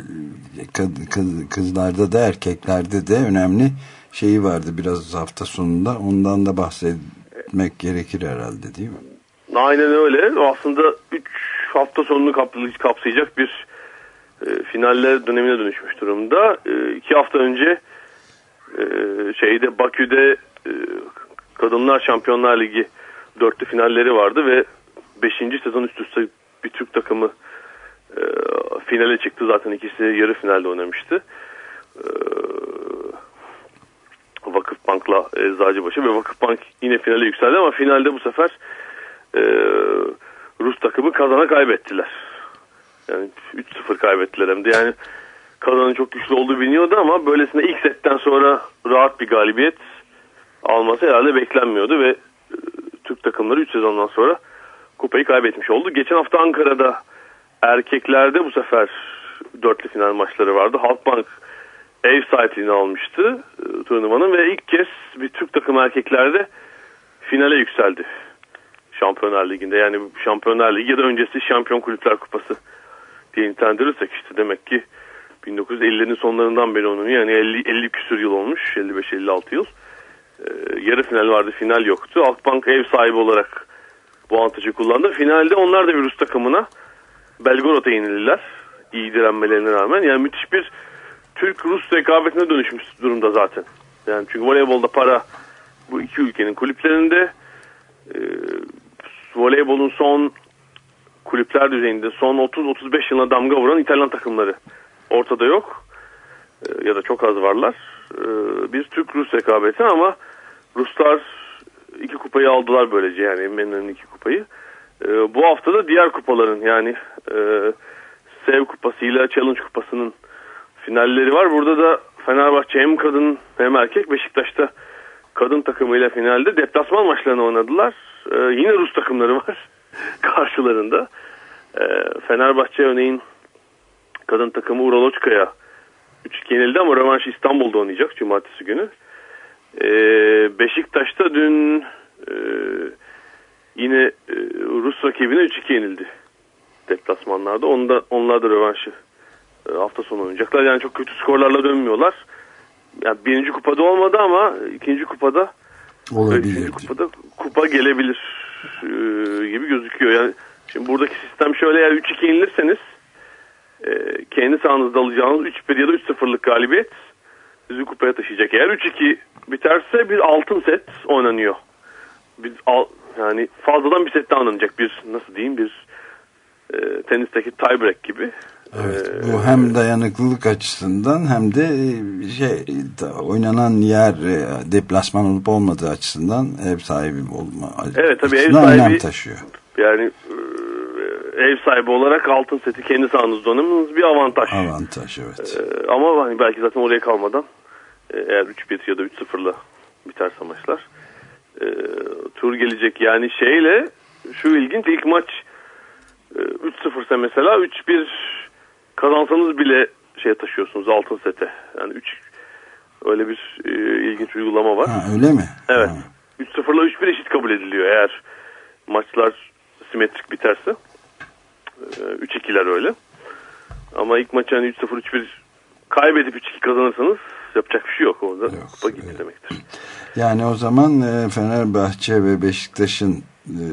kad- kız- kızlarda da erkeklerde de önemli şeyi vardı biraz hafta sonunda ondan da bahsetmek gerekir herhalde değil mi? Aynen öyle. Aslında 3 hafta sonunu kapsayacak- bir e, finaller dönemine dönüşmüş durumda. 2 hafta önce e, şeyde Bakü'de e, Kadınlar Şampiyonlar Ligi dörtlü finalleri vardı ve 5. sezon üst üste bir Türk takımı e, finale çıktı. Zaten ikisi yarı finalde oynamıştı. E, Vakıfbank'la Eczacıbaşı ve Vakıfbank yine finale yükseldi ama finalde bu sefer e, Rus takımı kazana kaybettiler. Yani 3-0 kaybettiler hem de yani kazanın çok güçlü olduğu biliniyordu ama böylesine ilk setten sonra rahat bir galibiyet alması herhalde beklenmiyordu ve takımları 3 sezondan sonra kupayı kaybetmiş oldu. Geçen hafta Ankara'da erkeklerde bu sefer dörtlü final maçları vardı. Halkbank ev sahipliğini almıştı e, turnuvanın ve ilk kez bir Türk takımı erkeklerde finale yükseldi. Şampiyonlar Ligi'nde yani Şampiyonlar Ligi ya da öncesi Şampiyon Kulüpler Kupası diye nitelendirirsek işte demek ki 1950'lerin sonlarından beri oynanıyor. Yani 50, 50 küsür yıl olmuş. 55-56 yıl. Ee, yarı final vardı. Final yoktu. Halkbank ev sahibi olarak bu avantajı kullandı. Finalde onlar da bir Rus takımına Belgorod'a yenildiler. İyi direnmelerine rağmen. Yani müthiş bir Türk-Rus rekabetine dönüşmüş durumda zaten. Yani çünkü voleybolda para bu iki ülkenin kulüplerinde e, voleybolun son kulüpler düzeyinde son 30-35 yılına damga vuran İtalyan takımları ortada yok. E, ya da çok az varlar. E, bir Türk-Rus rekabeti ama Ruslar iki kupayı aldılar böylece yani Menü'nün iki kupayı. E, bu hafta da diğer kupaların yani e, Sev kupasıyla Challenge kupasının finalleri var. Burada da Fenerbahçe hem kadın hem erkek Beşiktaş'ta kadın takımıyla finalde deplasman maçlarını oynadılar. Ee, yine Rus takımları var karşılarında. Ee, Fenerbahçe örneğin kadın takımı Uraloçka'ya 3-2 yenildi ama rövanş İstanbul'da oynayacak cumartesi günü. Ee, Beşiktaş'ta dün e, yine e, Rus rakibine 3-2 yenildi deplasmanlarda. Onda, onlar da rövanşı e, hafta sonu oynayacaklar. Yani çok kötü skorlarla dönmüyorlar. Yani birinci kupada olmadı ama ikinci kupada Olabilir. ikinci kupada kupa gelebilir e, gibi gözüküyor. Yani şimdi buradaki sistem şöyle eğer 3-2 yenilirseniz e, kendi sahanızda alacağınız 3-1 ya da 3-0'lık galibiyet sizi kupaya taşıyacak. Eğer 3-2 biterse bir altın set oynanıyor. Bir al, yani fazladan bir set daha oynanacak. Bir nasıl diyeyim bir e, tenisteki tiebreak gibi. Evet, Ee, bu hem dayanıklılık açısından hem de e, şey oynanan yer e, deplasman olup olmadığı açısından ev sahibi olma Evet, tabii ev sahibi- önem taşıyor. Yani e, ev sahibi olarak altın seti kendi sahanızda oynamanız bir avantaj. Avantaj evet. Ee, ama hani belki zaten oraya kalmadan e, eğer 3-1 ya da 3-0'la biterse maçlar e, tur gelecek. Yani şeyle şu ilginç ilk maç e, 3-0 ise mesela 3-1 kazansanız bile şey taşıyorsunuz altın sete. Yani 3 öyle bir e, ilginç uygulama var. Ha, öyle mi? Evet. 3-0'la 3-1 eşit kabul ediliyor eğer maçlar simetrik biterse. Ee, 3-2'ler öyle. Ama ilk maç hani 3-0-3-1 kaybedip 3-2 kazanırsanız yapacak bir şey yok orada. Kupa gitti demektir. Yani o zaman e, Fenerbahçe ve Beşiktaş'ın e,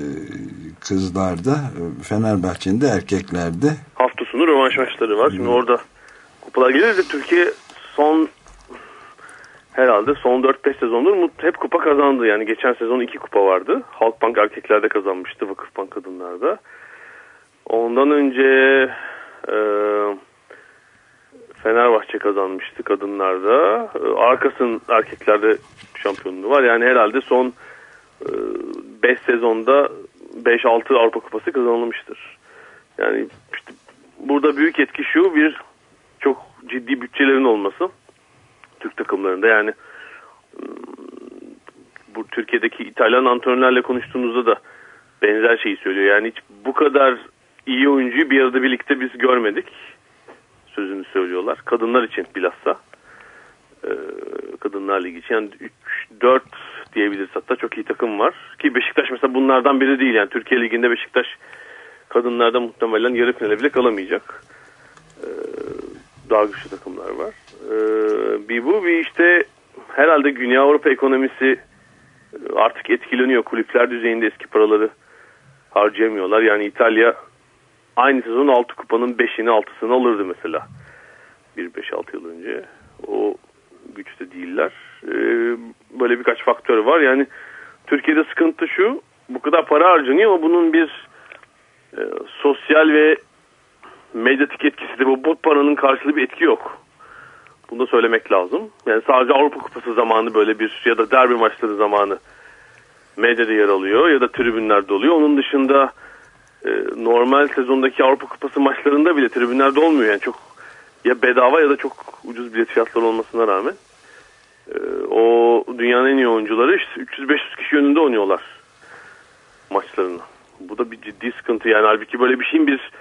kızlarda, e, Fenerbahçe'nin de erkeklerde Hafta sonu rövanş maçları var. Şimdi orada kupalar gelir de Türkiye son herhalde son 4-5 sezondur hep kupa kazandı. Yani geçen sezon 2 kupa vardı. Halkbank erkeklerde kazanmıştı. Vakıfbank kadınlarda. Ondan önce e, Fenerbahçe kazanmıştı kadınlarda. E, Arkasın erkeklerde şampiyonluğu var. Yani herhalde son 5 sezonda 5-6 Avrupa Kupası kazanılmıştır. Yani işte burada büyük etki şu bir çok ciddi bütçelerin olması Türk takımlarında yani ım, bu Türkiye'deki İtalyan antrenörlerle konuştuğunuzda da benzer şeyi söylüyor. Yani hiç bu kadar iyi oyuncuyu bir arada birlikte biz görmedik. Sözünü söylüyorlar. Kadınlar için bilhassa. Ee, Kadınlar Ligi için. Yani 3-4 diyebiliriz hatta çok iyi takım var. Ki Beşiktaş mesela bunlardan biri değil. Yani Türkiye Ligi'nde Beşiktaş kadınlarda muhtemelen yarı finale bile kalamayacak. Ee, daha güçlü takımlar var. Ee, bir bu bir işte herhalde Güney Avrupa ekonomisi artık etkileniyor. Kulüpler düzeyinde eski paraları harcayamıyorlar. Yani İtalya aynı sezon 6 kupanın 5'ini 6'sını alırdı mesela. 1-5-6 yıl önce. O güçte değiller. Ee, böyle birkaç faktör var. Yani Türkiye'de sıkıntı şu. Bu kadar para harcanıyor ama bunun bir e, sosyal ve medyatik etkisi de bu, bu paranın karşılığı bir etki yok. Bunu da söylemek lazım. Yani sadece Avrupa Kupası zamanı böyle bir ya da derbi maçları zamanı medyada yer alıyor ya da tribünlerde oluyor. Onun dışında e, normal sezondaki Avrupa Kupası maçlarında bile tribünlerde olmuyor. Yani çok ya bedava ya da çok ucuz bilet fiyatları olmasına rağmen e, o dünyanın en iyi oyuncuları işte 300-500 kişi önünde oynuyorlar maçlarını. Bu da bir ciddi sıkıntı yani halbuki böyle bir şeyin bir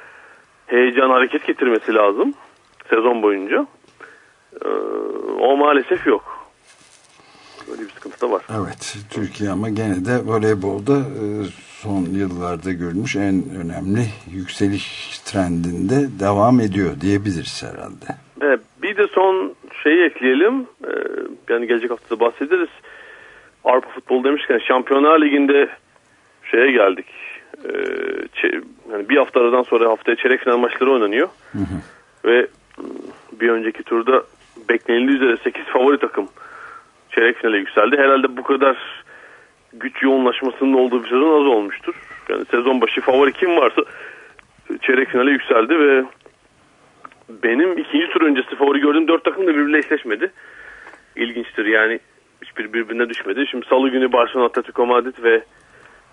heyecan hareket getirmesi lazım sezon boyunca. E, o maalesef yok. Böyle bir sıkıntı da var. Evet, Türkiye ama gene de voleybolda e, son yıllarda görülmüş en önemli yükseliş trendinde devam ediyor diyebiliriz herhalde. Evet, bir de son şeyi ekleyelim. Ee, yani gelecek haftada bahsederiz. Avrupa futbol demişken Şampiyonlar Ligi'nde şeye geldik. Ee, yani bir hafta aradan sonra haftaya çeyrek final maçları oynanıyor. Ve mm, bir önceki turda beklenildiği üzere 8 favori takım çeyrek finale yükseldi. Herhalde bu kadar güç yoğunlaşmasının olduğu bir sezon az olmuştur. Yani sezon başı favori kim varsa çeyrek finale yükseldi ve benim ikinci tur öncesi favori gördüğüm dört takım da birbiriyle eşleşmedi. İlginçtir yani hiçbir birbirine düşmedi. Şimdi salı günü Barcelona Atletico Madrid ve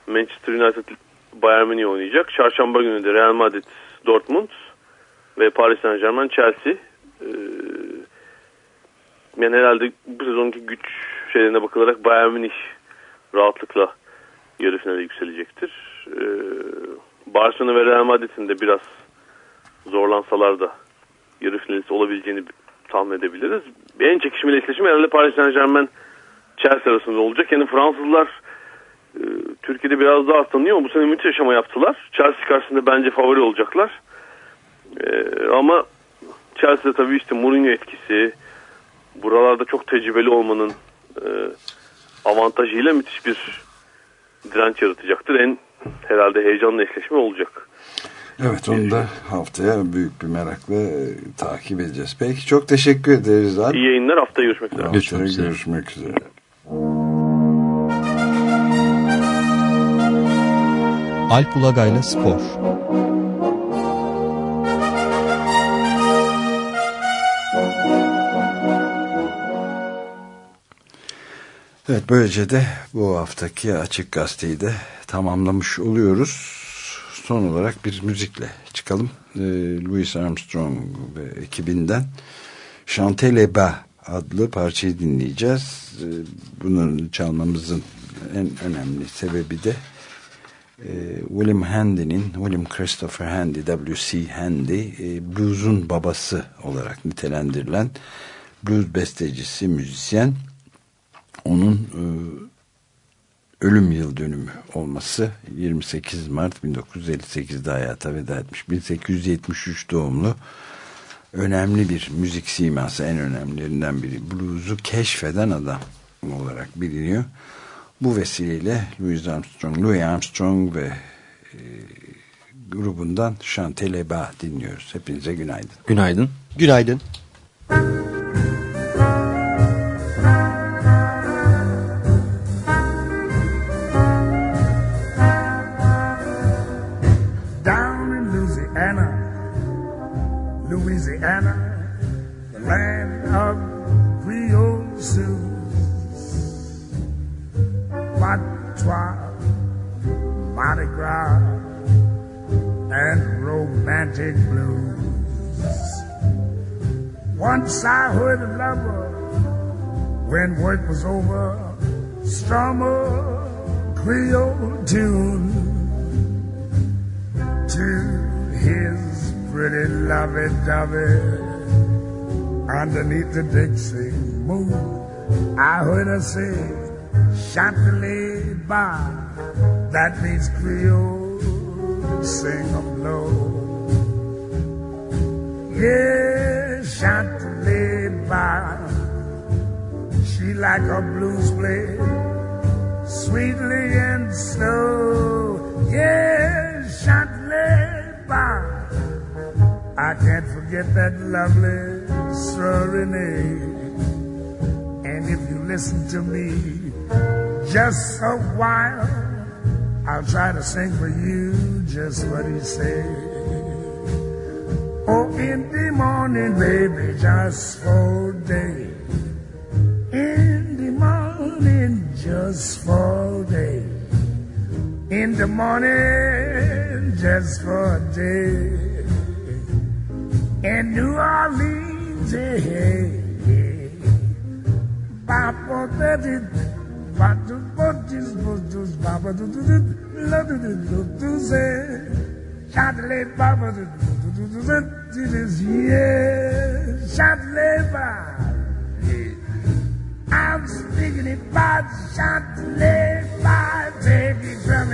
Manchester United Bayern Münih oynayacak. Çarşamba günü de Real Madrid Dortmund ve Paris Saint Germain Chelsea. Ee, yani herhalde bu sezonki güç şeylerine bakılarak Bayern Münih rahatlıkla yarı finale yükselecektir. Ee, Barcelona ve Real Madrid'in de biraz zorlansalar da yarı finalist olabileceğini tahmin edebiliriz. En çekişmeli eşleşme herhalde Paris Saint Germain Chelsea arasında olacak. Yani Fransızlar e, Türkiye'de biraz daha tanıyor ama bu sene müthiş yaşama yaptılar. Chelsea karşısında bence favori olacaklar. E, ama Chelsea'de tabii işte Mourinho etkisi, buralarda çok tecrübeli olmanın e, avantajıyla müthiş bir direnç yaratacaktır. En herhalde heyecanlı eşleşme olacak. Evet onu da haftaya büyük bir merakla e, takip edeceğiz. Peki çok teşekkür ederiz abi. İyi yayınlar haftaya görüşmek üzere. Haftaya görüşmek üzere. Alp Ulagay'la Spor. Evet böylece de bu haftaki Açık Gazete'yi de tamamlamış oluyoruz. Son olarak bir müzikle çıkalım. Ee, Louis Armstrong ve ekibinden Chantez Bas adlı parçayı dinleyeceğiz. Ee, bunu çalmamızın en önemli sebebi de e, William Handy'nin, William Christopher Handy, W.C. Handy, e, blues'un babası olarak nitelendirilen blues bestecisi, müzisyen. Onun e, ölüm yıl dönümü olması 28 Mart 1958'de hayata veda etmiş. 1873 doğumlu önemli bir müzik siması en önemlilerinden biri. Blues'u keşfeden adam olarak biliniyor. Bu vesileyle Louis Armstrong, Louis Armstrong ve e, grubundan Chantez Bas dinliyoruz. Hepinize günaydın. Günaydın. Günaydın. Down romantic blues. Once I heard a lover when work was over, strum a Creole tune to his pretty lovey-dovey underneath the Dixie moon. I heard her say, Chantilly bar, that means Creole, sing 'em low. Chantilly bar, she like a blues played sweetly and slow. Yeah, Chantilly bar. I can't forget that lovely serenade. And if you listen to me just a while, I'll try to sing for you just what he said. Oh, in the morning, baby, just for day. In the morning, just for day. In the morning, just for a day. In New Orleans, hey, hey, hey. Papa, that it, what do, what is, what does, Papa, do, do, do, love, do, do, do, say, Chatelet, Papa, do, do, do, till his years shall. I'm speaking about shall labor. Take it from.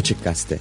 Açık Gazete